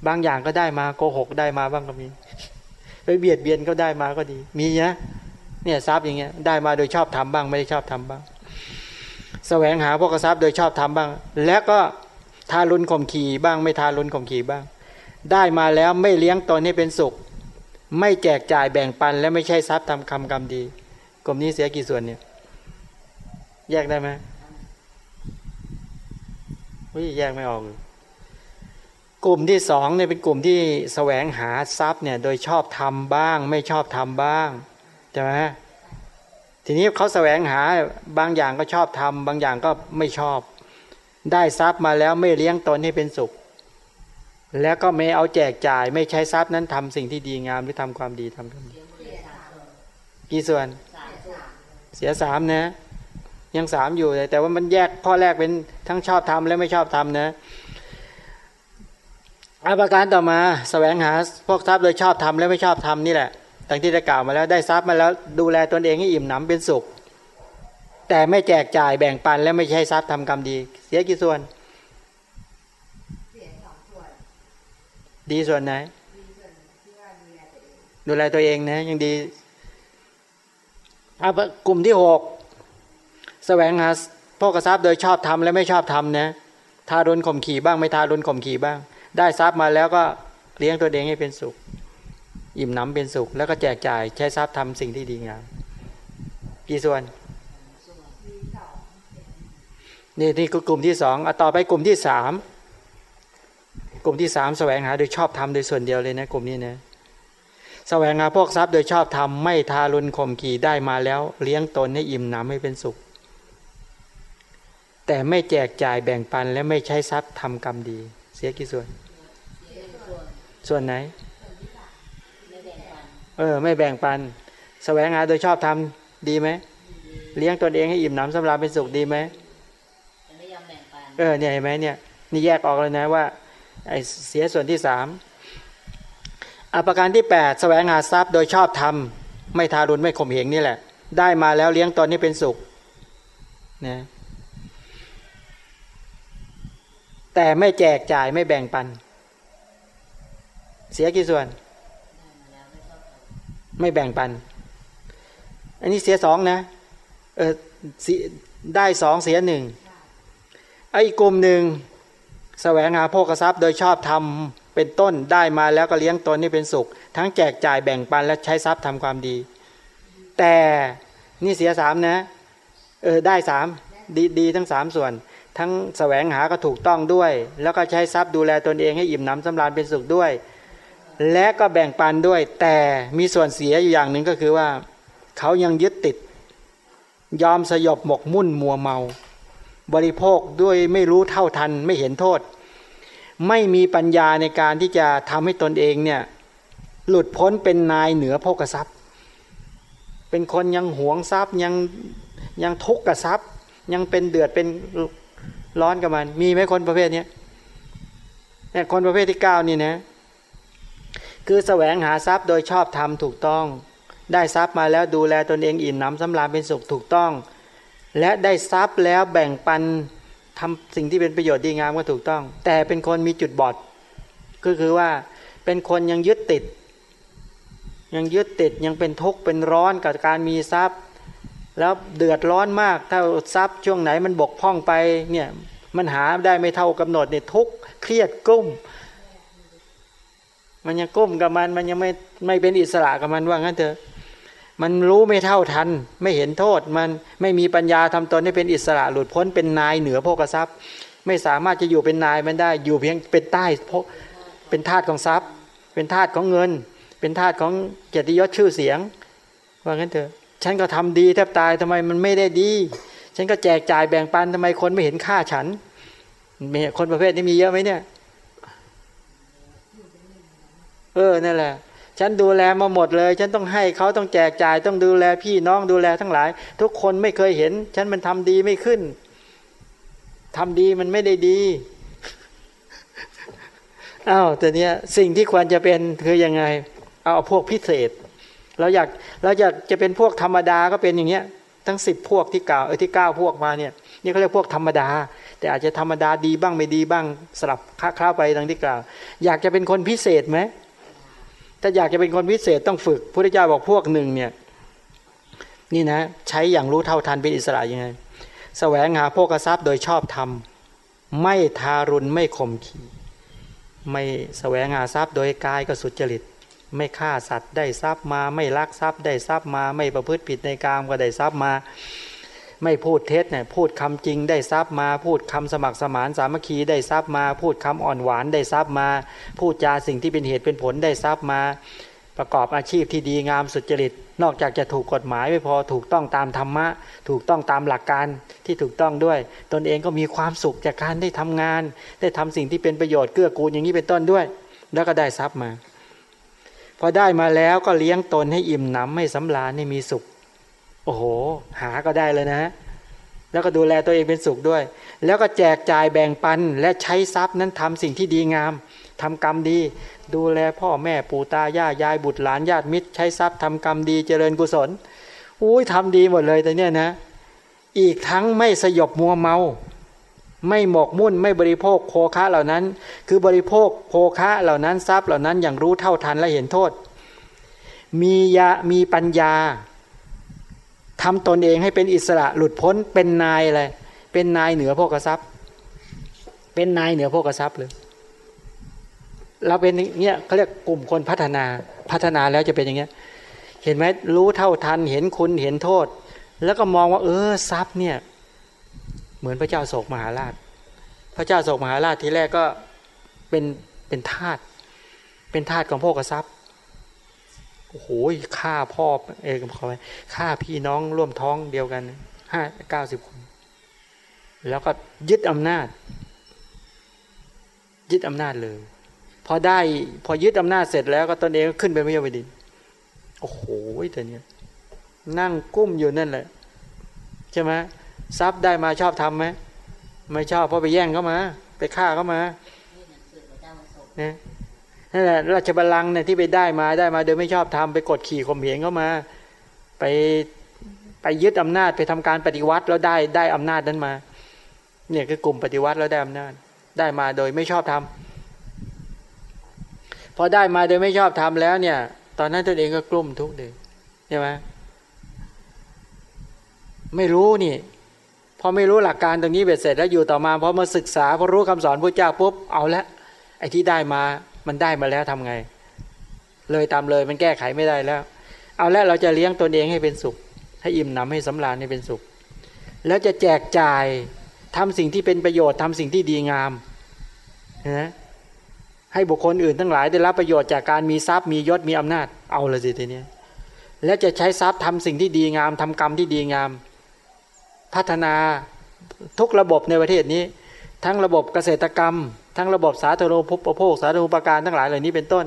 บางอย่างก็ได้มาโกหกได้มาบ้างก็มีไปเบียดเบียนก็ได้มาก็ดี มีนะเนี่ยทรัพย์อย่างเงี้ยได้มาโดยชอบทำบ้าง ไม่ได้ชอบทำบ้างแสวงหาพวกทรัพย์โดยชอบทำบ้าง แล้วก็ทารุณข่มขีบ้าง ไม่ทารุณข่มขีบ้าง ได้มาแล้วไม่เลี้ยงตนให้เป็นสุข ไม่แจกจ่ายแบ่งปัน และไม่ใช่ทรัพย์ทำคำกรรมดี กลุ่มนี้เสียกี่ส่วนเนี่ย แยกได้ไหมวิแยกไม่ออก กลุ่มที่สองเนี่ยเป็นกลุ่มที่แสวงหาทรัพย์เนี่ยโดยชอบทำบ้าง ไม่ชอบทำบ้างใช่ไหมทีนี้เขาแสวงหาบางอย่างก็ชอบทำบางอย่างก็ไม่ชอบ ได้ทรัพย์มาแล้วไม่เลี้ยงตนให้เป็นสุข แล้วก็ไม่เอาแจกจ่าย ไม่ใช้ทรัพย์นั้นทำสิ่งที่ดีงามหรือทำความดีทำความดีเลี้ยงหมดเลยสามส่วนกี่ส่วนเสียสามนะ ยังสามอยู่เลยแต่ว่ามันแยกข้อแรกเป็นทั้งชอบทำและไม่ชอบทำนะอาการต่อมาแสวงหาพวกทรัพย์โดยชอบทำและไม่ชอบทำนี่แหละดังที่ได้กล่าวมาแล้วได้ทรัพย์มาแล้วดูแลตนเองให้อิ่มหนำเป็นสุข แต่ไม่แจกจ่ายแบ่งปันและไม่ใช้ทรัพย์ทำกรรมดี เสียกี่ส่วน เสียสองส่วน ดีส่วนไหน ดูแลตัวเองนะยังดีเอากลุ่มที่หกแสวงหาพวกรัพย์โดยชอบทำและไม่ชอบทำนะทารุณข่มขี่บ้างไม่ทารุณข่มขี่บ้าง ได้ทรัพย์มาแล้วก็เลี้ยงตัวเองให้เป็นสุข อิ่มหนำเป็นสุข แล้วก็แจกจ่ายใช้ทรัพย์ทำสิ่งที่ดีงามกี่ส่วน นี่นี่กลุ่มที่สองเอาต่อไปกลุ่มที่สาม กลุ่มที่สามแสวงหาโดยชอบทำโดยส่วนเดียวเลยนะกลุ่มนี้นะแสวงหาพวกทรัพย์โดยชอบทำไม่ทารุณข่มขี่ได้มาแล้ว เลี้ยงตนให้อิ่มหนำให้เป็นสุข แต่ไม่แจกจ่ายแบ่งปันและไม่ใช้ทรัพย์ทำกรรมดี เสียกี่ส่วนหนึ่งส่วนส่วนไหนไม่แบ่งปันเออไม่แบ่งปันแสวงหาโดยชอบทำดีไหมเลี้ยงตนเองให้อิ่มหนำสำราญเป็นสุขดีไหมแต่ไม่ยอมแบ่งปันเออเนี่ยเห็นไหมเนี่ยนี่แยกออกเลยนะว่า ไอ้เสียส่วนที่สามอประการที่แปดแสวงหาทรัพย์โดยชอบทำไม่ทารุณไม่ข่มเหงนี่แหละ ได้มาแล้วเลี้ยงตนให้เป็นสุขนะแต่ไม่แจกจ่ายไม่แบ่งปัน เสียกี่ส่วนไม,ไม่แบ่งปัน อันนี้เสียสองนะเออได้สองเสียหนึ่งไอ้กลุ่มหนึ่ง แสวงหาโภคทรัพย์โดยชอบทำเป็นต้นได้มาแล้วก็เลี้ยงตนนี่เป็นสุข ทั้งแจกจ่ายแบ่งปันและใช้ทรัพย์ทำความดี แต่นี่เสียสามนะเออได้สามดีดีทั้งสามส่วน ทั้งแสวงหาก็ถูกต้องด้วย แล้วก็ใช้ทรัพย์ดูแลตนเองให้อิ่มหนำสำราญเป็นสุขด้วย และก็แบ่งปันด้วย แต่มีส่วนเสียอยู่อย่างหนึ่งก็คือว่า เขายังยึดติด ยอมสยบหมกมุ่นมัวเมา บริโภคด้วยไม่รู้เท่าทันไม่เห็นโทษ ไม่มีปัญญาในการที่จะทำให้ตนเองเนี่ยหลุดพ้นเป็นนายเหนือโภกทรัพย์ เป็นคนยังหวงทรัพย์ยังยังทุกข์กับทรัพย์ ยังเป็นเดือดเป็นร้อนกับมัน มีไหมคนประเภทนี้เนี่ยคนประเภทที่เก้านี่นะคือแสวงหาทรัพย์โดยชอบทำถูกต้อง ได้ทรัพย์มาแล้วดูแลตนเองอิ่มหนำสำราญเป็นสุขถูกต้อง และได้ทรัพย์แล้วแบ่งปันทำสิ่งที่เป็นประโยชน์ดีงามก็ถูกต้อง แต่เป็นคนมีจุดบอด ก็คือว่าเป็นคนยังยึดติด ยังยึดติดยังเป็นทุกข์เป็นร้อนกับการมีทรัพย์ แล้วเดือดร้อนมากถ้าทรัพย์ช่วงไหนมันบกพร่องไปเนี่ยมันหาได้ไม่เท่ากำหนดเนี่ยทุกข์เครียดกุ้ม มันยังกุ้มกับมันมันยังไม่ไม่เป็นอิสระกับมันว่างั้นเถอะ มันรู้ไม่เท่าทัน ไม่เห็นโทษ มันไม่มีปัญญาทำตนให้เป็นอิสระหลุดพ้นเป็นนายเหนือโภกทรัพย์ ไม่สามารถจะอยู่เป็นนายมันได้ อยู่เพียงเป็นใต้เพราะเป็นทาสของทรัพย์ เป็นทาสของเงิน เป็นทาสของเกียรติยศชื่อเสียง ว่างั้นเถอะ ฉันก็ทำดีแทบตายทำไมมันไม่ได้ดี ฉันก็แจกจ่ายแบ่งปันทำไมคนไม่เห็นค่าฉันคนประเภทนี้มีเยอะไหมเนี่ย เออ นั่นแหละ ฉันดูแลมาหมดเลย ฉันต้องให้เขาต้องแจกจ่ายต้องดูแลพี่น้องดูแลทั้งหลาย ทุกคนไม่เคยเห็น ฉันมันทำดีไม่ขึ้นทำดีมันไม่ได้ดีอ้าวแต่เนี้ยสิ่งที่ควรจะเป็นคือยังไง เอาพวกพิเศษเราอยากเราอยากจะเป็นพวกธรรมดาก็เป็นอย่างเงี้ย ทั้งสิบพวกที่กล่าวเออที่เก้าพวกมาเนี่ยนี่เขาเรียกพวกธรรมดา แต่อาจจะธรรมดาดีบ้างไม่ดีบ้างสลับคล้าไปดังที่กล่าว อยากจะเป็นคนพิเศษไหม ถ้าอยากจะเป็นคนพิเศษต้องฝึกพระเจ้าบอกพวกหนึ่งเนี่ยนี่นะใช้อย่างรู้เท่าทันเป็นอิสระยังไงสแสวงหาโภกทรัพย์โดยชอบธรรม ไม่ทารุณไม่ข่มขีไม่สแสวงหาทรัพย์โดยกายก็สุจริต ไม่ฆ่าสัตว์ได้ทรัพย์มา ไม่ลักทรัพย์ได้ทรัพย์มา ไม่ประพฤติผิดในกามก็ได้ทรัพย์มา ไม่พูดเท็จเนี่ยพูดคำจริงได้ทรัพย์มา พูดคำสมัครสมานสามัคคีได้ทรัพย์มา พูดคำอ่อนหวานได้ทรัพย์มา พูดจาสิ่งที่เป็นเหตุเป็นผลได้ทรัพย์มา ประกอบอาชีพที่ดีงามสุจริต นอกจากจะถูกกฎหมายไม่พอถูกต้องตามธรรมะ ถูกต้องตามหลักการที่ถูกต้องด้วย ตนเองก็มีความสุขจากการได้ทำงาน ได้ทำสิ่งที่เป็นประโยชน์เกื้อกูลอย่างนี้เป็นต้นด้วย แล้วก็ได้ทรัพย์มา พอได้มาแล้วก็เลี้ยงตนให้อิ่มหนำให้สำราญให้มีสุข โอ้โห หาก็ได้เลยนะ แล้วก็ดูแลตัวเองเป็นสุขด้วย แล้วก็แจกจ่ายแบ่งปันและใช้ทรัพย์นั้นทำสิ่งที่ดีงามทำกรรมดี ดูแลพ่อแม่ปู่ตายายายบุตรหลานญาติมิตร ใช้ทรัพย์ทำกรรมดีเจริญกุศลอุ้ยทำดีหมดเลยแต่เนี้ยนะ อีกทั้งไม่สยบมัวเมา ไม่หมกมุ่นไม่บริโภคโภคะเหล่านั้น คือบริโภคโภคะเหล่านั้นทรัพย์เหล่านั้นอย่างรู้เท่าทันและเห็นโทษ มียามีปัญญา ทำตนเองให้เป็นอิสระหลุดพ้นเป็นนายอะไรเป็นนายเหนือพวกทรัพย์ เป็นนายเหนือพวกทรัพย์เลยเราเป็นเงี้ยเขาเรียกกลุ่มคนพัฒนาพัฒนาแล้วจะเป็นอย่างเงี้ย เห็นไหมรู้เท่าทันเห็นคุณเห็นโทษ แล้วก็มองว่า เออทรัพย์เนี่ย เหมือนพระเจ้าโศกมหาราช พระเจ้าโศกมหาราชทีแรกก็เป็นเป็นทาสเป็นทาสของพวกทรัพย์ โอ้โหฆ่าพ่อเอกเขาไปฆ่าพี่น้องร่วมท้องเดียวกันห้าเก้าสิบคน แล้วก็ยึดอำนาจ ยึดอำนาจเลย พอได้พอยึดอำนาจเสร็จแล้วก็ตนเองก็ขึ้นไปพระยาบดินโอ้โหแต่เนี้ยนั่งกุ้มอยู่นั่นแหละใช่ไหมทรัพย์ได้มาชอบทำไหมไม่ชอบเพราะไปแย่งเขามา ไปฆ่าเขามาเนี่ย ราชบัลลังก์เนี่ยที่ไปได้มาได้มา โดยไม่ชอบทำไปกดขี่ข่มเหงเข้ามา ไปไปยึดอำนาจไปทำการปฏิวัติแล้วได้ได้อำนาจนั้นมา เนี่ยคือกลุ่มปฏิวัติแล้วได้อำนาจ ได้มาโดยไม่ชอบทำพอได้มาโดยไม่ชอบทำแล้วเนี่ย ตอนนั้นตนเองก็กลุ่มทุกข์เลยใช่ไหมไม่รู้นี่พอไม่รู้หลักการตรงนี้เบ็ดเสร็จแล้วอยู่ต่อมาพอมาศึกษาพอรู้คำสอนพระเจ้าปุ๊บเอาละไอ้ที่ได้มา มันได้มาแล้วทำไง เลยตามเลยมันแก้ไขไม่ได้แล้ว เอาแล้วเราจะเลี้ยงตนเองให้เป็นสุข ให้อิ่มหนำให้สำราญให้เป็นสุข แล้วจะแจกจ่ายทำสิ่งที่เป็นประโยชน์ทำสิ่งที่ดีงามนะให้บุคคลอื่นทั้งหลายได้รับประโยชน์จากการมีทรัพย์มียศมีอำนาจเอาละสิทีนี้และจะใช้ทรัพย์ทำสิ่งที่ดีงามทำกรรมที่ดีงาม พัฒนาทุกระบบในประเทศนี้ ทั้งระบบเกษตรกรรม ทั้งระบบสาธารณูปโภคสาธารณูปการทั้งหลายเหล่านี้เป็นต้น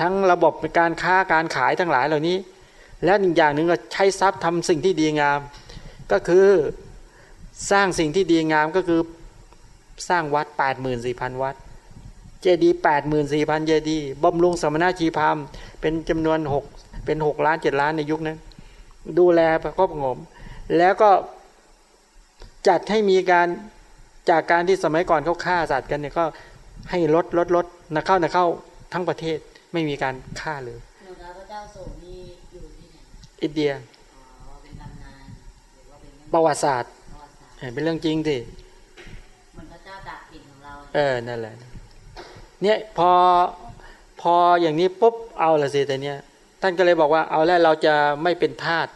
ทั้งระบบการค้าการขายทั้งหลายเหล่านี้ และอีกอย่างหนึ่งก็ใช้ทรัพย์ทำสิ่งที่ดีงาม ก็คือสร้างสิ่งที่ดีงามก็คือสร้างวัด 8 4 0 0 0 วัด เจดีย์8 4 0 0 0 เจดีย์บำรุงสมณชีพามเป็นจำนวน 6 เป็น 6 ล้าน 7 ล้านในยุคนั้น ดูแลประกอบงม แล้วก็จัดให้มีการ จากการที่สมัยก่อนเขาฆ่าสัตว์กันเนี่ยก็ให้ลดลดลดนะเข้านะเข้าทั้งประเทศไม่มีการฆ่าเลยหลวงตาพระเจ้าโสมนี่อยู่ที่ไหนอินเดียอ๋อเป็นตำนานหรือว่าเป็นประวัติศาสตร์ประวัติศาสตร์เออเป็นเรื่องจริงสิเหมือนพระเจ้าตากสินของเราเออนั่นแหละเนี่ยพอพออย่างนี้ปุ๊บเอาละสิแต่เนี้ยท่านก็เลยบอกว่าเอาแล้วเราจะไม่เป็นทาส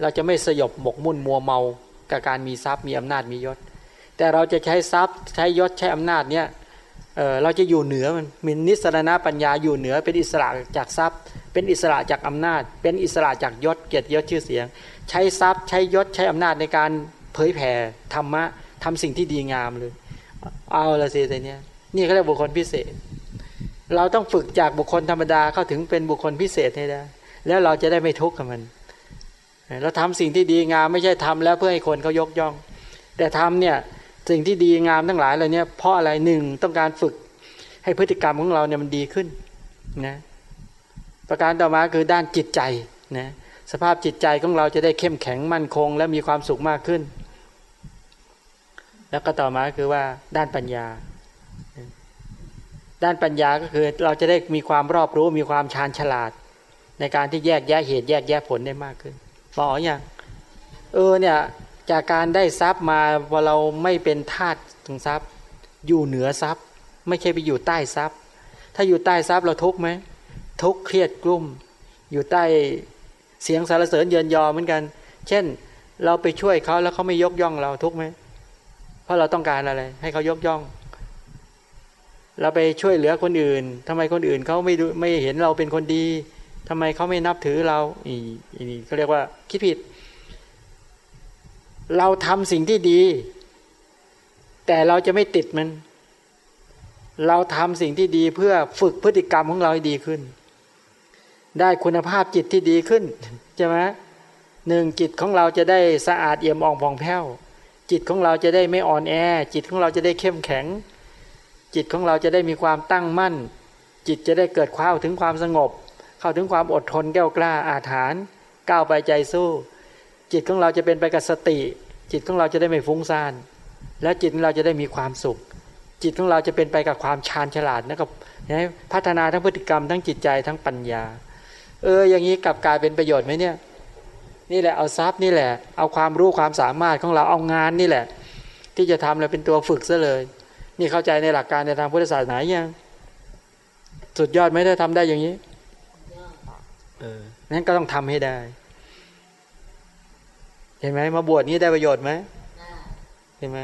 เราจะไม่สยบหมกมุ่นมัวเมา กับการมีทรัพย์มีอำนาจมียศ แต่เราจะใช้ทรัพย์ใช้ยศใช้อำนาจเนี่ยเออเราจะอยู่เหนือมันมีนิสรณปัญญาอยู่เหนือเป็นอิสระจากทรัพย์ เป็นอิสระจากอำนาจ เป็นอิสระจากยศเกียรติยศชื่อเสียง ใช้ทรัพย์ใช้ยศใช้อำนาจในการเผยแผ่ธรรมะทำสิ่งที่ดีงามเลย เอาละสิแต่เนี้ยนี่เขาเรียกบุคคลพิเศษ เราต้องฝึกจากบุคคลธรรมดาเข้าถึงเป็นบุคคลพิเศษให้ได้แล้วเราจะได้ไม่ทุกข์กับมันเราทำสิ่งที่ดีงามไม่ใช่ทำแล้วเพื่อให้คนเขายกย่อง แต่ทำเนี่ย สิ่งที่ดีงามทั้งหลายเหล่านี้เพราะอะไรหนึ่งต้องการฝึกให้พฤติกรรมของเราเนี่ยมันดีขึ้นนะประการต่อมาคือด้านจิตใจนะสภาพจิตใจของเราจะได้เข้มแข็งมั่นคง และมีความสุขมากขึ้น แล้วก็ต่อมาคือว่าด้านปัญญา ด้านปัญญาก็คือเราจะได้มีความรอบรู้มีความชาญฉลาด ในการที่แยกแยะเหตุแยกแยะผลได้มากขึ้นพออย่างเออเนี่ย จากการได้ทรัพย์มาพอเราไม่เป็นทาสถึงทรัพย์ อยู่เหนือทรัพย์ ไม่ใช่ไปอยู่ใต้ทรัพย์ ถ้าอยู่ใต้ทรัพย์เราทุกข์ไหมทุกข์เครียดกลุ้มอยู่ใต้เสียงสารเสริญเยินยอเหมือนกัน เช่น เราไปช่วยเขาแล้วเขาไม่ยกย่องเราทุกข์ไหมเพราะเราต้องการอะไร ให้เขายกย่อง เราไปช่วยเหลือคนอื่นทำไมคนอื่นเขาไม่ดูไม่เห็นเราเป็นคนดีทำไมเขาไม่นับถือเราอีอีนี่เขาเรียกว่าคิดผิด เราทำสิ่งที่ดี แต่เราจะไม่ติดมัน เราทำสิ่งที่ดีเพื่อฝึกพฤติกรรมของเราให้ดีขึ้น ได้คุณภาพจิตที่ดีขึ้นใช่ไหมหนึ่งจิตของเราจะได้สะอาดเอี่ยมอ่องผ่องแผ้ว จิตของเราจะได้ไม่อ่อนแอ จิตของเราจะได้เข้มแข็ง จิตของเราจะได้มีความตั้งมั่น จิตจะได้เกิดความถึงความสงบ เข้าถึงความอดทนแก้วกล้าอาถรรพ์ก้าวไปใจสู้ จิตของเราจะเป็นไปกับสติ จิตของเราจะได้ไม่ฟุ้งซ่าน และจิตของเราจะได้มีความสุข จิตของเราจะเป็นไปกับความชาญฉลาดนะครับพัฒนาทั้งพฤติกรรมทั้งจิตใจทั้งปัญญา เอออย่างนี้กลับกลายเป็นประโยชน์ไหมเนี่ยนี่แหละเอาทรัพย์นี่แหละ เอาความรู้ความสามารถของเราเอางานนี่แหละ ที่จะทำเราเป็นตัวฝึกซะเลย นี่เข้าใจในหลักการในทางพุทธศาสนายังสุดยอดไหมถ้าทำได้อย่างนี้ยอดเออนั้นก็ต้องทำให้ได้ เห็นไหมมาบวชนี้ได้ประโยชน์ไหมได้เห็นไหม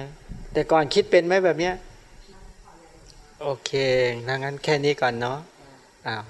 แต่ก่อนคิดเป็นไหมแบบเนี้ย โอเคงั้นแค่นี้ก่อนเนาะได้อ้าว